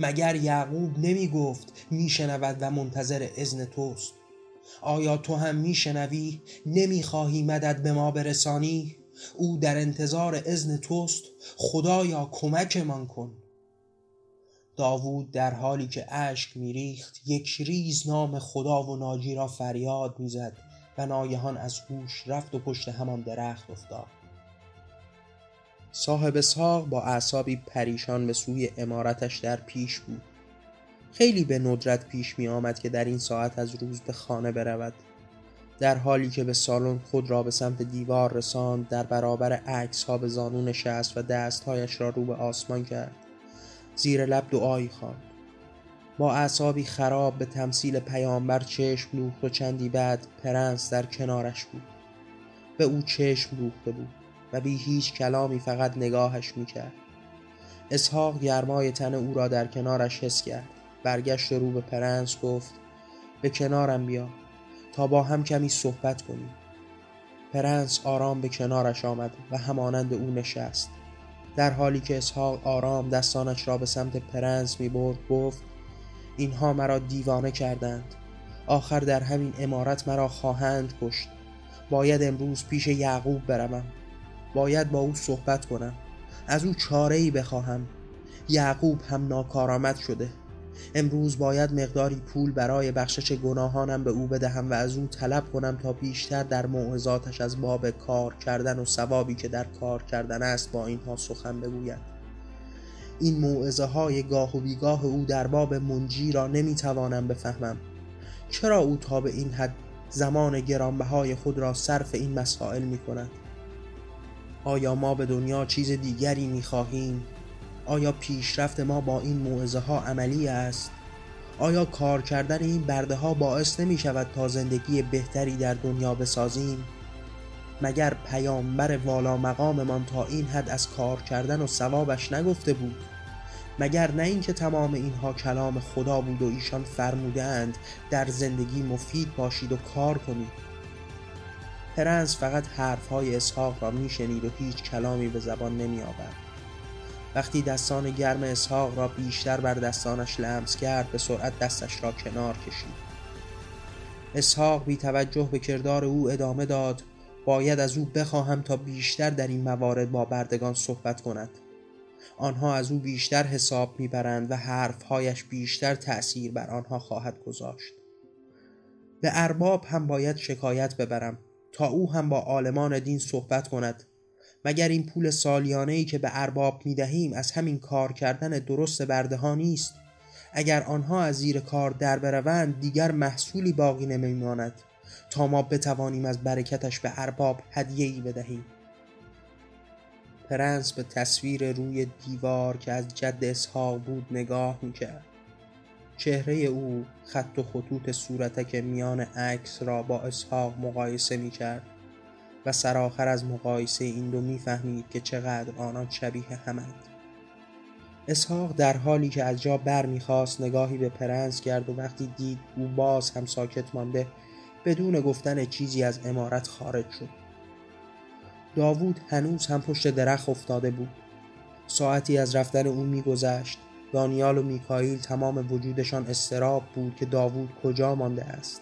مگر یعقوب نمی گفت می شنود و منتظر ازن توست؟ آیا تو هم می شنوی نمی خواهی مدد به ما برسانی؟ او در انتظار ازن توست خدایا کمکمان کن. داوود در حالی که اشک میریخت یک ریز نام خدا و ناجی را فریاد می‌زد و ناگهان از هوش رفت و پشت همان درخت افتاد. صاحب اسحاق با اعصابی پریشان به سوی امارتش در پیش بود. خیلی به ندرت پیش می آمد که در این ساعت از روز به خانه برود. در حالی که به سالن خود را به سمت دیوار رساند در برابر عکس ها به زانو نشست و دستهایش را رو به آسمان کرد. زیر لب دعایی خواند. با اعصابی خراب به تمثیل پیامبر چشم دوخت و چندی بعد پرنس در کنارش بود. به او چشم دوخته بود. و بی هیچ کلامی فقط نگاهش می‌کرد. اسحاق گرمای تن او را در کنارش حس کرد. برگشت رو به پرنس گفت به کنارم بیا تا با هم کمی صحبت کنیم. پرنس آرام به کنارش آمد و همانند او نشست. در حالی که اسحاق آرام دستانش را به سمت پرنس می برد گفت اینها مرا دیوانه کردند. آخر در همین امارت مرا خواهند کشت. باید امروز پیش یعقوب بروم. باید با او صحبت کنم. از او چاره ای بخواهم. یعقوب هم ناکارآمد شده. امروز باید مقداری پول برای بخشش گناهانم به او بدهم و از او طلب کنم تا بیشتر در موعظاتش از باب کار کردن و ثوابی که در کار کردن است با اینها سخن بگوید. این موعظه های گاه و بیگاه او در باب منجی را نمی‌توانم بفهمم. چرا او تا به این حد زمان گرانبهای خود را صرف این مسائل می کند آیا ما به دنیا چیز دیگری می خواهیم آیا پیشرفت ما با این موعظه ها عملی است؟ آیا کار کردن این برده ها باعث نمی شود تا زندگی بهتری در دنیا بسازیم؟ مگر پیامبر والا مقاممان تا این حد از کار کردن و ثوابش نگفته بود؟ مگر نه اینکه تمام اینها کلام خدا بود و ایشان فرمودند در زندگی مفید باشید و کار کنید پرنس فقط حرفهای اسحاق را میشنید و هیچ کلامی به زبان نمی آورد وقتی دستان گرم اسحاق را بیشتر بر دستانش لمس کرد به سرعت دستش را کنار کشید. اسحاق بی توجه به کردار او ادامه داد باید از او بخواهم تا بیشتر در این موارد با بردگان صحبت کند. آنها از او بیشتر حساب می‌برند و حرفهایش بیشتر تأثیر بر آنها خواهد گذاشت. به ارباب هم باید شکایت ببرم. تا او هم با عالمان دین صحبت کند. مگر این پول سالیانه ای که به ارباب می دهیم از همین کار کردن درست برده ها نیست؟ اگر آنها از زیر کار در بروند دیگر محصولی باقی نمیماند. تا ما بتوانیم از برکتش به ارباب هدیه ای بدهیم. پرنس به تصویر روی دیوار که از جد اسحاق بود نگاه می‌کرد. چهره او خط و خطوط صورتک میان عکس را با اسحاق مقایسه می‌کرد و سرآخر از مقایسه این دو می‌فهمید که چقدر آنان شبیه همند. اسحاق در حالی که از جا بر می‌خاست نگاهی به پرنس کرد و وقتی دید او باز هم ساکت مانده بدون گفتن چیزی از عمارت خارج شد. داوود هنوز هم پشت درخت افتاده بود. ساعتی از رفتن او میگذشت. دانیال و میکائیل تمام وجودشان استراب بود که داوود کجا مانده است.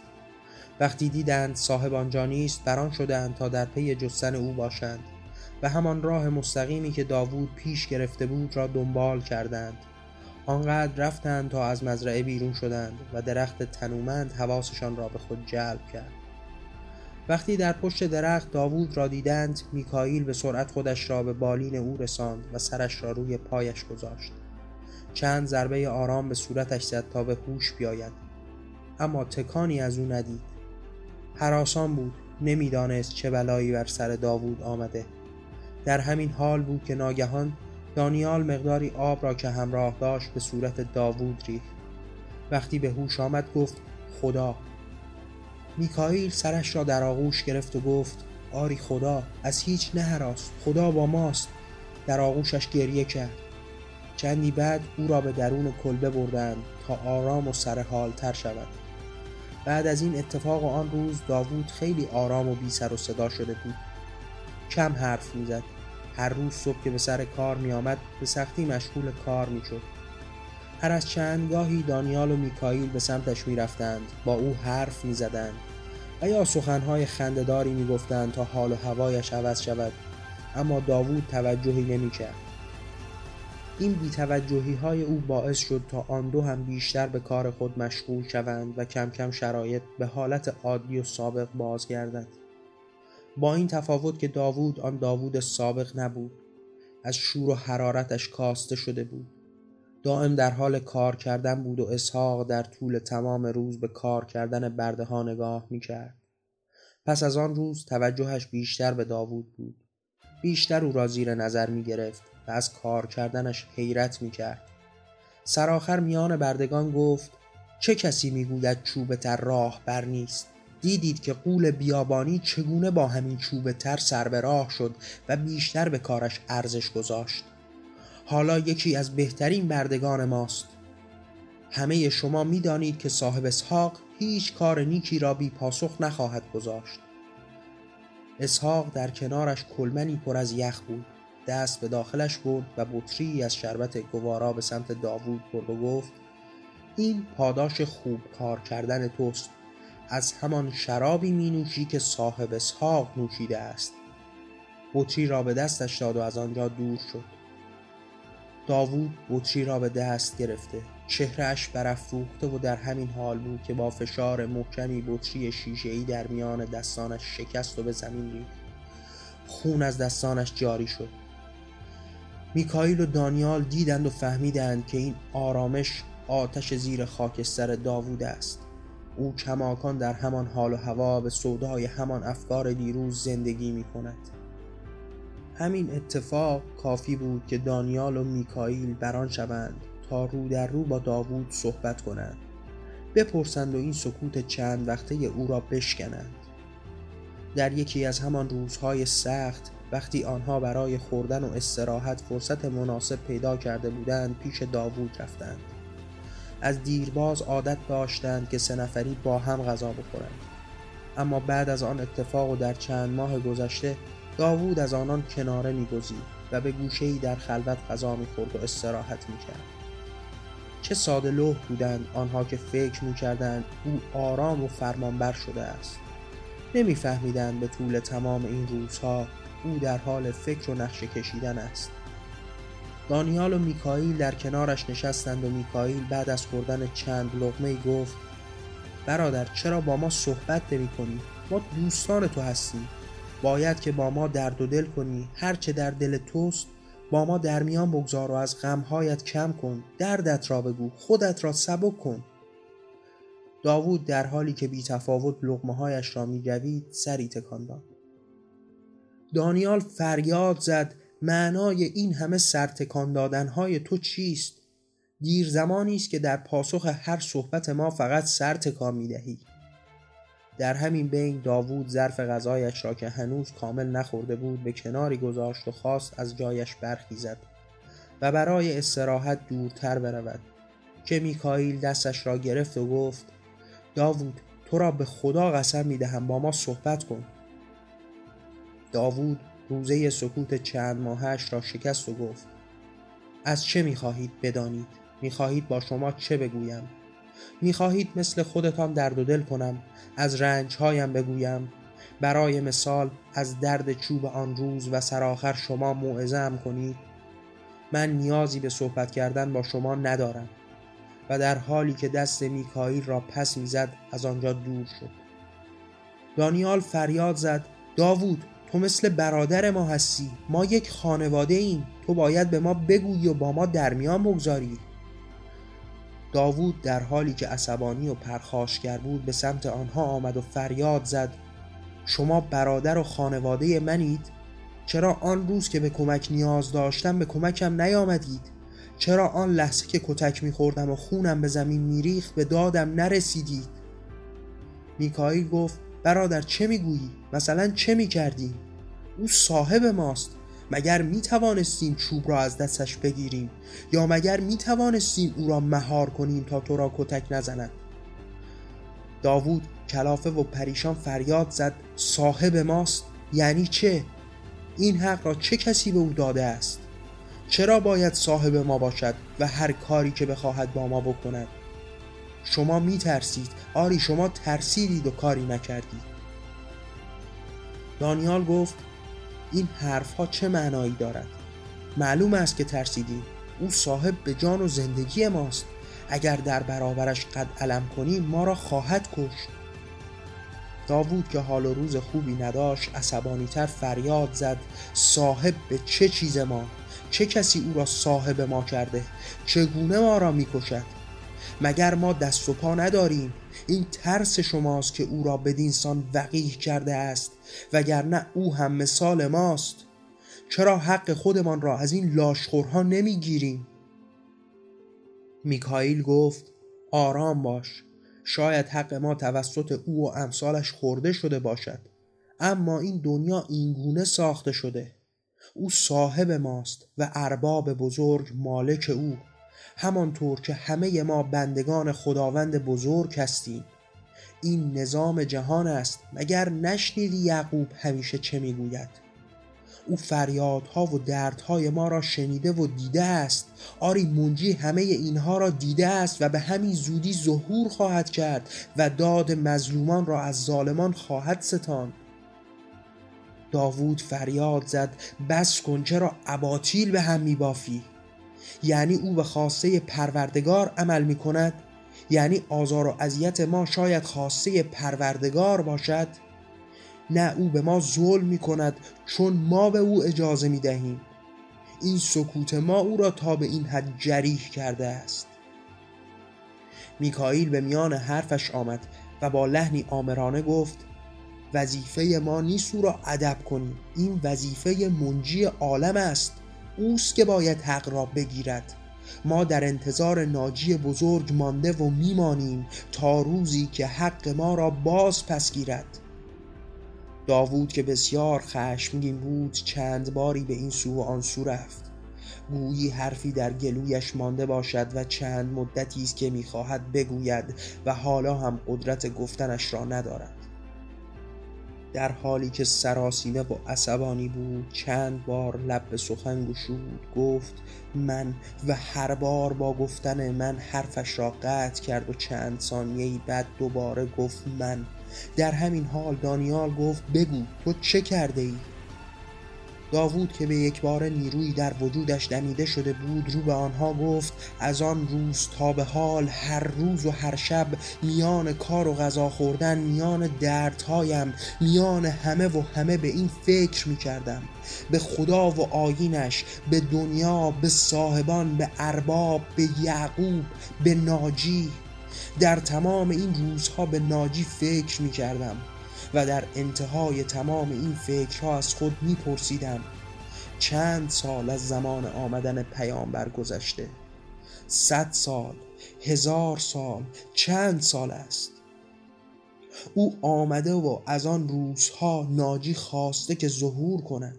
وقتی دیدند صاحب آنجا نیست بران شدند تا در پی جستن او باشند و همان راه مستقیمی که داوود پیش گرفته بود را دنبال کردند. آنقدر رفتند تا از مزرعه بیرون شدند و درخت تنومند حواسشان را به خود جلب کرد. وقتی در پشت درخت داوود را دیدند میکائیل به سرعت خودش را به بالین او رساند و سرش را روی پایش گذاشت. چند ضربه آرام به صورتش زد تا به هوش بیاید. اما تکانی از او ندید. حراسان بود نمی‌دانست چه بلایی بر سر داوود آمده. در همین حال بود که ناگهان دانیال مقداری آب را که همراه داشت به صورت داوود ریخت. وقتی به هوش آمد گفت خدا. میکائیل سرش را در آغوش گرفت و گفت آری خدا از هیچ نه خدا با ماست. در آغوشش گریه کرد. چندی بعد او را به درون کلبه بردند تا آرام و سرحال تر شود بعد از این اتفاق و آن روز داوود خیلی آرام و بی سر و صدا شده بود کم حرف می‌زد هر روز صبح که به سر کار می آمد به سختی مشغول کار می شد. هر از چندگاهی دانیال و میکائیل به سمتش می رفتند با او حرف می زدند و یا سخنهای خندهداری می گفتند تا حال و هوایش عوض شود اما داوود توجهی نمی کرد. این بیتوجهی های او باعث شد تا آن دو هم بیشتر به کار خود مشغول شوند و کم کم شرایط به حالت عادی و سابق بازگردد. با این تفاوت که داوود آن داوود سابق نبود از شور و حرارتش کاسته شده بود دائم در حال کار کردن بود و اسحاق در طول تمام روز به کار کردن برده ها نگاه می کرد. پس از آن روز توجهش بیشتر به داوود بود بیشتر او را زیر نظر می گرفت از کار کردنش حیرت می کرد سرآخر میان بردگان گفت چه کسی می‌گوید چوب تر راه بر نیست؟ دیدید که قول بیابانی چگونه با همین چوب تر سر به راه شد و بیشتر به کارش ارزش گذاشت؟ حالا یکی از بهترین بردگان ماست. همه شما می‌دانید که صاحب اسحاق هیچ کار نیکی را بی پاسخ نخواهد گذاشت. اسحاق در کنارش کلمنی پر از یخ بود. دست به داخلش برد و بطری از شربت گوارا به سمت داوود برد و گفت این پاداش خوب کار کردن توست. از همان شرابی می نوشی که صاحب اسحاق نوشیده است. بطری را به دستش داد و از آنجا دور شد. داوود بطری را به دست گرفته. چهرهش برافروخته و در همین حال بود که با فشار محکمی بطری شیشهای در میان دستانش شکست و به زمین ریخت. خون از دستانش جاری شد. میکائیل و دانیال دیدند و فهمیدند که این آرامش آتش زیر خاکستر داوود است. او کماکان در همان حال و هوا به سودای همان افکار دیروز زندگی می کند همین اتفاق کافی بود که دانیال و میکائیل بران شوند تا رو در رو با داوود صحبت کنند. بپرسند و این سکوت چند وقته او را بشکنند. در یکی از همان روزهای سخت وقتی آنها برای خوردن و استراحت فرصت مناسب پیدا کرده بودند پیش داوود رفتند. از دیرباز عادت داشتند که سه نفری با هم غذا بخورند. اما بعد از آن اتفاق و در چند ماه گذشته داوود از آنان کناره میگزید و به گوشهای در خلوت غذا می‌خورد و استراحت می‌کرد. چه ساده لوح بودند آنها که فکر می‌کردند او آرام و فرمانبر شده است. نمیفهمیدند به طول تمام این روزها او در حال فکر و نقشه کشیدن است. دانیال و میکائیل در کنارش نشستند و میکائیل بعد از خوردن چند لغمه گفت برادر چرا با ما صحبت نمی کنی؟ ما دوستان تو هستیم. باید که با ما درد و دل کنی. هرچه در دل توست با ما در میان بگذار و از غمهایت کم کن. دردت را بگو خودت را سبک کن. داوود در حالی که بی تفاوت لغمه هایش را می جوید سری تکان داد. دانیال فریاد زد معنای این همه سرتکان دادنهای تو چیست؟ دیر زمانی است که در پاسخ هر صحبت ما فقط سر تکان می دهی. در همین بین داوود ظرف غذایش را که هنوز کامل نخورده بود به کناری گذاشت و خواست از جایش برخیزد و برای استراحت دورتر برود که میکائیل دستش را گرفت و گفت داوود تو را به خدا قسم می دهم با ما صحبت کن داوود روزه سکوت چند ماهش را شکست و گفت از چه می‌خواهید بدانید؟ می‌خواهید با شما چه بگویم؟ می‌خواهید مثل خودتان درد و دل کنم از رنجهایم بگویم. برای مثال از درد چوب آن روز و سرآخر شما موعظم کنید. من نیازی به صحبت کردن با شما ندارم و در حالی که دست میکائیل را پس می‌زد از آنجا دور شد. دانیال فریاد زد داوود! تو مثل برادر ما هستی. ما یک خانواده ایم. تو باید به ما بگویی و با ما در میان بگذاری. داوود در حالی که عصبانی و پرخاشگر بود به سمت آنها آمد و فریاد زد. شما برادر و خانواده منید؟ چرا آن روز که به کمک نیاز داشتم به کمکم نیامدید؟ چرا آن لحظه که کتک میخوردم و خونم به زمین میریخت به دادم نرسیدید؟ میکائیل گفت برادر چه می‌گویی؟ مثلا چه می‌کردی؟ او صاحب ماست. مگر می توانستیم چوب را از دستش بگیریم؟ یا مگر می توانستیم او را مهار کنیم تا تو را کتک نزند؟ داوود کلافه و پریشان فریاد زد صاحب ماست؟ یعنی چه؟ این حق را چه کسی به او داده است؟ چرا باید صاحب ما باشد و هر کاری که بخواهد با ما بکند؟ شما می ترسید آری شما ترسیدید و کاری نکردید. دانیال گفت این حرف ها چه معنایی دارد؟ معلوم است که ترسیدیم. او صاحب به جان و زندگی ماست. اگر در برابرش قد علم کنیم ما را خواهد کشت. داوود که حال و روز خوبی نداشت عصبانیتر فریاد زد. صاحب به چه چیز ما؟ چه کسی او را صاحب ما کرده؟ چگونه ما را می‌کشد؟ مگر ما دست و پا نداریم؟ این ترس شماست که او را بدینسان وقیح کرده است وگرنه او هم مثال ماست. چرا حق خودمان را از این لاشخورها نمی‌گیریم؟ میکائیل گفت آرام باش شاید حق ما توسط او و امثالش خورده شده باشد اما این دنیا اینگونه ساخته شده. او صاحب ماست و ارباب بزرگ مالک او. همانطور که همه ما بندگان خداوند بزرگ هستیم. این نظام جهان است مگر نشنیدی یعقوب همیشه چه می‌گوید؟ او فریادها و دردهای ما را شنیده و دیده است. آری منجی همه اینها را دیده است و به همین زودی ظهور خواهد کرد و داد مظلومان را از ظالمان خواهد ستاند داوود فریاد زد بس کن چرا اباطیل به هم میبافی؟ یعنی او به خواسته پروردگار عمل می کند یعنی آزار و اذیت ما شاید خواسته پروردگار باشد. نه او به ما ظلم می کند چون ما به او اجازه می دهیم این سکوت ما او را تا به این حد جریح کرده است. میکائیل به میان حرفش آمد و با لحنی آمرانه گفت وظیفه ما نیست او را ادب کنیم. این وظیفه منجی عالم است. اوست که باید حق را بگیرد. ما در انتظار ناجی بزرگ مانده و میمانیم تا روزی که حق ما را باز پس گیرد. داوود که بسیار خشمگین بود چند باری به این سو و آن سو رفت. گویی حرفی در گلویش مانده باشد و چند مدتی است که می‌خواهد بگوید و حالا هم قدرت گفتنش را ندارد. در حالی که سراسیمه و عصبانی بود چند بار لب به سخن گشود گفت من و هر بار با گفتن من حرفش را قطع کرد و چند ثانیه بعد دوباره گفت من در همین حال دانیال گفت بگو تو چه کرده ای؟ داوود که به یک بار نیروی در وجودش دمیده شده بود رو به آنها گفت از آن روز تا به حال هر روز و هر شب میان کار و غذا خوردن میان دردهایم میان همه و همه به این فکر می کردم به خدا و آینش به دنیا به صاحبان به ارباب به یعقوب به ناجی. در تمام این روزها به ناجی فکر می کردم و در انتهای تمام این فکرها از خود میپرسیدم چند سال از زمان آمدن پیامبر گذشته؟ صد سال هزار سال چند سال است؟ او آمده و از آن روزها ناجی خواسته که ظهور کند.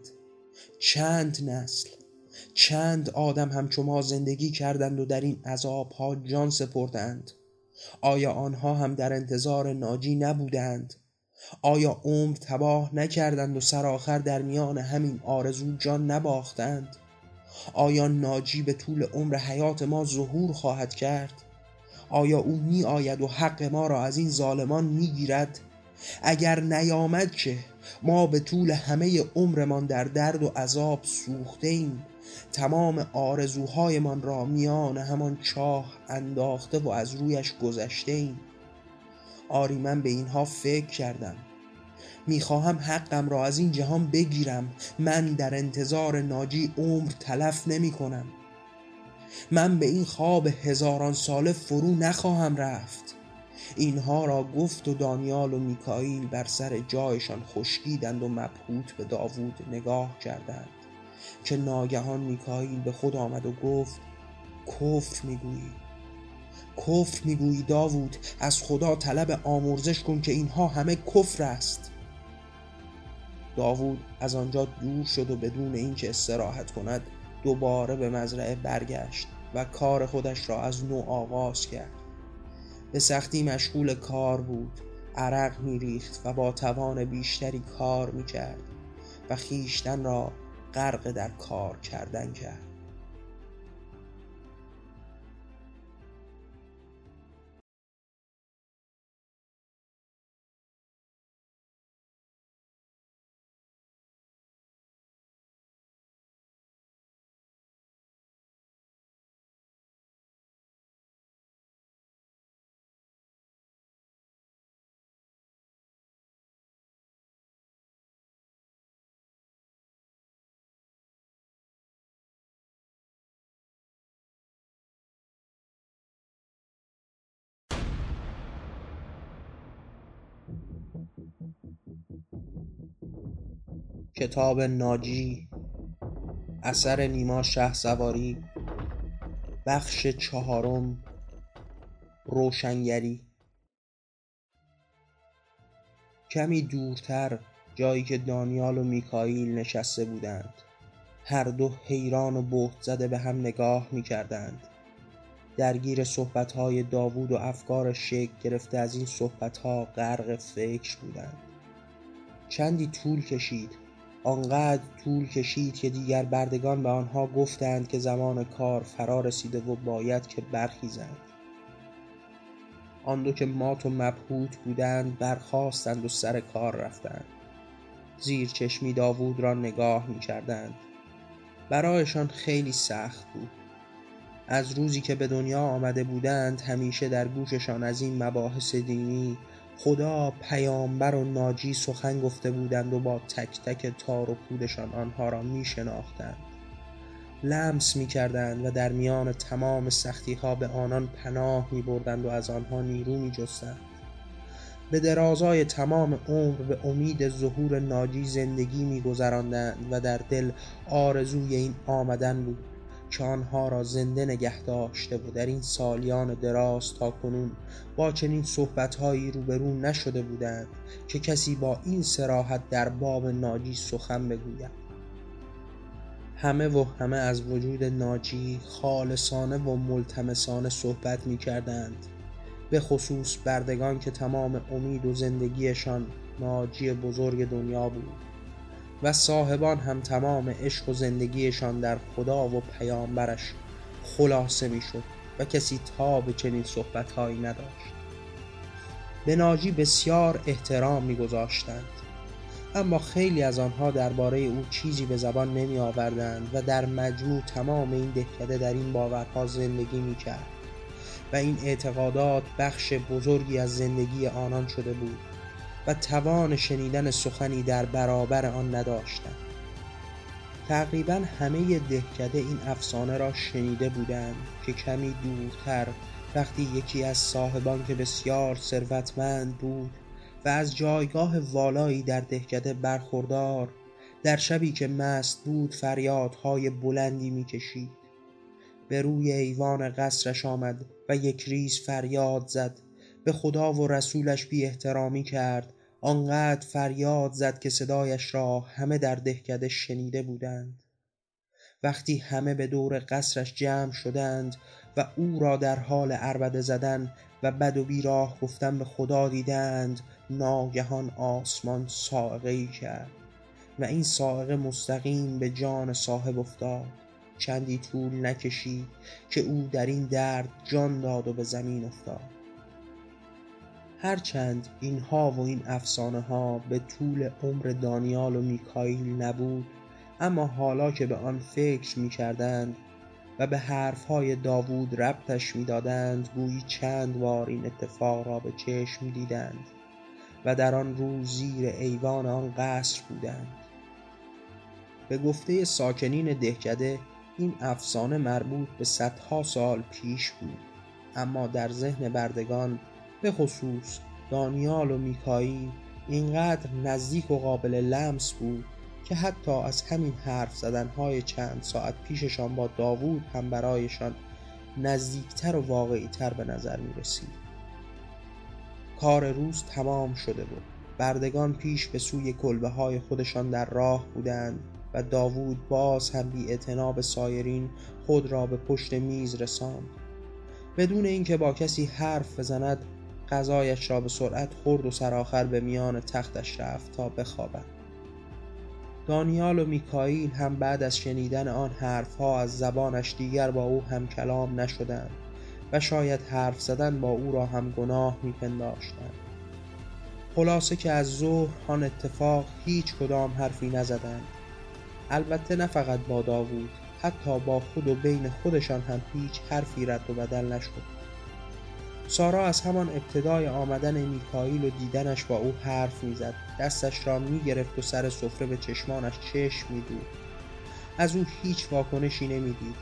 چند نسل چند آدم هم ما زندگی کردند و در این عذابها جان سپردند. آیا آنها هم در انتظار ناجی نبودند؟ آیا عمر تباه نکردند و سرآخر در میان همین آرزو جان نباختند؟ آیا ناجی به طول عمر حیات ما ظهور خواهد کرد؟ آیا او می آید و حق ما را از این ظالمان می گیرد اگر نیامد که ما به طول همه عمرمان در درد و عذاب سوخته ایم تمام آرزوهایمان را میان همان چاه انداخته و از رویش گذشته ایم آری من به اینها فکر کردم. می‌خواهم حقم را از این جهان بگیرم. من در انتظار ناجی عمر تلف نمی کنم من به این خواب هزاران ساله فرو نخواهم رفت. اینها را گفت و دانیال و میکائیل بر سر جایشان خشکیدند و مبهوت به داوود نگاه کردند. که ناگهان میکائیل به خود آمد و گفت کفر می‌گویی کفر می‌گویی داوود از خدا طلب آمرزش کن که اینها همه کفر است. داوود از آنجا دور شد و بدون اینکه استراحت کند دوباره به مزرعه برگشت و کار خودش را از نو آغاز کرد. به سختی مشغول کار بود عرق میریخت و با توان بیشتری کار می‌کرد و خیشتن را غرق در کار کردن کرد. کتاب ناجی اثر نیما شه سواری بخش چهارم روشنگری. کمی دورتر جایی که دانیال و میکائیل نشسته بودند. هر دو حیران و بهت زده به هم نگاه می کردند درگیر صحبتهای داوود و افکار شکل گرفته از این صحبتها غرق فکر بودند. چندی طول کشید آنقدر طول کشید که دیگر بردگان به آنها گفتند که زمان کار فرا رسیده و باید که برخیزند. آن دو که مات و مبهوت بودند برخواستند و سر کار رفتند. زیر چشمی داوود را نگاه می کردند برایشان خیلی سخت بود. از روزی که به دنیا آمده بودند همیشه در گوششان از این مباحث دینی خدا پیامبر و ناجی سخن گفته بودند و با تک تک تار و پودشان آنها را می شناختند لمس می کردند و در میان تمام سختی ها به آنان پناه می بردند و از آنها نیرو می جستند به درازای تمام عمر به امید ظهور ناجی زندگی می گذراندند و در دل آرزوی این آمدن بود. که آنها را زنده نگه داشته و در این سالیان دراز تا کنون با چنین صحبتهایی روبرو نشده بودند که کسی با این سراحت در باب ناجی سخن بگوید. همه و همه از وجود ناجی خالصانه و ملتمسانه صحبت می کردند به خصوص بردگان که تمام امید و زندگیشان ناجی بزرگ دنیا بود. و صاحبان هم تمام عشق و زندگیشان در خدا و پیامبرش خلاصه می‌شد و کسی تا به چنین صحبتهایی نداشت. به ناجی بسیار احترام میگذاشتند. اما خیلی از آنها درباره او چیزی به زبان نمی و در مجموع تمام این دهکده در این باورها زندگی می کرد و این اعتقادات بخش بزرگی از زندگی آنان شده بود. و توان شنیدن سخنی در برابر آن نداشتند تقریبا همه دهکده این افسانه را شنیده بودند که کمی دورتر وقتی یکی از صاحبان که بسیار ثروتمند بود و از جایگاه والایی در دهکده برخوردار در شبی که مست بود فریادهای بلندی می‌کشید. به روی ایوان قصرش آمد و یک ریز فریاد زد. به خدا و رسولش بی احترامی کرد. آنقدر فریاد زد که صدایش را همه در دهکده شنیده بودند. وقتی همه به دور قصرش جمع شدند و او را در حال عربده زدن و بد و بیراه گفتن به خدا دیدند ناگهان آسمان سائقه کرد و این سائقه مستقیم به جان صاحب افتاد. چندی طول نکشید که او در این درد جان داد و به زمین افتاد. هرچند اینها و این افسانه ها به طول عمر دانیال و میکائیل نبود اما حالا که به آن فکر می کردند و به حرفهای داوود ربطش می دادند گویی چند بار این اتفاق را به چشم دیدند و در آن روز زیر ایوان آن قصر بودند. به گفته ساکنین دهکده این افسانه مربوط به صدها سال پیش بود اما در ذهن بردگان به خصوص دانیال و میکائیل اینقدر نزدیک و قابل لمس بود که حتی از همین حرف زدنهای چند ساعت پیششان با داوود هم برایشان نزدیکتر و واقعیتر به نظر می رسید. کار روز تمام شده بود بردگان پیش به سوی کلبه های خودشان در راه بودند و داوود باز هم بی به سایرین خود را به پشت میز رساند بدون اینکه با کسی حرف بزند غذایش را به سرعت خورد و سرآخر به میان تختش رفت تا بخوابد. دانیال و میکائیل هم بعد از شنیدن آن حرفها از زبانش دیگر با او هم کلام نشدند و شاید حرف زدن با او را هم گناه میپنداشتند. خلاصه که از ظهر آن اتفاق هیچ کدام حرفی نزدند. البته نه فقط با داوود حتی با خود و بین خودشان هم هیچ حرفی رد و بدل نشد. سارا از همان ابتدای آمدن میکائیل و دیدنش با او حرف می‌زد. دستش را می‌گرفت و سر سفره به چشمانش چشم میدود از او هیچ واکنشی نمی‌دید.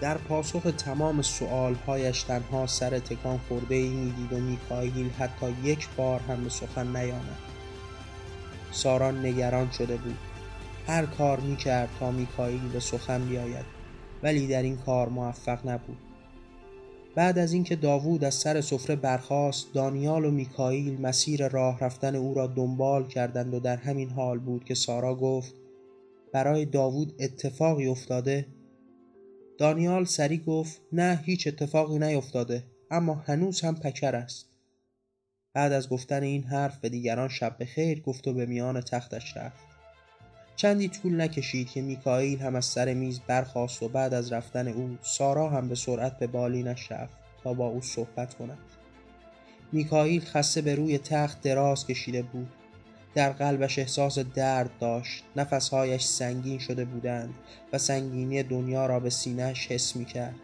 در پاسخ تمام سؤالهایش تنها سر تکان خورده ای می‌دید و میکائیل حتی یک بار هم به سخن نیامد. سارا نگران شده بود. هر کار می‌کرد تا میکائیل به سخن بیاید. ولی در این کار موفق نبود. بعد از اینکه داوود از سر سفره برخاست دانیال و میکائیل مسیر راه رفتن او را دنبال کردند و در همین حال بود که سارا گفت برای داوود اتفاقی افتاده؟ دانیال سری گفت نه هیچ اتفاقی نیفتاده اما هنوز هم پکر است. بعد از گفتن این حرف به دیگران شب به خیر گفت و به میان تختش رفت. چندی طول نکشید که میکائیل هم از سر میز برخاست و بعد از رفتن او سارا هم به سرعت به بالینش رفت تا با او صحبت کند. میکائیل خسته به روی تخت دراز کشیده بود. در قلبش احساس درد داشت. نفسهایش سنگین شده بودند و سنگینی دنیا را به سینهش حس می کرد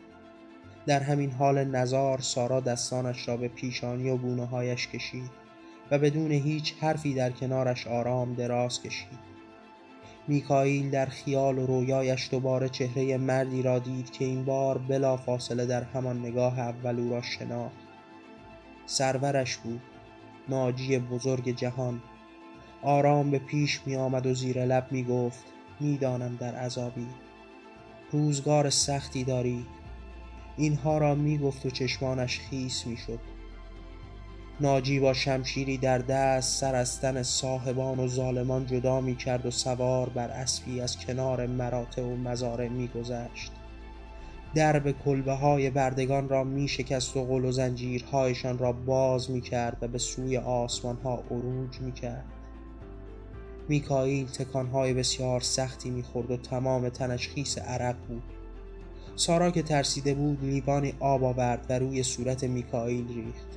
در همین حال نزار سارا دستانش را به پیشانی و گونه هایش کشید و بدون هیچ حرفی در کنارش آرام دراز کشید. میکائیل در خیال و رویایش دوباره چهره مردی را دید که این بار بلا فاصله در همان نگاه اول او را شناخت. سرورش بود. ناجی بزرگ جهان. آرام به پیش می آمد و زیر لب می گفت می‌دانم در عذابی. روزگار سختی داری. اینها را می گفت و چشمانش خیس می شد ناجی با شمشیری در دست سر از تن صاحبان و ظالمان جدا می کرد و سوار بر اسبی از کنار مراتع و مزاره می گذشت. درب کلبه های بردگان را می شکست و قل و زنجیرهایشان را باز می کرد و به سوی آسمان ها عروج می کرد. میکائیل تکانهای بسیار سختی می‌خورد و تمام تنش خیس عرق بود. سارا که ترسیده بود لیوانی آب آورد و روی صورت میکائیل ریخت.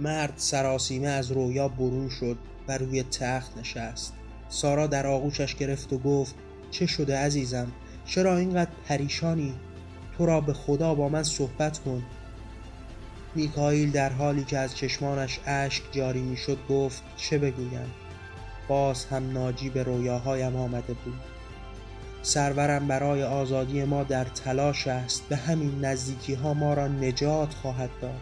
مرد سراسیمه از رویا برون شد و روی تخت نشست. سارا در آغوشش گرفت و گفت چه شده عزیزم؟ چرا اینقدر پریشانی؟ تو را به خدا با من صحبت کن. میکائیل در حالی که از چشمانش اشک جاری می‌شد گفت چه بگویم؟ باز هم ناجی به رویاهایم آمده بود. سرورم برای آزادی ما در تلاش است. به همین نزدیکی ها ما را نجات خواهد داد.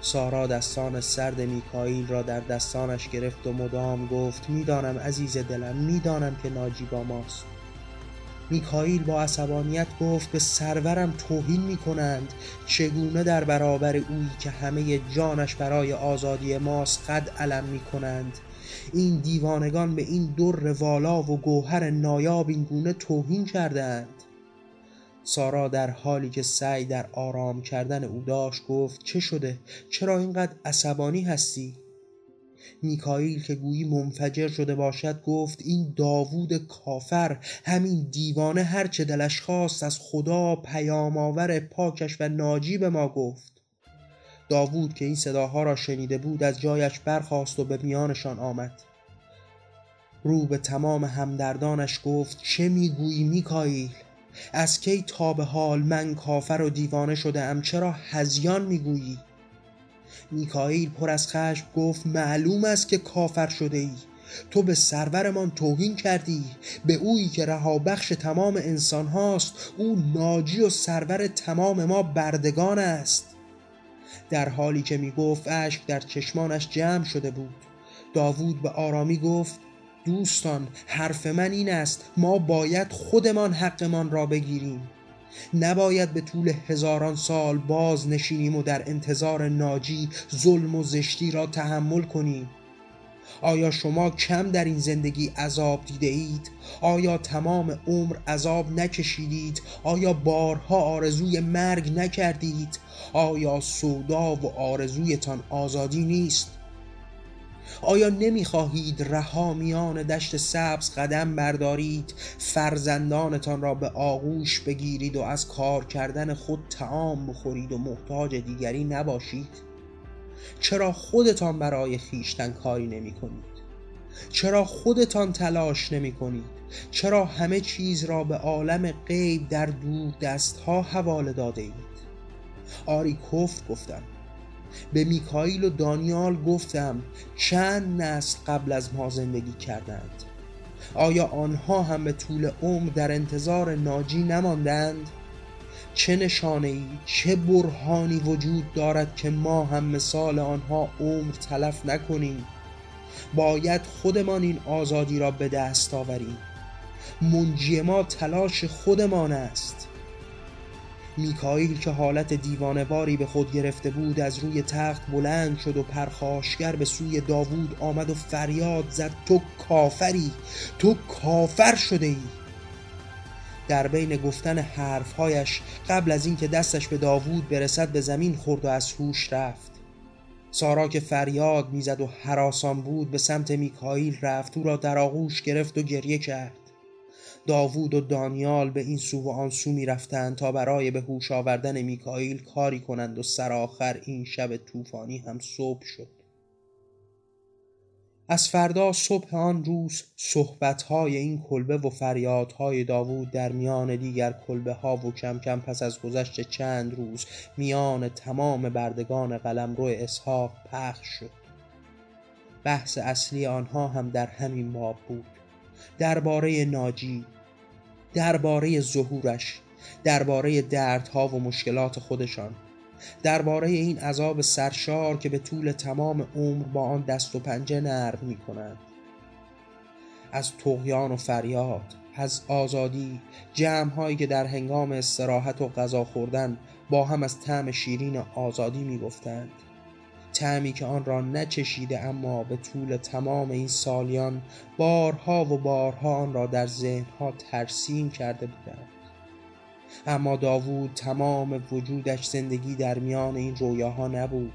سارا دستان سرد میکائیل را در دستانش گرفت و مدام گفت می‌دانم عزیز دلم می‌دانم که ناجی با ماست. میکائیل با عصبانیت گفت به سرورم توهین می‌کنند. چگونه در برابر اویی که همه جانش برای آزادی ماست قد علم می‌کنند؟ این دیوانگان به این در والا و گوهر نایاب این گونه توهین کردند سارا در حالی که سعی در آرام کردن او داشت گفت چه شده؟ چرا اینقدر عصبانی هستی؟ میکائیل که گویی منفجر شده باشد گفت این داوود کافر همین دیوانه هرچه دلش خواست از خدا پیام آور پاکش و ناجی به ما گفت. داوود که این صداها را شنیده بود از جایش برخاست و به میانشان آمد. رو به تمام همدردانش گفت چه می‌گویی میکائیل از کی تا به حال من کافر و دیوانه شده ام چرا هزیان می‌گویی؟ میکائیل پر از خشم گفت معلوم است که کافر شده ای تو به سرورمان توهین کردی. به اویی که رهابخش تمام انسان هاست او ناجی و سرور تمام ما بردگان است. در حالی که می گفت اشک در چشمانش جمع شده بود. داوود به آرامی گفت دوستان حرف من این است ما باید خودمان حقمان را بگیریم نباید به طول هزاران سال باز نشینیم و در انتظار ناجی ظلم و زشتی را تحمل کنیم آیا شما کم در این زندگی عذاب دیده اید؟ آیا تمام عمر عذاب نکشیدید؟ آیا بارها آرزوی مرگ نکردید؟ آیا سودا و آرزویتان آزادی نیست؟ آیا نمی‌خواهید رها میان دشت سبز قدم بردارید فرزندانتان را به آغوش بگیرید و از کار کردن خود تعام بخورید و محتاج دیگری نباشید؟ چرا خودتان برای خیشتن کاری نمی کنید؟ چرا خودتان تلاش نمی کنید؟ چرا همه چیز را به عالم غیب در دور دست ها حواله داده اید؟ آری کفر گفتم به میکائیل و دانیال گفتم چند نسل قبل از ما زندگی کردند. آیا آنها هم به طول عمر در انتظار ناجی نماندند؟ چه نشانه ای چه برهانی وجود دارد که ما هم مثال آنها عمر تلف نکنیم؟ باید خودمان این آزادی را به دست آوریم. منجی ما تلاش خودمان است. میکائیل که حالت دیوانواری به خود گرفته بود از روی تخت بلند شد و پرخاشگر به سوی داوود آمد و فریاد زد تو کافری تو کافر شده ای در بین گفتن حرفهایش قبل از اینکه دستش به داوود برسد به زمین خورد و از هوش رفت. سارا که فریاد می‌زد و حراسان بود به سمت میکائیل رفت او را در آغوش گرفت و گریه کرد. داوود و دانیال به این سو و آن سو می رفتند تا برای به هوش آوردن میکائیل کاری کنند و سرآخر این شب طوفانی هم صبح شد. از فردا صبح آن روز صحبتهای این کلبه و فریادهای داوود در میان دیگر کلبه ها و کم کم پس از گذشت چند روز میان تمام بردگان قلمرو اسحاق پخش شد. بحث اصلی آنها هم در همین باب بود. درباره ناجی درباره ظهورش درباره دردها و مشکلات خودشان درباره این عذاب سرشار که به طول تمام عمر با آن دست و پنجه نرم می کنند از تغیان و فریاد از آزادی جمع هایی که در هنگام استراحت و غذا خوردن با هم از طعم شیرین آزادی می گفتند تعمی که آن را نچشیده اما به طول تمام این سالیان بارها و بارها آن را در ذهنها ترسیم کرده بودند. اما داوود تمام وجودش زندگی در میان این رویاها نبود.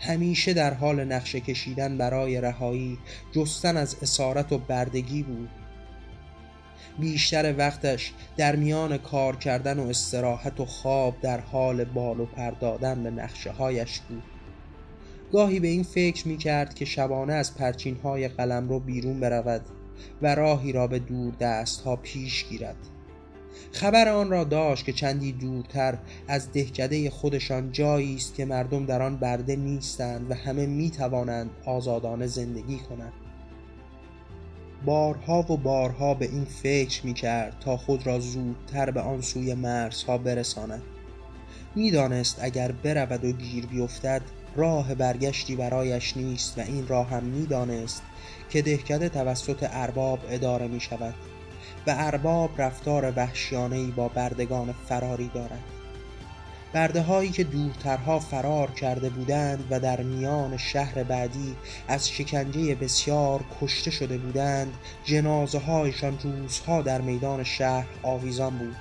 همیشه در حال نقشه کشیدن برای رهایی جستن از اسارت و بردگی بود. بیشتر وقتش در میان کار کردن و استراحت و خواب در حال بال و پردادن به نقشه هایش بود. گاهی به این فکر می کرد که شبانه از پرچین های قلم رو بیرون برود و راهی را به دور دست ها پیش گیرد. خبر آن را داشت که چندی دورتر از دهکده خودشان جایی است که مردم در آن برده نیستند و همه می توانند آزادانه زندگی کنند. بارها و بارها به این فکر می کرد تا خود را زودتر به آن سوی مرزها برساند. می‌دانست اگر برود و گیر بیفتد راه برگشتی برایش نیست و این راه هم می‌دانست که دهکده توسط ارباب اداره می شود و ارباب رفتار وحشیانهی با بردگان فراری دارد. برده هایی که دورترها فرار کرده بودند و در میان شهر بعدی از شکنجه بسیار کشته شده بودند جنازه هایشان روزها در میدان شهر آویزان بود.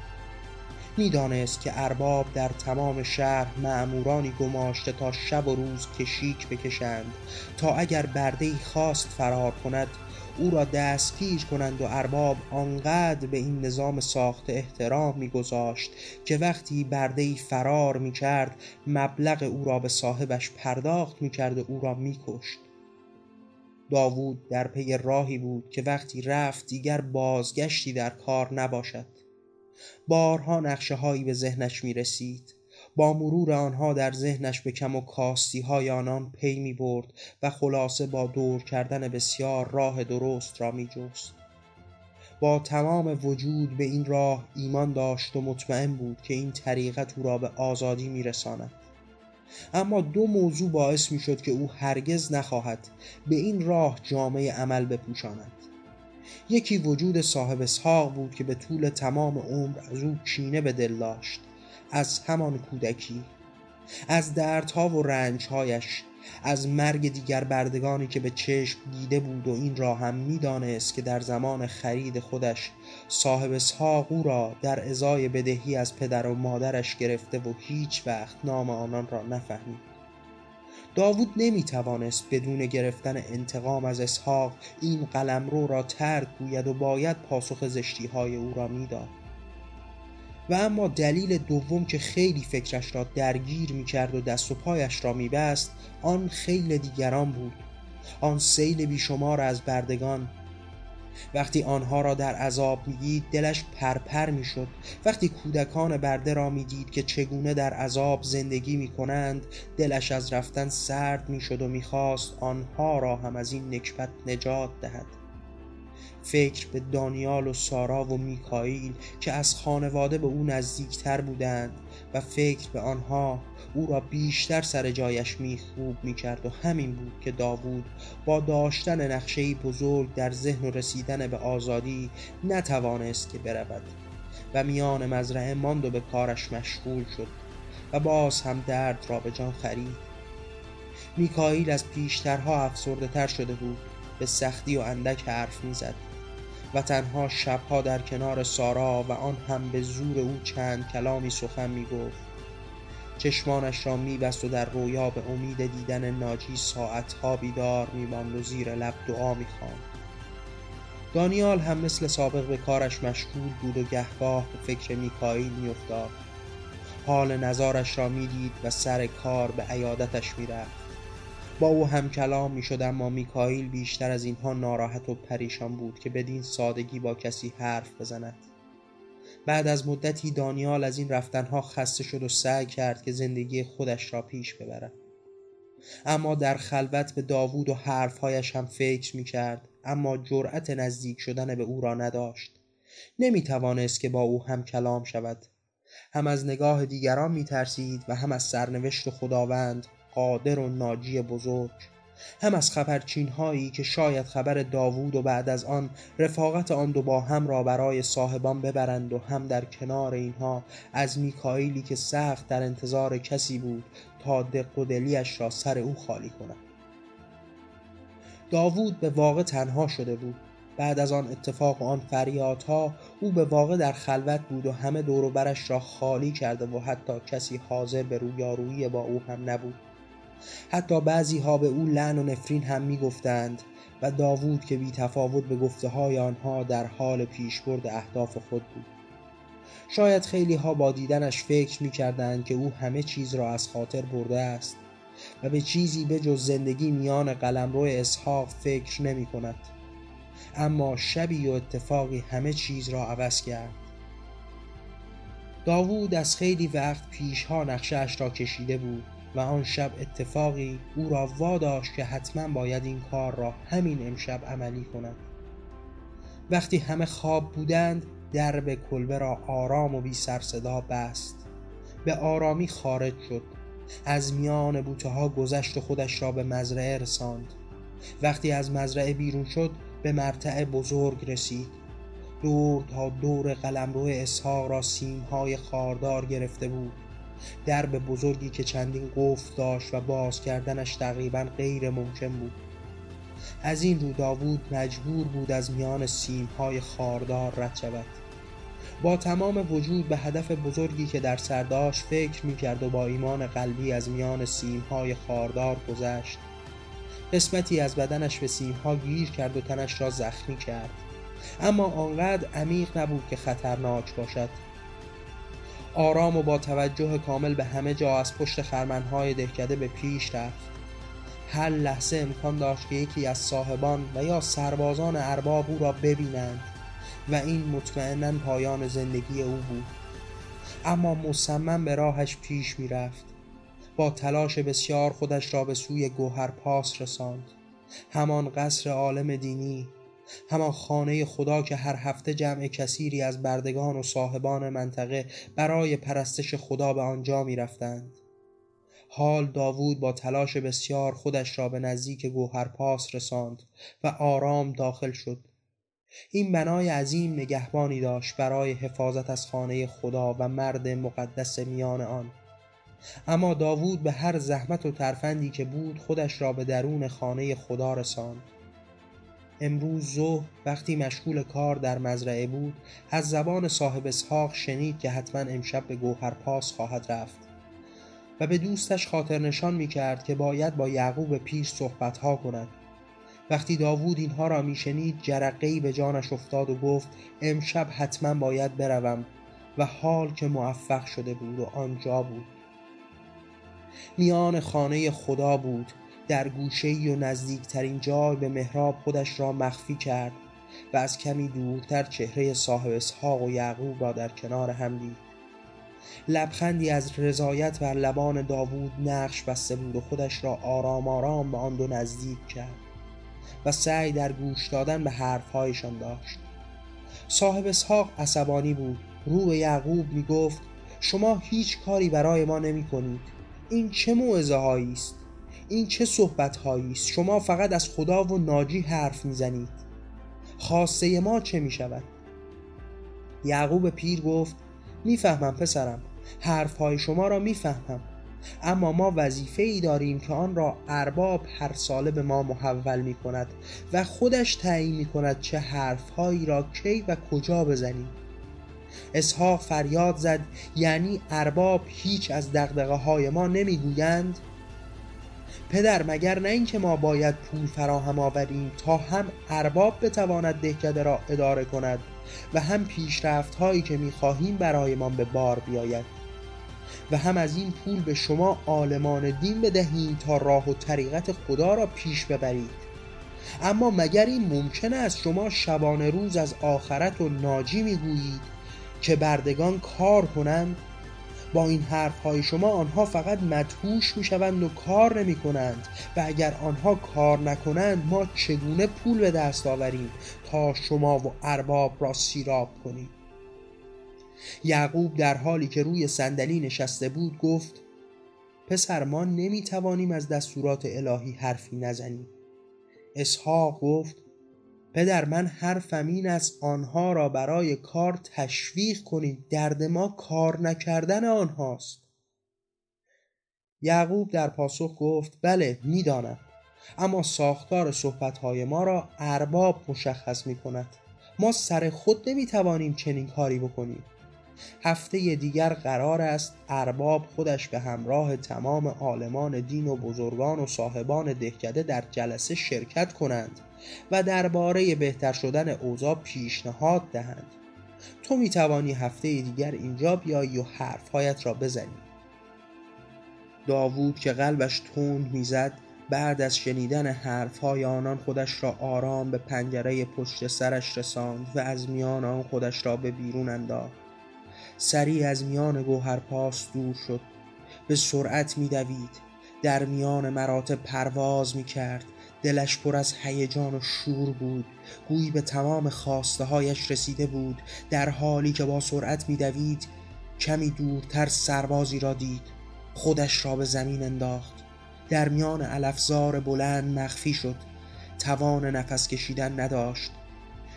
می‌دانست که ارباب در تمام شهر معمورانی گماشته تا شب و روز کشیک بکشند تا اگر برده خواست فرار کند او را دستگیر کنند و ارباب آنقدر به این نظام ساخته احترام میگذاشت که وقتی برده ای فرار می‌کرد مبلغ او را به صاحبش پرداخت می‌کرد و او را میکشت. داوود در پی راهی بود که وقتی رفت دیگر بازگشتی در کار نباشد. بارها نقشه هایی به ذهنش می رسید با مرور آنها در ذهنش به کم و کاستی های آنان پی می برد و خلاصه با دور کردن بسیار راه درست را می جست. با تمام وجود به این راه ایمان داشت و مطمئن بود که این طریقت او را به آزادی می رساند. اما دو موضوع باعث می شد که او هرگز نخواهد به این راه جامعه عمل بپوشاند یکی وجود صاحب اسحاق بود که به طول تمام عمر از او کینه به دل داشت از همان کودکی از دردها و رنجهایش از مرگ دیگر بردگانی که به چشم دیده بود و این را هم می‌دانست که در زمان خرید خودش صاحب اسحاق او را در ازای بدهی از پدر و مادرش گرفته و هیچ وقت نام آنان را نفهمید. داوود نمی توانست بدون گرفتن انتقام از اسحاق این قلمرو را ترک گوید و باید پاسخ زشتی های او را می‌داد. و اما دلیل دوم که خیلی فکرش را درگیر می کرد و دست و پایش را می بست آن خیلی دیگران بود. آن سیل بیشمار از بردگان وقتی آنها را در عذاب می‌دید دلش پرپر می‌شد. وقتی کودکان برده را می‌دید که چگونه در عذاب زندگی می کنند دلش از رفتن سرد می‌شد و می‌خواست آنها را هم از این نکبت نجات دهد. فکر به دانیال و سارا و میکائیل که از خانواده به او نزدیکتر بودند و فکر به آنها او را بیشتر سر جایش میخوب می‌کرد و همین بود که داوود با داشتن نقشه بزرگ در ذهن و رسیدن به آزادی نتوانست که برود و میان مزرعه ماند و به کارش مشغول شد و باز هم درد را به جان خرید. میکائیل از پیشترها افسرده تر شده بود به سختی و اندک حرف می‌زد و تنها شبها در کنار سارا و آن هم به زور او چند کلامی سخن می گفت. چشمانش را میبست و در رویا به امید دیدن ناجی ساعتها بیدار میماند و زیر لب دعا می‌خواند. دانیال هم مثل سابق به کارش مشغول بود و گهگاه به فکر میکائیل میافتاد. حال نظارش را می‌دید و سر کار به عیادتش می‌رفت. با او هم کلام می شد اما میکائیل بیشتر از اینها ناراحت و پریشان بود که بدین سادگی با کسی حرف بزند. بعد از مدتی دانیال از این رفتنها خسته شد و سعی کرد که زندگی خودش را پیش ببرد. اما در خلوت به داوود و حرفهایش هم فکر می کرد اما جرأت نزدیک شدن به او را نداشت. نمی توانست که با او هم کلام شود. هم از نگاه دیگران می ترسید و هم از سرنوشت خداوند قادر و ناجی بزرگ. هم از خبرچین هایی که شاید خبر داوود و بعد از آن رفاقت آن دو با هم را برای صاحبان ببرند و هم در کنار اینها از میکائیلی که سخت در انتظار کسی بود تا دق و دلیش را سر او خالی کند. داوود به واقع تنها شده بود. بعد از آن اتفاق و آن فریادها او به واقع در خلوت بود و همه دور برش را خالی کرده و حتی کسی حاضر به رویارویی با او هم نبود. حتی بعضی ها به او لعن و نفرین هم می گفتند و داوود که بی تفاوت به گفته های آنها در حال پیشبرد اهداف خود بود. شاید خیلی ها با دیدنش فکر می کردند که او همه چیز را از خاطر برده است و به چیزی به جز زندگی میان قلمرو اسحاق فکر نمی کند اما شبی و اتفاقی همه چیز را عوض کرد. داوود از خیلی وقت پیشها نقشه را کشیده بود. و آن شب اتفاقی او را واداشت که حتما باید این کار را همین امشب عملی کند. وقتی همه خواب بودند درب کلبه را آرام و بی سر صدا بست. به آرامی خارج شد. از میان بوته ها گذشت و خودش را به مزرعه رساند. وقتی از مزرعه بیرون شد به مرتع بزرگ رسید. دور تا دور قلمرو اسحاق را سیمهای خاردار گرفته بود. درب بزرگی که چندین قفل داشت و باز کردنش تقریبا غیر ممکن بود. از این رو داوود مجبور بود از میان سیمهای خاردار رد شود. با تمام وجود به هدف بزرگی که در سر داشت فکر می‌کرد و با ایمان قلبی از میان سیمهای خاردار گذشت. قسمتی از بدنش به سیمها گیر کرد و تنش را زخمی کرد. اما آنقدر عمیق نبود که خطرناک باشد. آرام و با توجه کامل به همه جا از پشت خرمنهای دهکده به پیش رفت. هر لحظه امکان داشت که یکی از صاحبان و یا سربازان ارباب او را ببینند و این مطمئنا پایان زندگی او بود. اما مصمم به راهش پیش می رفت با تلاش بسیار خودش را به سوی گوهر پاس رساند. همان قصر عالم دینی همان خانه خدا که هر هفته جمع کثیری از بردگان و صاحبان منطقه برای پرستش خدا به آنجا می رفتند. حال داوود با تلاش بسیار خودش را به نزدیک گوهرپاس رساند و آرام داخل شد. این بنای عظیم نگهبانی داشت برای حفاظت از خانه خدا و مرد مقدس میان آن. اما داوود به هر زحمت و ترفندی که بود خودش را به درون خانه خدا رساند. امروز ظهر وقتی مشغول کار در مزرعه بود از زبان صاحب اسحاق شنید که حتما امشب به گوهر پاس خواهد رفت. و به دوستش خاطر نشان می کرد که باید با یعقوب پیر صحبت ها کند. وقتی داوود اینها را میشنید جرقهای به جانش افتاد و گفت امشب حتما باید بروم. و حال که موفق شده بود و آنجا بود. میان خانه خدا بود. در گوشه و نزدیکترین جای به محراب خودش را مخفی کرد و از کمی دورتر چهره صاحب اسحاق و یعقوب را در کنار هم دید. لبخندی از رضایت بر لبان داوود نقش بسته بود و خودش را آرام آرام به آن دو نزدیک کرد و سعی در گوش دادن به حرفهایشان داشت. صاحب اسحاق عصبانی بود. رو به یعقوب می گفت شما هیچ کاری برای ما نمی کنید این چه موعظه است؟ این چه صحبت هایی است؟ شما فقط از خدا و ناجی حرف می‌زنید. خواسته ما چه می شود یعقوب پیر گفت می‌فهمم پسرم حرف های شما را می‌فهمم. اما ما وظیفه ای داریم که آن را ارباب هر ساله به ما محول می کند و خودش تعیین می کند چه حرف هایی را کی و کجا بزنیم. اسحاق فریاد زد یعنی ارباب هیچ از دقدقه های ما نمی‌گویند؟ پدر مگر نه اینکه ما باید پول فراهم آوریم تا هم ارباب بتواند دهکده را اداره کند و هم پیشرفت هایی که می خواهیم برایمان به بار بیاید؟ و هم از این پول به شما عالمان دین بدهیم تا راه و طریقت خدا را پیش ببرید. اما مگر این ممکن است شما شبانه روز از آخرت و ناجی می‌گویید که بردگان کار کنند با این حرف های شما آنها فقط مدهوش می شوند و کار نمی کنند و اگر آنها کار نکنند ما چگونه پول به دست آوریم تا شما و ارباب را سیراب کنیم؟ یعقوب در حالی که روی صندلی نشسته بود گفت پسر ما نمی توانیم از دستورات الهی حرفی نزنیم. اسحاق گفت پدر من حرفم این از آنها را برای کار تشویق کنید. درد ما کار نکردن آنهاست. یعقوب در پاسخ گفت بله می‌دانم. اما ساختار صحبتهای ما را ارباب مشخص می کند ما سر خود نمی توانیم چنین کاری بکنیم. هفته دیگر قرار است ارباب خودش به همراه تمام عالمان دین و بزرگان و صاحبان دهکده در جلسه شرکت کنند. و درباره بهتر شدن اوضاع پیشنهاد دهند. تو می توانی هفته دیگر اینجا بیایی و حرفهایت را بزنی. داوود که قلبش تند می‌زد بعد از شنیدن حرفهای آنان خودش را آرام به پنجره پشت سرش رساند و از میان آن خودش را به بیرون انداخت. سریع از میان گوهر پاس دور شد. به سرعت میدوید. در میان مراتب پرواز می کرد دلش پر از هیجان و شور بود. گویی به تمام خواسته هایش رسیده بود. در حالی که با سرعت میدوید کمی دورتر سربازی را دید. خودش را به زمین انداخت. در میان علفزار بلند مخفی شد. توان نفس کشیدن نداشت.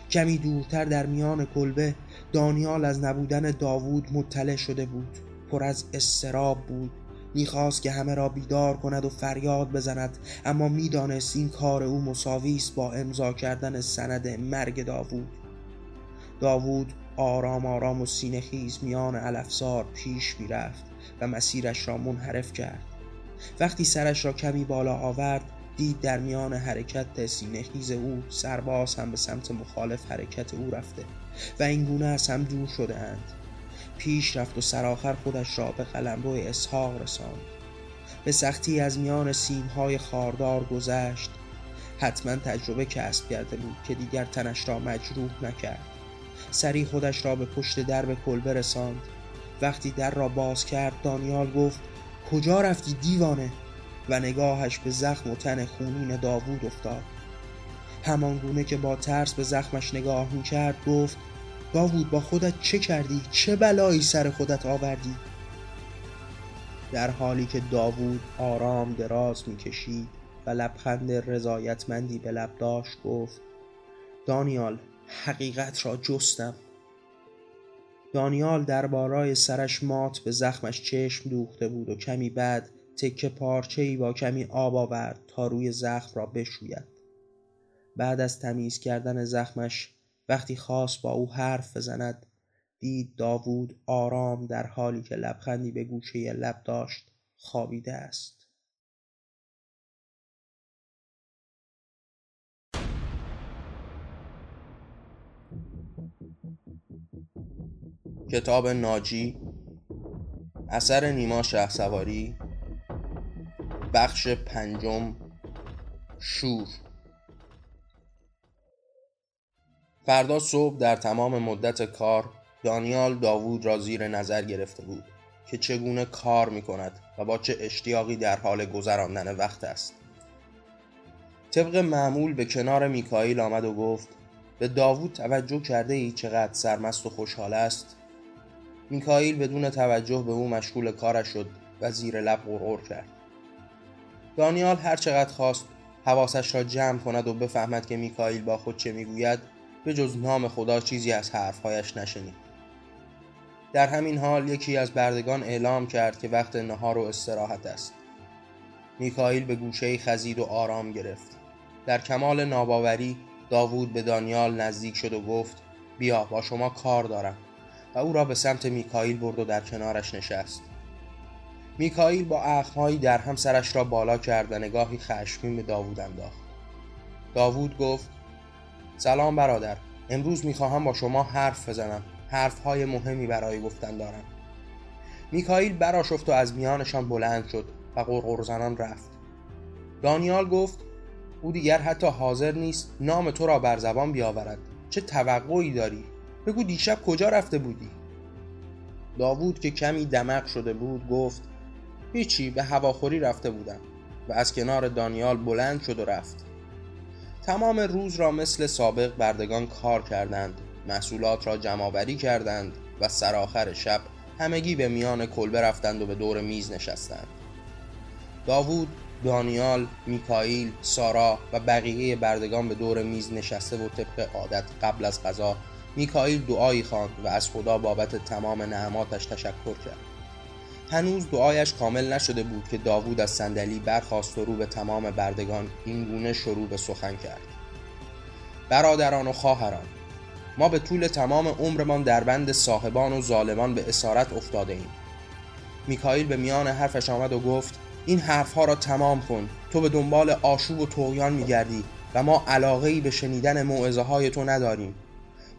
کمی دورتر در میان کلبه دانیال از نبودن داوود مطلع شده بود. پر از استراب بود. می‌خواست که همه را بیدار کند و فریاد بزند اما می‌دانست این کار او مساوی است با امضا کردن سند مرگ داوود. داوود آرام آرام و میان علفزار پیش می‌رفت و مسیرش را منحرف کرد. وقتی سرش را کمی بالا آورد دید در میان حرکت سینه خیز او سرباز هم به سمت مخالف حرکت او رفته و این گونه از هم دور شده اند پیش رفت و سرآخر خودش را به قلمرو اسحاق رساند. به سختی از میان سیمهای خاردار گذشت. حتما تجربه کسب کرده بود که دیگر تنش را مجروح نکرد. سری خودش را به پشت درب کلبه رساند. وقتی در را باز کرد دانیال گفت کجا رفتی دیوانه؟ و نگاهش به زخم و تن خونین داوود افتاد. همان گونه که با ترس به زخمش نگاه می کرد گفت داوود با خودت چه کردی؟ چه بلایی سر خودت آوردی؟ در حالی که داوود آرام دراز می‌کشید و لبخند رضایتمندی به لب داشت گفت دانیال حقیقت را جستم دانیال در بارای سرش مات به زخمش چشم دوخته بود و کمی بعد تکه پارچه ای با کمی آب آورد تا روی زخم را بشوید بعد از تمیز کردن زخمش وقتی خواست با او حرف بزند دید داوود آرام در حالی که لبخندی به گوشه لب داشت خوابیده است. کتاب ناجی اثر نیما سواری بخش پنجم شور. فردا صبح در تمام مدت کار دانیال داوود را زیر نظر گرفته بود که چگونه کار می کند و با چه اشتیاقی در حال گذراندن وقت است. طبق معمول به کنار میکائیل آمد و گفت به داوود توجه کرده ای چقدر سرمست و خوشحال است؟ میکائیل بدون توجه به او مشغول کارش شد و زیر لب غرغر کرد. دانیال هر چقدر خواست حواسش را جمع کند و بفهمد که میکائیل با خود چه می‌گوید به جز نام خدا چیزی از حرفهایش نشنید. در همین حال یکی از بردگان اعلام کرد که وقت نهار و استراحت است. میکائیل به گوشه خزید و آرام گرفت. در کمال ناباوری داوود به دانیال نزدیک شد و گفت بیا با شما کار دارم. و او را به سمت میکائیل برد و در کنارش نشست. میکائیل با اخمهایی در هم سرش را بالا کرد و نگاهی خشمگین به داوود انداخت. داوود گفت سلام برادر. امروز می‌خواهم با شما حرف بزنم. حرفهای مهمی برای گفتن دارم. میکائیل براشفت و از میانشان بلند شد و قرقر زنان رفت. دانیال گفت او دیگر حتی حاضر نیست نام تو را بر زبان بیاورد. چه توقعی داری؟ بگو دیشب کجا رفته بودی؟ داوود که کمی دمق شده بود گفت هیچی به هواخوری رفته بودم. و از کنار دانیال بلند شد و رفت. تمام روز را مثل سابق بردگان کار کردند محصولات را جمعآوری کردند و سرآخر شب همگی به میان کلبه رفتند و به دور میز نشستند. داوود دانیال، میکائیل، سارا و بقیه بردگان به دور میز نشسته و طبق عادت قبل از غذا میکائیل دعایی خواند و از خدا بابت تمام نعماتش تشکر کرد. هنوز دعایش کامل نشده بود که داوود از صندلی برخاست و رو به تمام بردگان این گونه شروع به سخن کرد. برادران و خواهران ما به طول تمام عمرمان در بند صاحبان و ظالمان به اسارت افتاده ایم. میکائیل به میان حرفش آمد و گفت این حرفها را تمام کن. تو به دنبال آشوب و توغیان میگردی و ما علاقه ای به شنیدن موعظه های تو نداریم.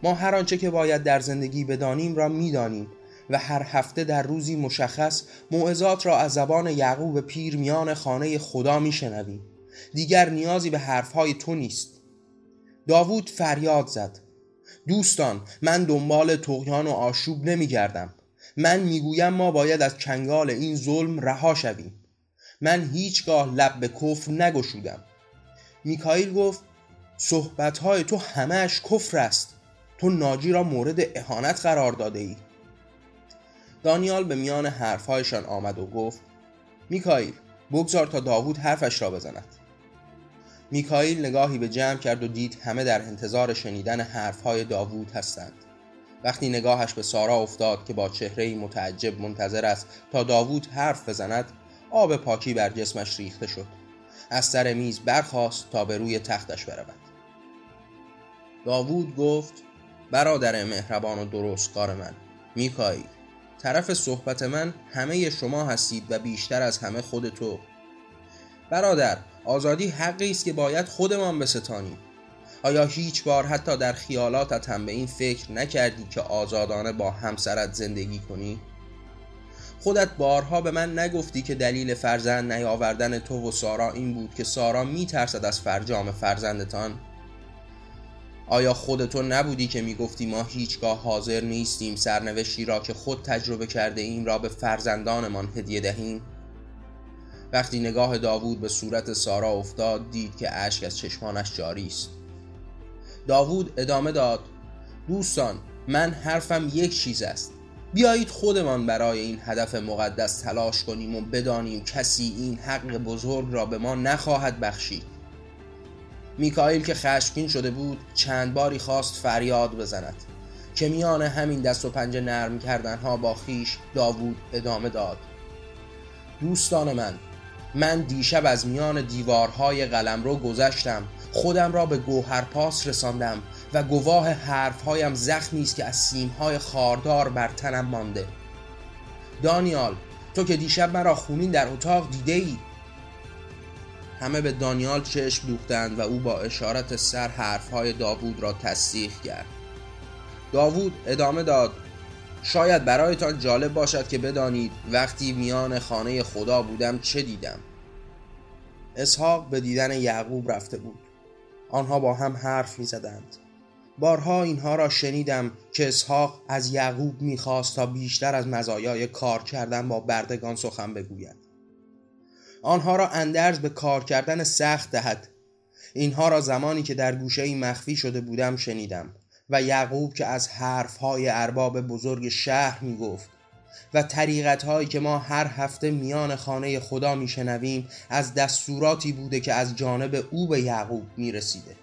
ما هر آنچه که باید در زندگی بدانیم را می‌دانیم. و هر هفته در روزی مشخص موعظات را از زبان یعقوب پیر میان خانه خدا میشنویم. دیگر نیازی به حرفهای تو نیست. داوود فریاد زد. دوستان من دنبال تقیان و آشوب نمیگردم. من می‌گویم ما باید از کنگال این ظلم رها شویم. من هیچگاه لب به کفر نگشودم. میکائیل گفت صحبتهای تو همهش کفر است. تو ناجی را مورد اهانت قرار داده ای دانیال به میان حرفهایشان آمد و گفت میکائیل بگذار تا داوود حرفش را بزند. میکائیل نگاهی به جمع کرد و دید همه در انتظار شنیدن حرفهای داوود هستند. وقتی نگاهش به سارا افتاد که با چهره متعجب منتظر است تا داوود حرف بزند آب پاکی بر جسمش ریخته شد. از سر میز برخاست تا به روی تختش برود. داوود گفت برادر مهربان و درستکار من میکائیل. طرف صحبت من همه شما هستید و بیشتر از همه خود تو برادر آزادی حقی است که باید خودمان بستانیم آیا هیچ بار حتی در خیالاتت هم به این فکر نکردی که آزادانه با همسرت زندگی کنی؟ خودت بارها به من نگفتی که دلیل فرزند نیاوردن تو و سارا این بود که سارا میترسد از فرجام فرزندتان؟ آیا خودتو نبودی که می‌گفتی ما هیچگاه حاضر نیستیم؟ سرنوشتی را که خود تجربه کرده ایم را به فرزندانمان هدیه دهیم؟ وقتی نگاه داوود به صورت سارا افتاد دید که اشک از چشمانش جاری است. داوود ادامه داد دوستان من حرفم یک چیز است. بیایید خودمان برای این هدف مقدس تلاش کنیم و بدانیم کسی این حق بزرگ را به ما نخواهد بخشید. میکائیل که خشمگین شده بود چند باری خواست فریاد بزند که میان همین دست و پنجه نرم کردن ها با خیش داوود ادامه داد. دوستان من من دیشب از میان دیوارهای قلم رو گذشتم خودم را به گوهرپاس رساندم و گواه حرفهایم زخمی است که از سیمهای خاردار بر تنم مانده. دانیال تو که دیشب مرا خونین در اتاق دیده ای همه به دانیال چشم دوختند و او با اشارت سر حرفهای داوود را تصدیق کرد. داوود ادامه داد شاید برایتان جالب باشد که بدانید وقتی میان خانه خدا بودم چه دیدم. اسحاق به دیدن یعقوب رفته بود. آنها با هم حرف می زدند بارها اینها را شنیدم که اسحاق از یعقوب می‌خواست تا بیشتر از مزایای کار کردن با بردگان سخن بگوید. آنها را اندرز به کار کردن سخت دهد اینها را زمانی که در گوشه مخفی شده بودم شنیدم و یعقوب که از حرفهای ارباب بزرگ شهر می گفت و طریقت هایی که ما هر هفته میان خانه خدا میشنویم از دستوراتی بوده که از جانب او به یعقوب می رسیده.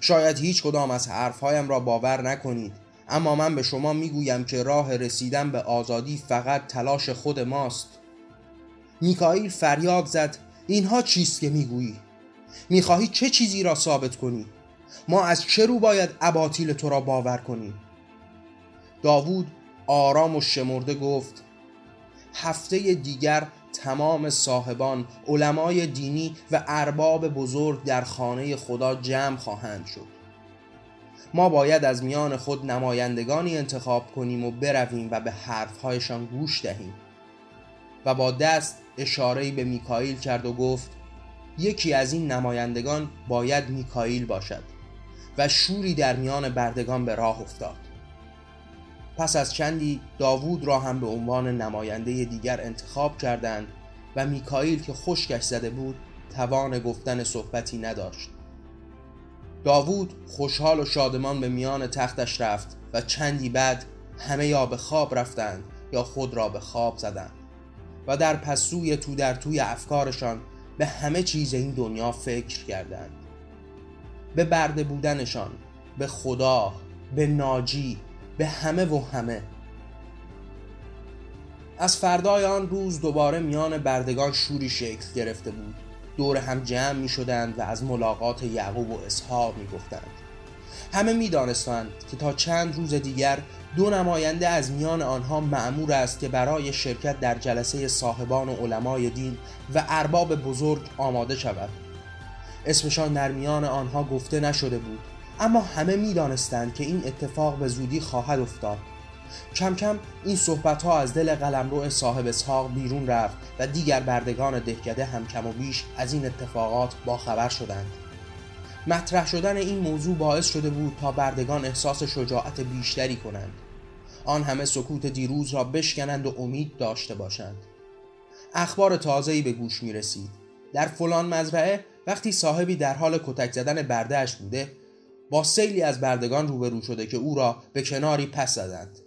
شاید هیچ کدام از حرفهایم را باور نکنید اما من به شما می‌گویم که راه رسیدن به آزادی فقط تلاش خود ماست میکائیل فریاد زد. اینها چیست که می‌گویی؟ می‌خواهی چه چیزی را ثابت کنی؟ ما از چه رو باید اباطیل تو را باور کنیم؟ داوود آرام و شمرده گفت هفته دیگر تمام صاحبان علمای دینی و ارباب بزرگ در خانه خدا جمع خواهند شد. ما باید از میان خود نمایندگانی انتخاب کنیم و برویم و به حرفهایشان گوش دهیم و با دست اشارهی به میکائیل کرد و گفت یکی از این نمایندگان باید میکائیل باشد و شوری در میان بردگان به راه افتاد. پس از چندی داوود را هم به عنوان نماینده دیگر انتخاب کردند و میکائیل که خشکش زده بود توان گفتن صحبتی نداشت. داوود خوشحال و شادمان به میان تختش رفت و چندی بعد همه یا به خواب رفتند یا خود را به خواب زدند. و در پسوی تو در توی افکارشان به همه چیز این دنیا فکر کردند. به برده بودنشان به خدا به ناجی به همه و همه. از فردای آن روز دوباره میان بردگان شوری شکل گرفته بود. دور هم جمع می شدند و از ملاقات یعقوب و اسحاق می گفتند همه می دانستند که تا چند روز دیگر دو نماینده از میان آنها معمور است که برای شرکت در جلسه صاحبان و علمای دین و ارباب بزرگ آماده شود. اسمشان در میان آنها گفته نشده بود اما همه می دانستند که این اتفاق به زودی خواهد افتاد. کم کم این صحبت ها از دل قلمرو صاحب اسحاق بیرون رفت و دیگر بردگان دهکده هم کم و بیش از این اتفاقات با خبر شدند. مطرح شدن این موضوع باعث شده بود تا بردگان احساس شجاعت بیشتری کنند. آن همه سکوت دیروز را بشکنند و امید داشته باشند. اخبار تازه‌ای به گوش می رسید در فلان مزرعه وقتی صاحبی در حال کتک زدن بردهش بوده با سیلی از بردگان روبرو شده که او را به کناری پس زدند.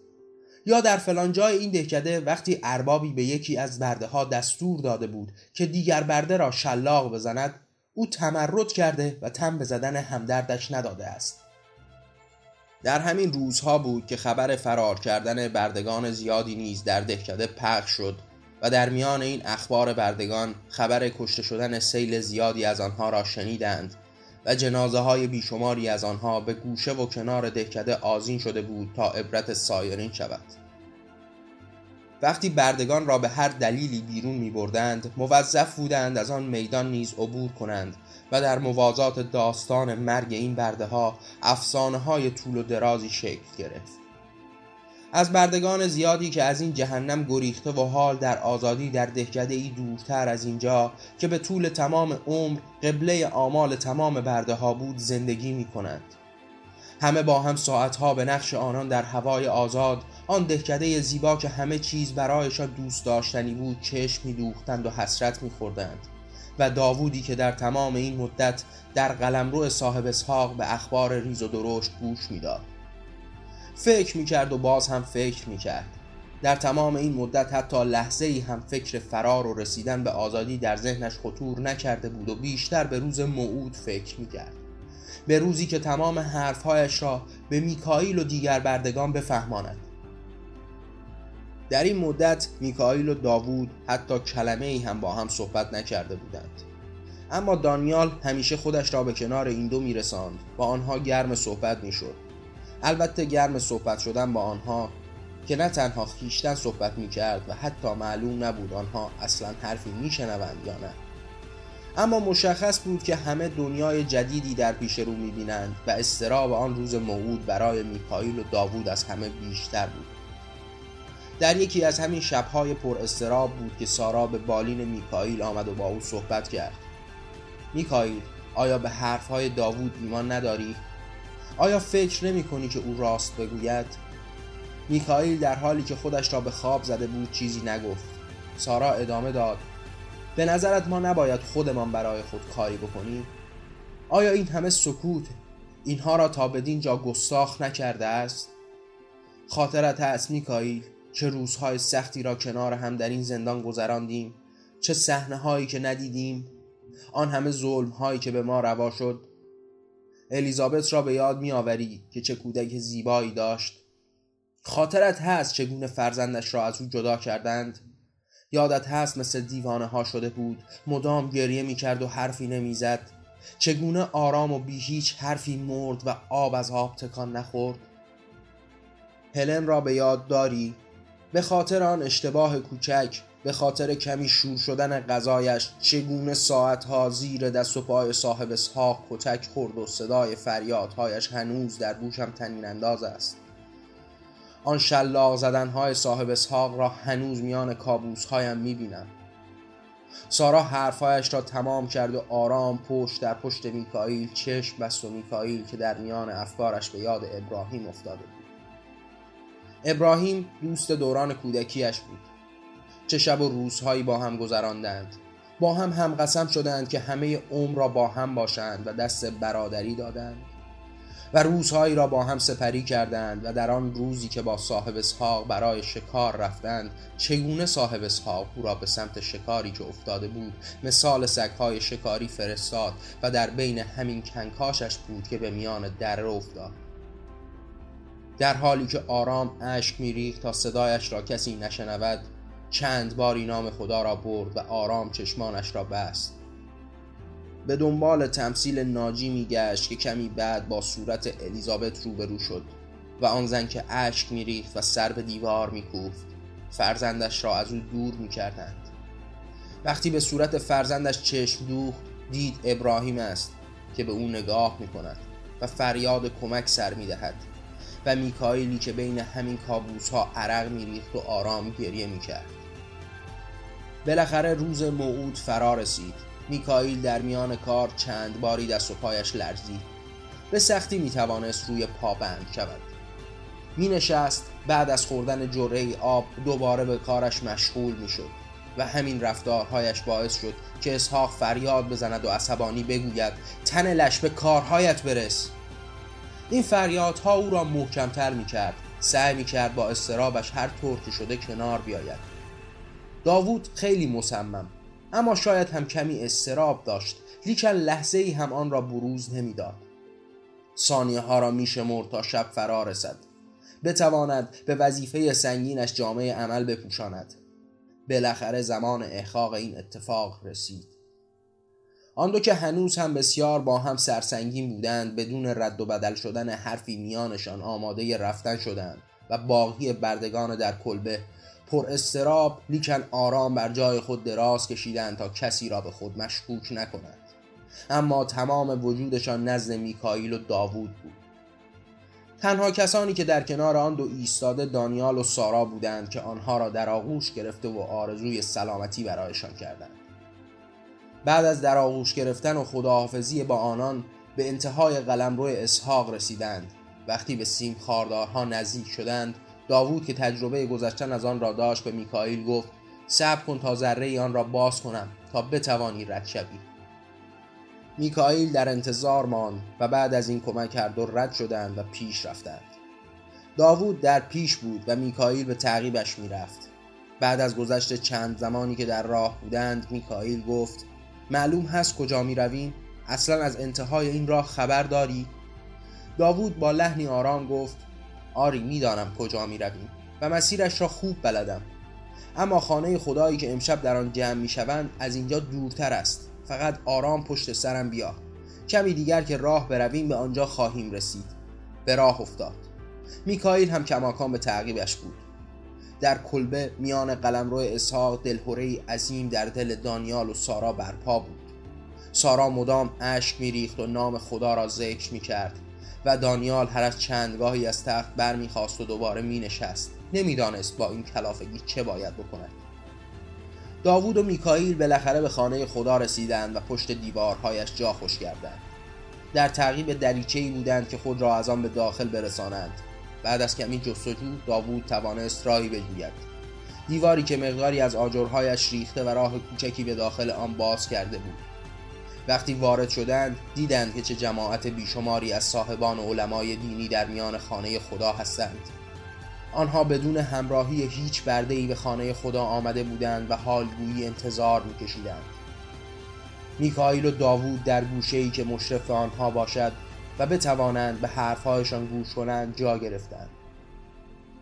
یا در فلان جای این دهکده وقتی اربابی به یکی از برده ها دستور داده بود که دیگر برده را شلاق بزند او تمرد کرده و تم به زدن همدردش نداده است. در همین روزها بود که خبر فرار کردن بردگان زیادی نیز در دهکده پخش شد و در میان این اخبار بردگان خبر کشته شدن سیل زیادی از آنها را شنیدند و جنازه های بیشماری از آنها به گوشه و کنار دهکده آزین شده بود تا عبرت سایرین شود. وقتی بردگان را به هر دلیلی بیرون می بردند موظف بودند از آن میدان نیز عبور کنند و در موازات داستان مرگ این برده ها افسانه های طول و درازی شکل گرفت. از بردگان زیادی که از این جهنم گریخته و حال در آزادی در دهکده ای دورتر از اینجا که به طول تمام عمر قبله آمال تمام برده ها بود زندگی می کنند همه با هم ساعتها به نقش آنان در هوای آزاد آن دهکده زیبا که همه چیز برایشان دوست داشتنی بود چشم می دوختند و حسرت می خوردند و داوودی که در تمام این مدت در قلمرو صاحب اسحاق به اخبار ریز و درشت گوش می‌داد. فکر می‌کرد و باز هم فکر می‌کرد. در تمام این مدت حتی لحظه ای هم فکر فرار و رسیدن به آزادی در ذهنش خطور نکرده بود و بیشتر به روز موعود فکر می‌کرد. به روزی که تمام حرفهایش را به میکائیل و دیگر بردگان بفهماند. در این مدت میکائیل و داوود حتی کلمه ای هم با هم صحبت نکرده بودند. اما دانیال همیشه خودش را به کنار این دو میرساند با آنها گرم صحبت می‌شد. البته گرم صحبت شدن با آنها که نه تنها خیشتن صحبت می‌کرد و حتی معلوم نبود آنها اصلا حرفی میشنوند یا نه. اما مشخص بود که همه دنیای جدیدی در پیش رو می‌بینند و استراب آن روز موعود برای میکائیل و داوود از همه بیشتر بود در یکی از همین شبهای پر استراب بود که سارا به بالین میکائیل آمد و با او صحبت کرد میکائیل آیا به حرفهای داوود ایمان نداری؟ آیا فکر نمی کنی که او راست بگوید؟ میکائیل در حالی که خودش را به خواب زده بود چیزی نگفت سارا ادامه داد به نظرت ما نباید خودمان برای خود کاری بکنیم؟ آیا این همه سکوت اینها را تا بدین جا گستاخ نکرده است؟ خاطرت هست میکائیل چه روزهای سختی را کنار هم در این زندان گذراندیم چه صحنه هایی که ندیدیم آن همه ظلم هایی که به ما روا شد الیزابت را به یاد میآوری که چه کودک زیبایی داشت خاطرت هست چگونه فرزندش را از او جدا کردند یادت هست مثل دیوانه ها شده بود. مدام گریه می کرد و حرفی نمی‌زد. چگونه آرام و بی هیچ حرفی مرد و آب از آب تکان نخورد؟ هلن را به یاد داری؟ به خاطر آن اشتباه کوچک به خاطر کمی شور شدن غذایش چگونه ساعتها زیر دست و پای صاحب اسحاق کتک خورد و صدای فریادهایش هنوز در گوشم تنین انداز است. آن شلاق زدنهای صاحب اسحاق را هنوز میان کابوسهایم می‌بینم. سارا حرفهایش را تمام کرد و آرام پشت در پشت میکائیل چشم بست و میکائیل که در میان افکارش به یاد ابراهیم افتاده بود. ابراهیم دوست دوران کودکیش بود. چه شب و روزهایی با هم گذراندند. با هم هم قسم شدند که همه عمر را با هم باشند و دست برادری دادند. و روزهایی را با هم سپری کردند و در آن روزی که با صاحب اسحاق برای شکار رفتند چگونه صاحب اسحاق او را به سمت شکاری که افتاده بود مثال سگهای شکاری فرستاد و در بین همین کنکاشش بود که به میان در افتاد. در حالی که آرام اشک میریخت تا صدایش را کسی نشنود چند باری نام خدا را برد و آرام چشمانش را بست. به دنبال تمثیل ناجی میگشت که کمی بعد با صورت الیزابت روبرو شد و آن زن که اشک میریخت و سر به دیوار میکوفت فرزندش را از او دور می‌کردند. وقتی به صورت فرزندش چشم دوخت دید ابراهیم است که به او نگاه می‌کند و فریاد کمک سر می‌دهد و میکائیلی که بین همین کابوس ها عرق میریخت و آرام گریه می‌کرد. بالاخره روز موعود فرا رسید. میکائیل در میان کار چند باری دست و پایش لرزید. به سختی می‌توانست روی پا بند شود. می نشست بعد از خوردن جره آب دوباره به کارش مشغول می شد و همین رفتارهایش باعث شد که اسحاق فریاد بزند و عصبانی بگوید تن لش به کارهایت برس. این فریادها او را محکمتر می کرد سعی می کرد با استرابش هر طور که شده کنار بیاید. داوود خیلی مصمم اما شاید هم کمی استراب داشت لیکن لحظه ای هم آن را بروز نمی‌داد. ثانیه ها را میشمرد تا شب فرا رسد. بتواند به وظیفه سنگینش جامعه عمل بپوشاند. بالاخره زمان احقاق این اتفاق رسید. آن دو که هنوز هم بسیار با هم سرسنگین بودند بدون رد و بدل شدن حرفی میانشان آماده رفتن شدند و باقی بردگان در کلبه پر استراب لیکن آرام بر جای خود دراز کشیدند تا کسی را به خود مشکوک نکنند اما تمام وجودشان نزد میکائیل و داوود بود. تنها کسانی که در کنار آن دو ایستاده دانیال و سارا بودند که آنها را در آغوش گرفته و آرزوی سلامتی برایشان کردند. بعد از در آغوش گرفتن و خداحافظی با آنان به انتهای قلمرو اسحاق رسیدند. وقتی به سیم خاردارها نزدیک شدند داوود که تجربه گذشتن از آن را داشت به میکائیل گفت صبر کن تا ذره آن را باز کنم تا بتوانی رد شوی میکائیل در انتظار ماند و بعد از این کمک هر دو رد شدند و پیش رفتند داوود در پیش بود و میکائیل به تعقیبش می‌رفت بعد از گذشت چند زمانی که در راه بودند میکائیل گفت معلوم هست کجا می رویم؟ اصلا از انتهای این راه خبر داری؟ داوود با لحنی آرام گفت آری می‌دانم کجا می رویم و مسیرش را خوب بلدم. اما خانه خدایی که امشب در آن جمع می شوند از اینجا دورتر است. فقط آرام پشت سرم بیا. کمی دیگر که راه برویم به آنجا خواهیم رسید. به راه افتاد. میکائیل هم کماکان به تعقیبش بود. در کلبه میان قلمرو اسحاق دلهوره عظیم در دل دانیال و سارا برپا بود. سارا مدام اشک میریخت و نام خدا را ذکر می‌کرد. و دانیال هر از چندگاهی از تخت برمیخواست و دوباره مینشست. نمی‌دانست با این کلافگی چه باید بکند. داوود و میکائیل بالاخره به خانه خدا رسیدند و پشت دیوارهایش جا خوش کردند. در تعقیب دریچه بودند که خود را از آن به داخل برسانند. بعد از کمی جستجو داوود توانست راهی بجوید دیواری که مقداری از آجرهایش ریخته و راه کوچکی به داخل آن باز کرده بود. وقتی وارد شدند دیدند که چه جماعت بیشماری از صاحبان و علمای دینی در میان خانه خدا هستند. آنها بدون همراهی هیچ برده ای به خانه خدا آمده بودند و حالگویی انتظار میکشیدند. میکائیل و داوود در گوشه ای که مشرف آنها باشد و بتوانند به حرفهایشان گوش کنند جا گرفتند.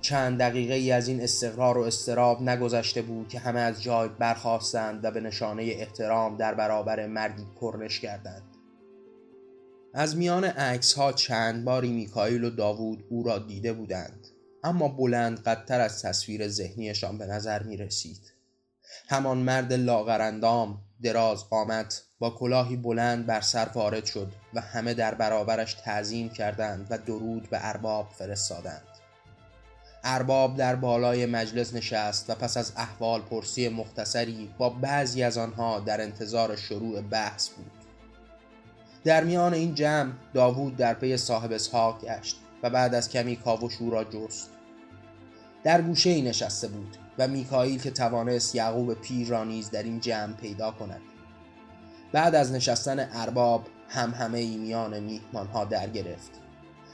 چند دقیقه ای از این استقرار و استراب نگذشته بود که همه از جای برخواستند و به نشانه احترام در برابر مردی کرنش کردند از میان عکس ها چند باری میکائیل و داوود او را دیده بودند اما بلند قدتر از تصویر ذهنیشان به نظر می رسید همان مرد لاغرندام دراز قامت با کلاهی بلند بر سر وارد شد و همه در برابرش تعظیم کردند و درود به ارباب فرستادند. ارباب در بالای مجلس نشست و پس از احوال پرسی مختصری با بعضی از آنها در انتظار شروع بحث بود. در میان این جمع داوود در پی صاحب اسحاق گشت و بعد از کمی کاوش او را جست. در گوشه ای نشسته بود و میکائیل که توانست یعقوب پیر را نیز در این جمع پیدا کند. بعد از نشستن ارباب هم همه ای میان میهمان ها در گرفت.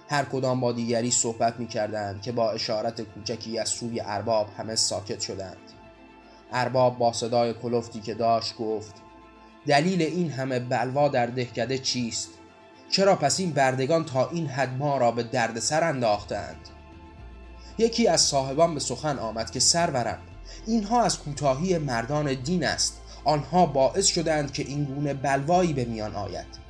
هر کدام با دیگری صحبت می کردند که با اشارت کوچکی از سوی ارباب همه ساکت شدند. ارباب با صدای کلفتی که داشت گفت دلیل این همه بلوا در دهکده چیست؟ چرا پس این بردگان تا این حد ما را به دردسر انداختند؟ یکی از صاحبان به سخن آمد که سرورم اینها از کوتاهی مردان دین است. آنها باعث شدند که این گونه بلوایی به میان آید.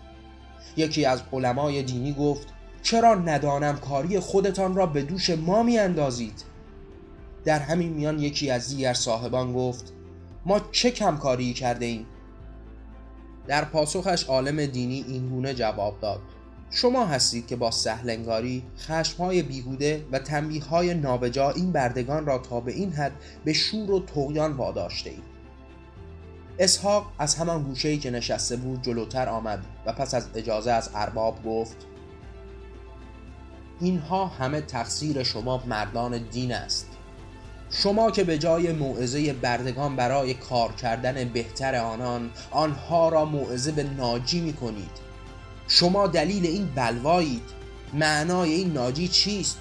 یکی از علمای دینی گفت چرا ندانم کاری خودتان را به دوش ما می اندازید؟ در همین میان یکی از دیگر صاحبان گفت ما چه کم کاری کرده ایم؟ در پاسخش عالم دینی این گونه جواب داد شما هستید که با سهلنگاری خشمهای بیهوده و های نابجا این بردگان را تا به این حد به شور و تغیان واداشته اید اسحاق از همان گوشه‌ای که نشسته بود جلوتر آمد و پس از اجازه از ارباب گفت اینها همه تقصیر شما مردان دین است. شما که به جای موعظه بردگان برای کار کردن بهتر آنان آنها را موعظه به ناجی می کنید شما دلیل این بلوایید. معنای این ناجی چیست؟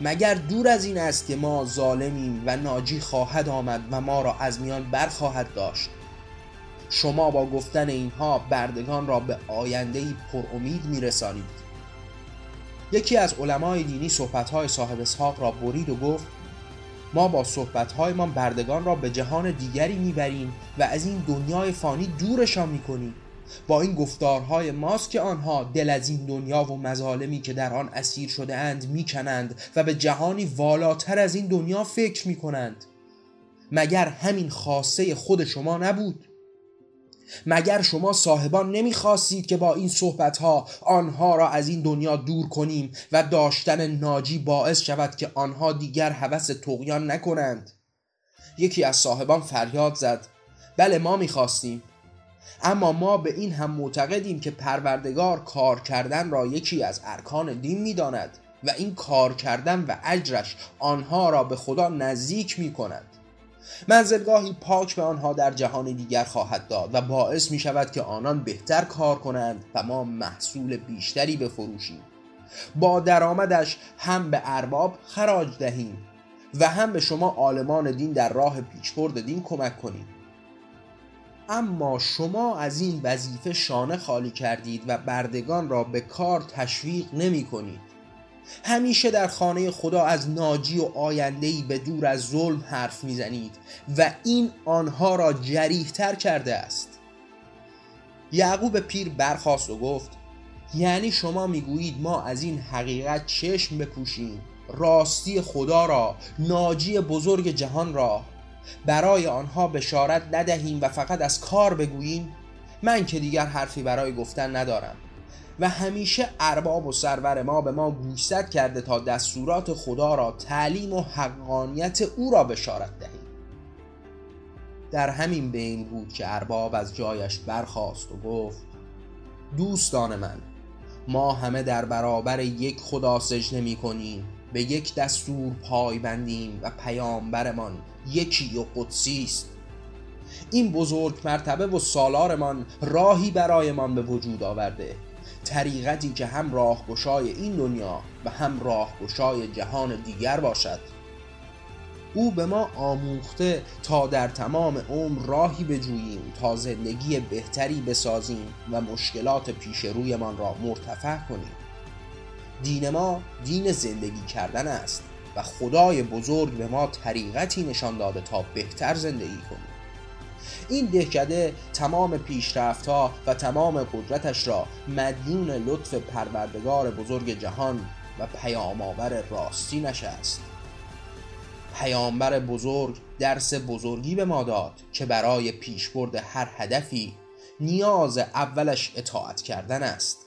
مگر دور از این است که ما ظالمیم و ناجی خواهد آمد و ما را از میان برخواهد داشت؟ شما با گفتن اینها بردگان را به آیندهی پر امید میرسانید. یکی از علمای دینی صحبتهای صاحب اسحاق را برید و گفت ما با صحبتهایمان بردگان را به جهان دیگری می‌بریم و از این دنیای فانی دورشان می‌کنیم. با این گفتارهای ماست که آنها دل از این دنیا و مظالمی که در آن اسیر شده اند می‌کنند و به جهانی والاتر از این دنیا فکر می‌کنند. مگر همین خاصه خود شما نبود؟ مگر شما صاحبان نمی‌خواستید که با این صحبت ها آنها را از این دنیا دور کنیم و داشتن ناجی باعث شود که آنها دیگر هوس تقیان نکنند؟ یکی از صاحبان فریاد زد. بله ما می‌خواستیم. اما ما به این هم معتقدیم که پروردگار کار کردن را یکی از ارکان دین می‌داند و این کار کردن و اجرش آنها را به خدا نزدیک می کند منزلگاهی پاک به آنها در جهان دیگر خواهد داد و باعث می شود که آنان بهتر کار کنند و ما محصول بیشتری بفروشیم. با درآمدش هم به ارباب خراج دهیم و هم به شما عالمان دین در راه پیشبرد دین کمک کنیم. اما شما از این وظیفه شانه خالی کردید و بردگان را به کار تشویق نمی کنید. همیشه در خانه خدا از ناجی و آیندهی به دور از ظلم حرف می‌زنید و این آنها را تر کرده است. یعقوب پیر برخواست و گفت یعنی شما می‌گویید ما از این حقیقت چشم بپوشیم راستی خدا را ناجی بزرگ جهان را. برای آنها بشارت ندهیم و فقط از کار بگوییم. من که دیگر حرفی برای گفتن ندارم. و همیشه ارباب و سرور ما به ما گوشزد کرده تا دستورات خدا را تعلیم و حقانیت او را بشارت دهیم. در همین بین بود که ارباب از جایش برخاست و گفت دوستان من ما همه در برابر یک خدا سجده می کنیم به یک دستور پای بندیم و پیامبرمان یکی و قدسی است. این بزرگ مرتبه و سالارمان راهی برایمان به وجود آورده. طریقتی که هم راهگشای این دنیا و هم راهگشای جهان دیگر باشد. او به ما آموخته تا در تمام عمر راهی بجوییم تا زندگی بهتری بسازیم و مشکلات پیش رویمان را مرتفع کنیم. دین ما دین زندگی کردن است و خدای بزرگ به ما طریقتی نشان داده تا بهتر زندگی کنیم. این دهکده تمام پیشرفتها و تمام قدرتش را مدیون لطف پروردگار بزرگ جهان و پیامآور راستی نشست پیامبر بزرگ درس بزرگی به ما داد که برای پیشبرد هر هدفی نیاز اولش اطاعت کردن است.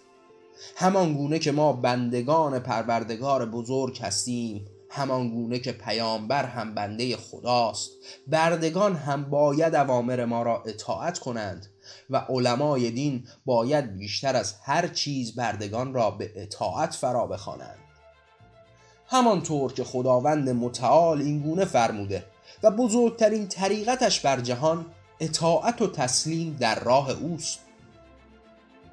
همان گونه که ما بندگان پروردگار بزرگ هستیم همان گونه که پیامبر هم بنده خداست. بردگان هم باید اوامر ما را اطاعت کنند و علمای دین باید بیشتر از هر چیز بردگان را به اطاعت فرا بخوانند. همانطور که خداوند متعال این گونه فرموده و بزرگترین طریقتش بر جهان اطاعت و تسلیم در راه اوست.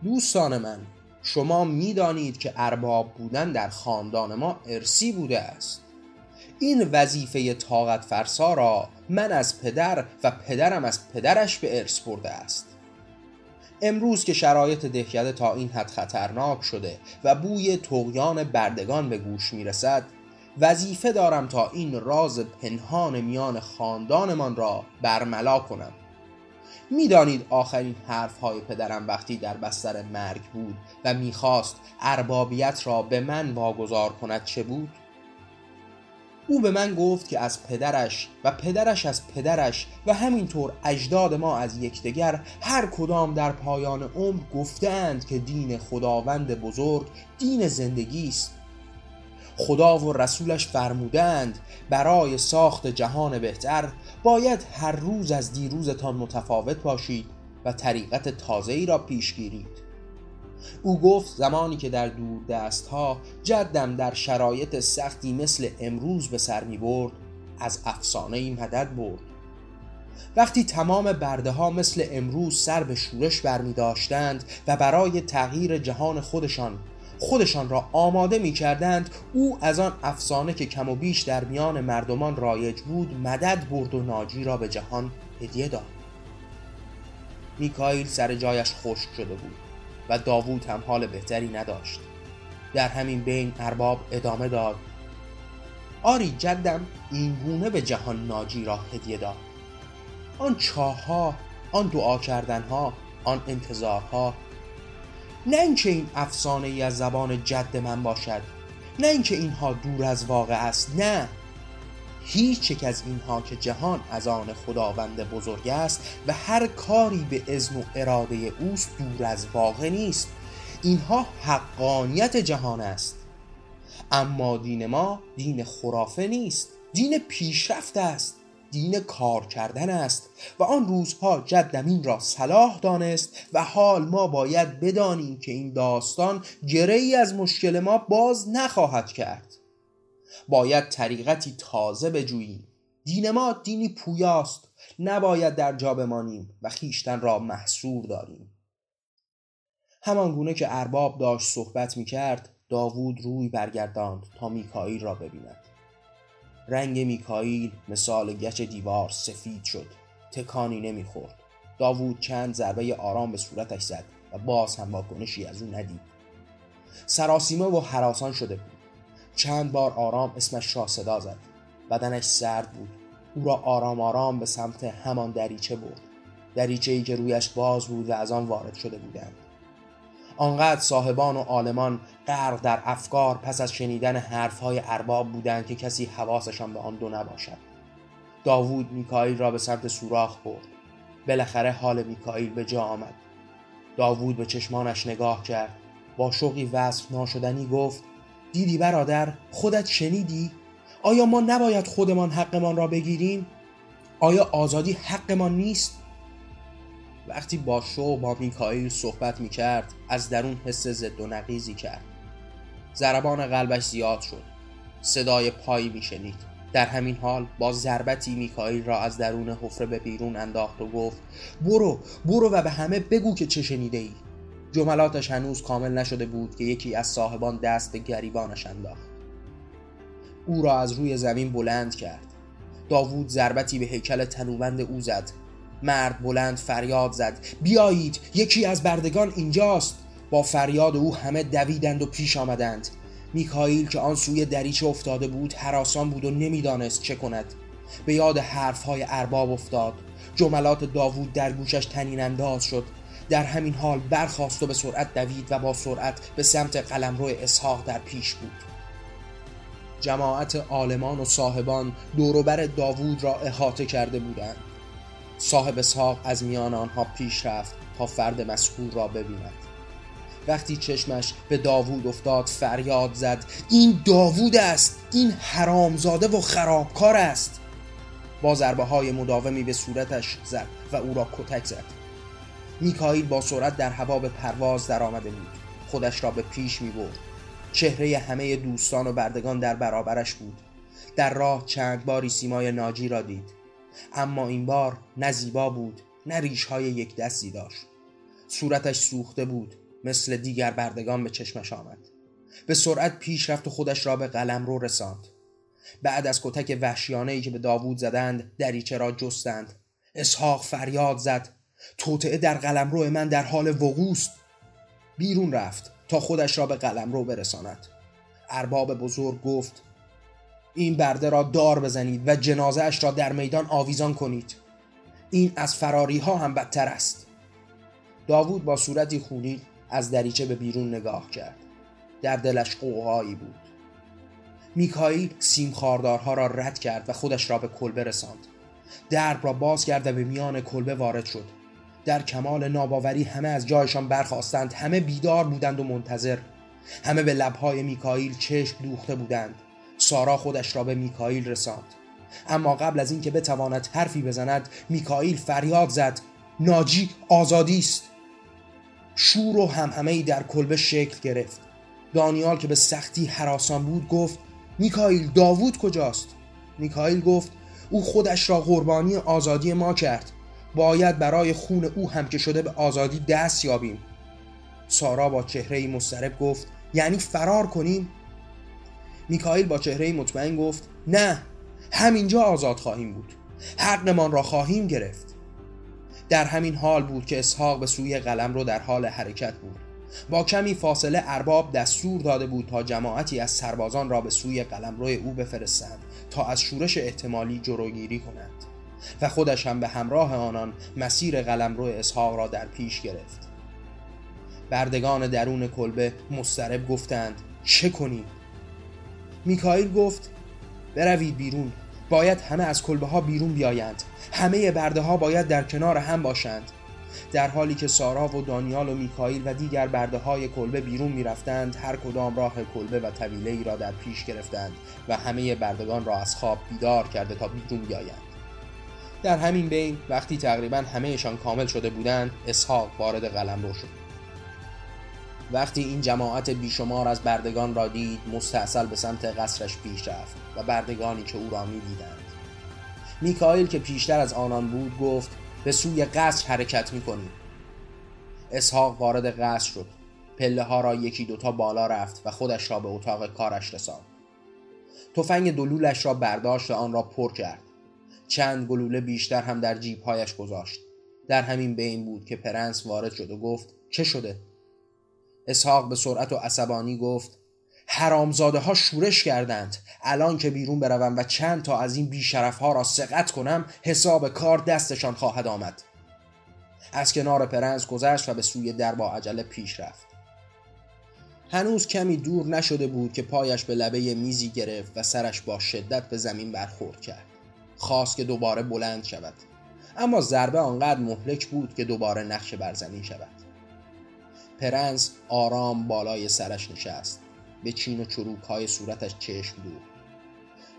دوستان من شما می‌دانید که ارباب بودن در خاندان ما ارسی بوده است. این وظیفه طاقت فرسا را من از پدر و پدرم از پدرش به ارث برده است امروز که شرایط دهکده تا این حد خطرناک شده و بوی تقیان بردگان به گوش می‌رسد وظیفه دارم تا این راز پنهان میان خاندانمان را برملا کنم می‌دانید آخرین حرف های پدرم وقتی در بستر مرگ بود و می‌خواست اربابیت را به من واگذار کند چه بود؟ او به من گفت که از پدرش و پدرش از پدرش و همینطور اجداد ما از یکدیگر هر کدام در پایان عمر گفتند که دین خداوند بزرگ دین زندگی است. خدا و رسولش فرمودند برای ساخت جهان بهتر باید هر روز از دیروزتان متفاوت باشید و طریقت تازه ای را پیش گیرید. او گفت زمانی که در دور دست ها جدم در شرایط سختی مثل امروز به سر می برد از افسانه ای مدد برد. وقتی تمام برده ها مثل امروز سر به شورش برمی داشتند و برای تغییر جهان خودشان خودشان را آماده می کردند او از آن افسانه که کم و بیش در میان مردمان رایج بود مدد برد و ناجی را به جهان هدیه داد. میکایل سر جایش خشک شده بود. و داوود هم حال بهتری نداشت. در همین بین ارباب ادامه داد. آری جدم این گونه به جهان ناجی را هدیه داد. آن چاهها آن دعا کردنها آن انتظارها. نه اینکه این افسانه ای از زبان جد من باشد. نه اینکه اینها دور از واقع است. نه. هیچ یک از اینها که جهان از آن خداوند بزرگ است و هر کاری به اذن و اراده اوست دور از واقع نیست. اینها حقانیت جهان است. اما دین ما دین خرافه نیست. دین پیشرفت است. دین کار کردن است. و آن روزها جدم این را صلاح دانست و حال ما باید بدانیم که این داستان گره از مشکل ما باز نخواهد کرد. باید طریقتی تازه بجوییم. دین ما دینی پویاست نباید در جا بمانیم و خیشتن را محصور داریم. همان گونه که ارباب داشت صحبت می کرد داوود روی برگرداند تا میکائیل را ببیند. رنگ میکائیل مثال گچ دیوار سفید شد تکانی نمی‌خورد. داوود چند ضربه آرام به صورتش زد و باز هم واکنشی از او ندید. سراسیمه و حراسان شده بود. چند بار آرام اسمش را صدا زد. بدنش سرد بود. او را آرام آرام به سمت همان دریچه برد. دریچه ای که رویش باز بود و از آن وارد شده بودند. آنقدر صاحبان و عالمان غرق در افکار پس از شنیدن حرفهای ارباب بودند که کسی حواسشان به آن دو نباشد. داوود میکائیل را به سمت سوراخ برد. بالاخره حال میکائیل به جا آمد. داوود به چشمانش نگاه کرد. با شوقی وصف ناشدنی گفت دیدی برادر خودت شنیدی؟ آیا ما نباید خودمان حقمان را بگیریم؟ آیا آزادی حقمان نیست؟ وقتی با شو با میکائیل صحبت می کرد از درون حس زد و نقیزی کرد. ضربان قلبش زیاد شد. صدای پایی می شنید در همین حال با ضربتی میکائیل را از درون حفره به بیرون انداخت و گفت برو برو و به همه بگو که چه شنیده ای جملاتش هنوز کامل نشده بود که یکی از صاحبان دست به گریبانش انداخت. او را از روی زمین بلند کرد. داوود ضربتی به هیکل تنومند او زد. مرد بلند فریاد زد. بیایید یکی از بردگان اینجاست. با فریاد او همه دویدند و پیش آمدند. میکائیل که آن سوی دریچه افتاده بود حراسان بود و نمی‌دانست چه کند. به یاد حرفهای ارباب افتاد. جملات داوود در گوشش تنین انداز شد. در همین حال برخاست و به سرعت دوید و با سرعت به سمت قلمرو اسحاق در پیش بود. جماعت عالمان و صاحبان دوروبر داوود را احاطه کرده بودند. صاحب اسحاق از میان آنها پیش رفت تا فرد مسکور را ببیند. وقتی چشمش به داوود افتاد فریاد زد این داوود است! این حرامزاده و خرابکار است! با ضربه های مداومی به صورتش زد و او را کتک زد. میکائیل با سرعت در هوا به پرواز درآمده بود. خودش را به پیش می برد چهره همه دوستان و بردگان در برابرش بود. در راه چند باری سیمای ناجی را دید. اما این بار نه زیبا بود نه ریش های یک دستی داشت. صورتش سوخته بود مثل دیگر بردگان به چشمش آمد. به سرعت پیش رفت و خودش را به قلم رو رساند. بعد از کتک وحشیانه ای که به داوود زدند دریچه را جستند. اسحاق فریاد زد. توطعه در قلمرو من در حال وقوست. بیرون رفت تا خودش را به قلمرو برساند. ارباب بزرگ گفت این برده را دار بزنید و جنازه اش را در میدان آویزان کنید. این از فراری ها هم بدتر است. داوود با صورتی خونی از دریچه به بیرون نگاه کرد. در دلش قوقایی بود. میکائیل سیم خاردارها را رد کرد و خودش را به کلبه رساند. درب را باز کرد و به میان کلبه وارد شد. در کمال ناباوری همه از جایشان برخواستند همه بیدار بودند و منتظر. همه به لبهای میکائیل چشم دوخته بودند. سارا خودش را به میکائیل رساند. اما قبل از اینکه بتواند حرفی بزند میکائیل فریاد زد. ناجی آزادی است. شور و همهمه در کلبه شکل گرفت. دانیال که به سختی حراسان بود گفت میکائیل داوود کجاست؟ میکائیل گفت او خودش را قربانی آزادی ما کرد. باید برای خون او هم که شده به آزادی دست یابیم. سارا با چهره مسترب گفت یعنی فرار کنیم؟ میکائیل با چهره مطمئن گفت نه همینجا آزاد خواهیم بود. حقمان را خواهیم گرفت. در همین حال بود که اسحاق به سوی قلم رو در حال حرکت بود با کمی فاصله ارباب دستور داده بود تا جماعتی از سربازان را به سوی قلمرو او بفرستند تا از شورش احتمالی جلوگیری کنند. و خودش هم به همراه آنان مسیر قلمرو اسحاق را در پیش گرفت. بردگان درون کلبه مسترب گفتند چه کنیم؟ میکائیل گفت بروید بیرون. باید همه از کلبه ها بیرون بیایند. همه برده ها باید در کنار هم باشند. در حالی که سارا و دانیال و میکائیل و دیگر برده های کلبه بیرون می‌رفتند هر کدام راه کلبه و طویله ای را در پیش گرفتند و همه بردگان را از خواب بیدار کرده تا بیرون بیایند. در همین بین وقتی تقریبا همهشان کامل شده بودند اسحاق وارد قلمرو شد. وقتی این جماعت بیشمار از بردگان را دید مستحصل به سمت قصرش پیش رفت و بردگانی که او را می دیدند میکائیل که پیشتر از آنان بود گفت به سوی قصر حرکت می کنیم اسحاق وارد قصر شد. پله ها را یکی دوتا بالا رفت و خودش را به اتاق کارش رساند. تفنگ دلولش را برداشت و آن را پر کرد. چند گلوله بیشتر هم در جیبهایش گذاشت. در همین بین بود که پرنس وارد شد و گفت چه شده؟ اسحاق به سرعت و عصبانی گفت حرامزاده ها شورش کردند. الان که بیرون بروم و چند تا از این بیشرف ها را سقط کنم حساب کار دستشان خواهد آمد. از کنار پرنس گذشت و به سوی در با عجله پیش رفت. هنوز کمی دور نشده بود که پایش به لبه میزی گرفت و سرش با شدت به زمین برخورد کرد. خواست که دوباره بلند شود. اما ضربه آنقدر مهلک بود که دوباره نقش بر زمین شود. پرنس آرام بالای سرش نشست. به چین و چروک های صورتش چشم دور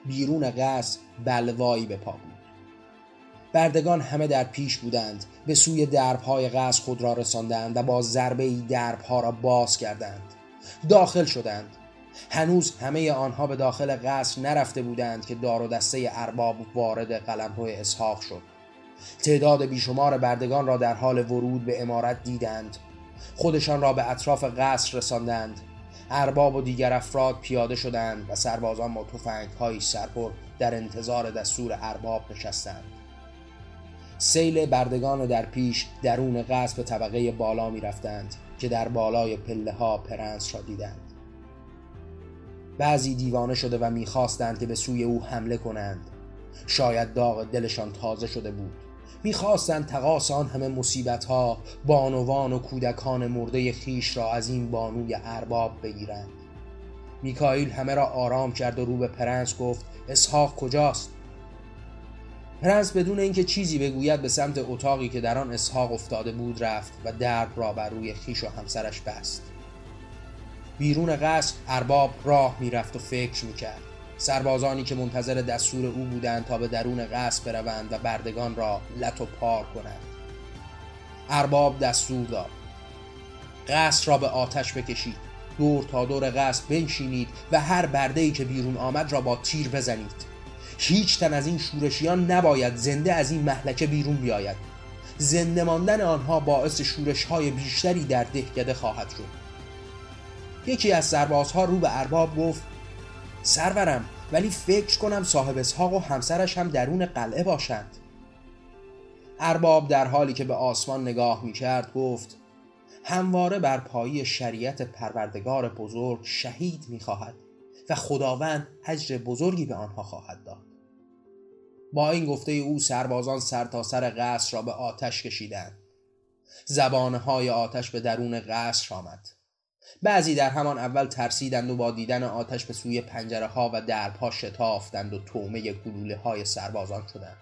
بیرون قصر بلوایی به پا بود. بردگان همه در پیش بودند. به سوی دربهای قصر خود را رساندند و با ضربه ای دربها را باز کردند. داخل شدند. هنوز همه آنها به داخل قصر نرفته بودند که دار و دسته ارباب وارد قلمرو اسحاق شد. تعداد بیشمار بردگان را در حال ورود به امارت دیدند. خودشان را به اطراف قصر رساندند. ارباب و دیگر افراد پیاده شدند و سربازان با تفنگهایی سرپر در انتظار دستور ارباب نشستند. سیل بردگان در پیش درون قصر به طبقه بالا می رفتند که در بالای پله ها پرنس را دیدند. بعضی دیوانه شده و می‌خواستند که به سوی او حمله کنند. شاید داغ دلشان تازه شده بود. می‌خواستند تقاص آن همه مصیبت ها بانوان و کودکان مرده خویش را از این بانوی ارباب بگیرند. میکائیل همه را آرام کرد و رو به پرنس گفت اسحاق کجاست؟ پرنس بدون اینکه چیزی بگوید به سمت اتاقی که در آن اسحاق افتاده بود رفت و درب را بر روی خویش و همسرش بست. بیرون قصر ارباب راه می‌رفت و فکر می‌کرد سربازانی که منتظر دستور او بودند تا به درون قصر بروند و بردگان را لط و پار کنند. ارباب دستور داد. قصر را به آتش بکشید. دور تا دور قصر بنشینید و هر برده ای که بیرون آمد را با تیر بزنید. هیچ تن از این شورشیان نباید زنده از این محلکه بیرون بیاید. زنده ماندن آنها باعث شورش های بیشتری در دهکده خواهد شد. یکی از سربازها رو به ارباب گفت سرورم ولی فکر کنم صاحب اسحاق و همسرش هم درون قلعه باشند. ارباب در حالی که به آسمان نگاه می کرد گفت همواره بر پایی شریعت پروردگار بزرگ شهید می خواهد و خداوند اجر بزرگی به آنها خواهد داد. با این گفته او سربازان سر تا سر قصر را به آتش کشیدند. زبانهای آتش به درون قصر آمد. بعضی در همان اول ترسیدند و با دیدن آتش به سوی پنجره ها و درپا شتافتند و تومه گلوله های سربازان شدند.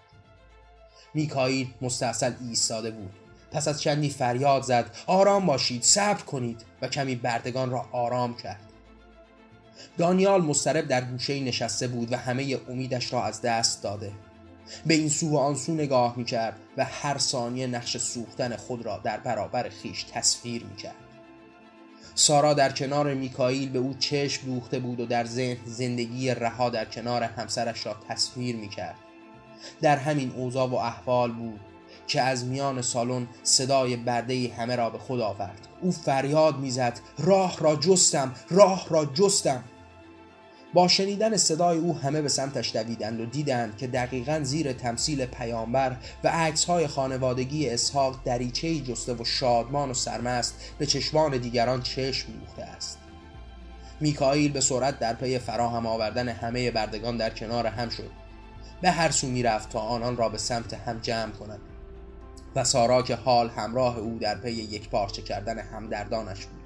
میکائیل مستاصل ایستاده بود. پس از چندی فریاد زد آرام باشید صبر کنید و کمی بردگان را آرام کرد. دانیال مسترب در گوشه نشسته بود و همه امیدش را از دست داده. به این سو و آن سو نگاه می کرد و هر ثانیه نقش سوختن خود را در برابر خیش تصویر می کرد سارا در کنار میکائیل به او چشم دوخته بود و در ذهن زندگی رها در کنار همسرش را تصویر می کرد در همین اوضاع و احوال بود که از میان سالن صدای برده همه را به خود آورد. او فریاد می‌زد راه را جستم راه را جستم. با شنیدن صدای او همه به سمتش دویدند و دیدند که دقیقا زیر تمثیل پیامبر و عکسهای خانوادگی اسحاق دریچه جسته و شادمان و سرمست به چشمان دیگران چشم دوخته است. میکائیل به سرعت در پی فراهم آوردن همه بردگان در کنار هم شد. به هر سو می‌رفت تا آنان را به سمت هم جمع کند و سارا که حال همراه او در پی یک پارچه کردن همدردانش بود.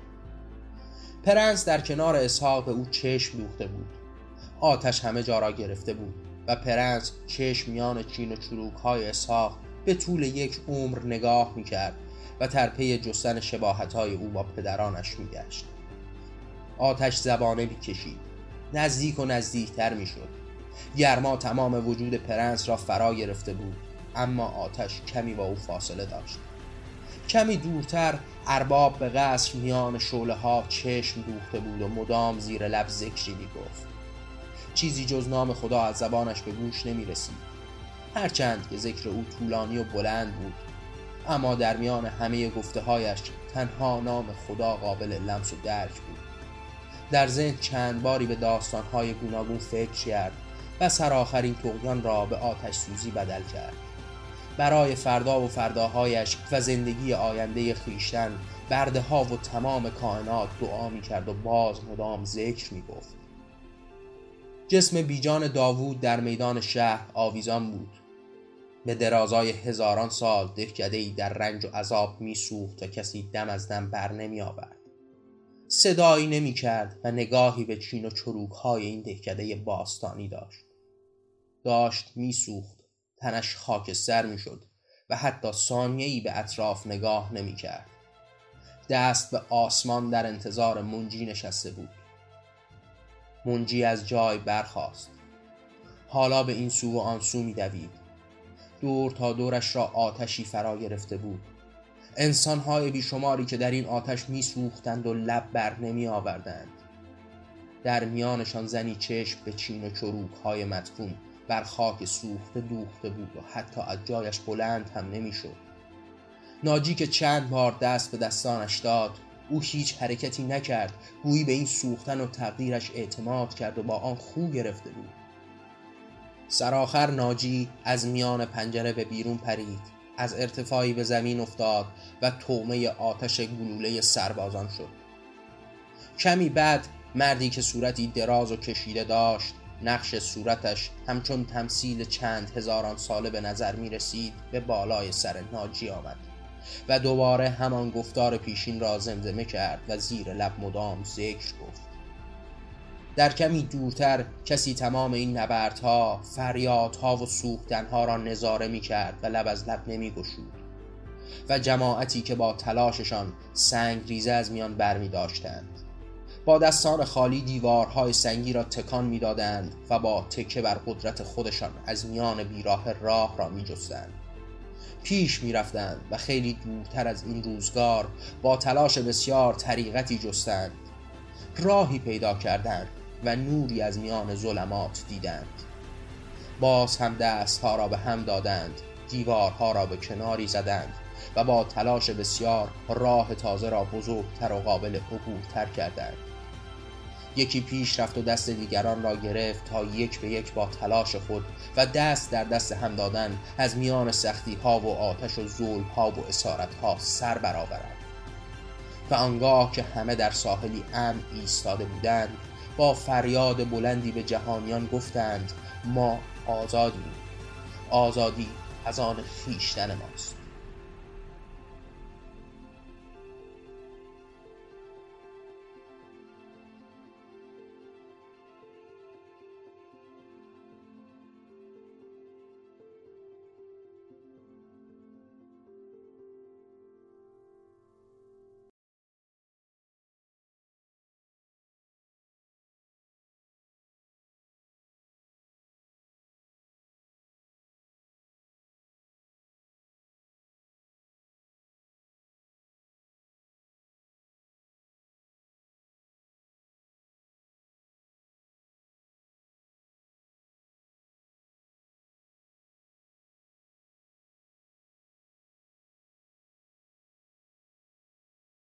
پرنس در کنار اسحاق به او چشم دوخته بود. آتش همه جا را گرفته بود و پرنس چشم میان چین و چروک های اسحاق به طول یک عمر نگاه می‌کرد و در پی جستن شباهت های او با پدرانش میگشت. آتش زبانه می‌کشید. نزدیک و نزدیکتر می‌شد. گرما تمام وجود پرنس را فرا گرفته بود اما آتش کمی با او فاصله داشت. کمی دورتر ارباب به قصر میان شعله ها چشم دوخته بود و مدام زیر لب ذکری گفت چیزی جز نام خدا از زبانش به گوش نمی رسید هرچند که ذکر او طولانی و بلند بود اما در میان همه گفته هایش تنها نام خدا قابل لمس و درک بود. در ذهن چند باری به داستانهای گوناگون فکر کرد و سرآخرین تقیان را به آتش سوزی بدل کرد. برای فردا و فرداهایش و زندگی آینده خیشتن برده ها و تمام کائنات دعا می کرد و باز مدام ذکر می گفت جسم بیجان داوود در میدان شهر آویزان بود. به درازای هزاران سال دهکده ای در رنج و عذاب میسوخت و کسی دم از دم بر نمی آورد صدایی نمی کرد و نگاهی به چین و چروک های این دهکده باستانی داشت. داشت میسوخت. تنش خاکستر می‌شد و حتی ثانیه‌ای به اطراف نگاه نمی کرد دست به آسمان در انتظار منجی نشسته بود. منجی از جای برخاست. حالا به این سو و آن سو میدوید. دور تا دورش را آتشی فرا گرفته بود. انسانهای بیشماری که در این آتش میسوختند و لب بر نمی آوردند در میانشان زنی چشم به چین و چروک های مدفون بر خاک سوخته دوخته بود و حتی از جایش بلند هم نمی‌شد. ناجی که چند بار دست به دستانش داد. او هیچ حرکتی نکرد. گویی به این سوختن و تغییرش اعتماد کرد و با آن خو گرفته بود. سرآخر ناجی از میان پنجره به بیرون پرید. از ارتفاعی به زمین افتاد و تومه آتش گلوله سربازان شد. کمی بعد مردی که صورتی دراز و کشیده داشت نقش صورتش همچون تمثیل چند هزاران ساله به نظر می رسید به بالای سر ناجی آمد و دوباره همان گفتار پیشین را زمزمه کرد و زیر لب مدام ذکر گفت. در کمی دورتر کسی تمام این نبردها فریادها و سوختنها را نظاره می کرد و لب از لب نمی گشود و جماعتی که با تلاششان سنگ ریزه از میان بر می داشتند با دستان خالی دیوارهای سنگی را تکان می‌دادند و با تکه بر قدرت خودشان از میان بیراه راه را می جستند. پیش می رفتند و خیلی دورتر از این روزگار با تلاش بسیار طریقتی جستند. راهی پیدا کردند و نوری از میان ظلمات دیدند. باز هم دستها را به هم دادند دیوارها را به کناری زدند و با تلاش بسیار راه تازه را بزرگتر و قابل عبورتر کردند. یکی پیش رفت و دست دیگران را گرفت تا یک به یک با تلاش خود و دست در دست هم دادن از میان سختی ها و آتش و ظلم ها و اسارت ها سر برآورند. و آنگاه که همه در ساحلی امن ایستاده بودند با فریاد بلندی به جهانیان گفتند ما آزادیم. آزادی از آن خیشتن ماست.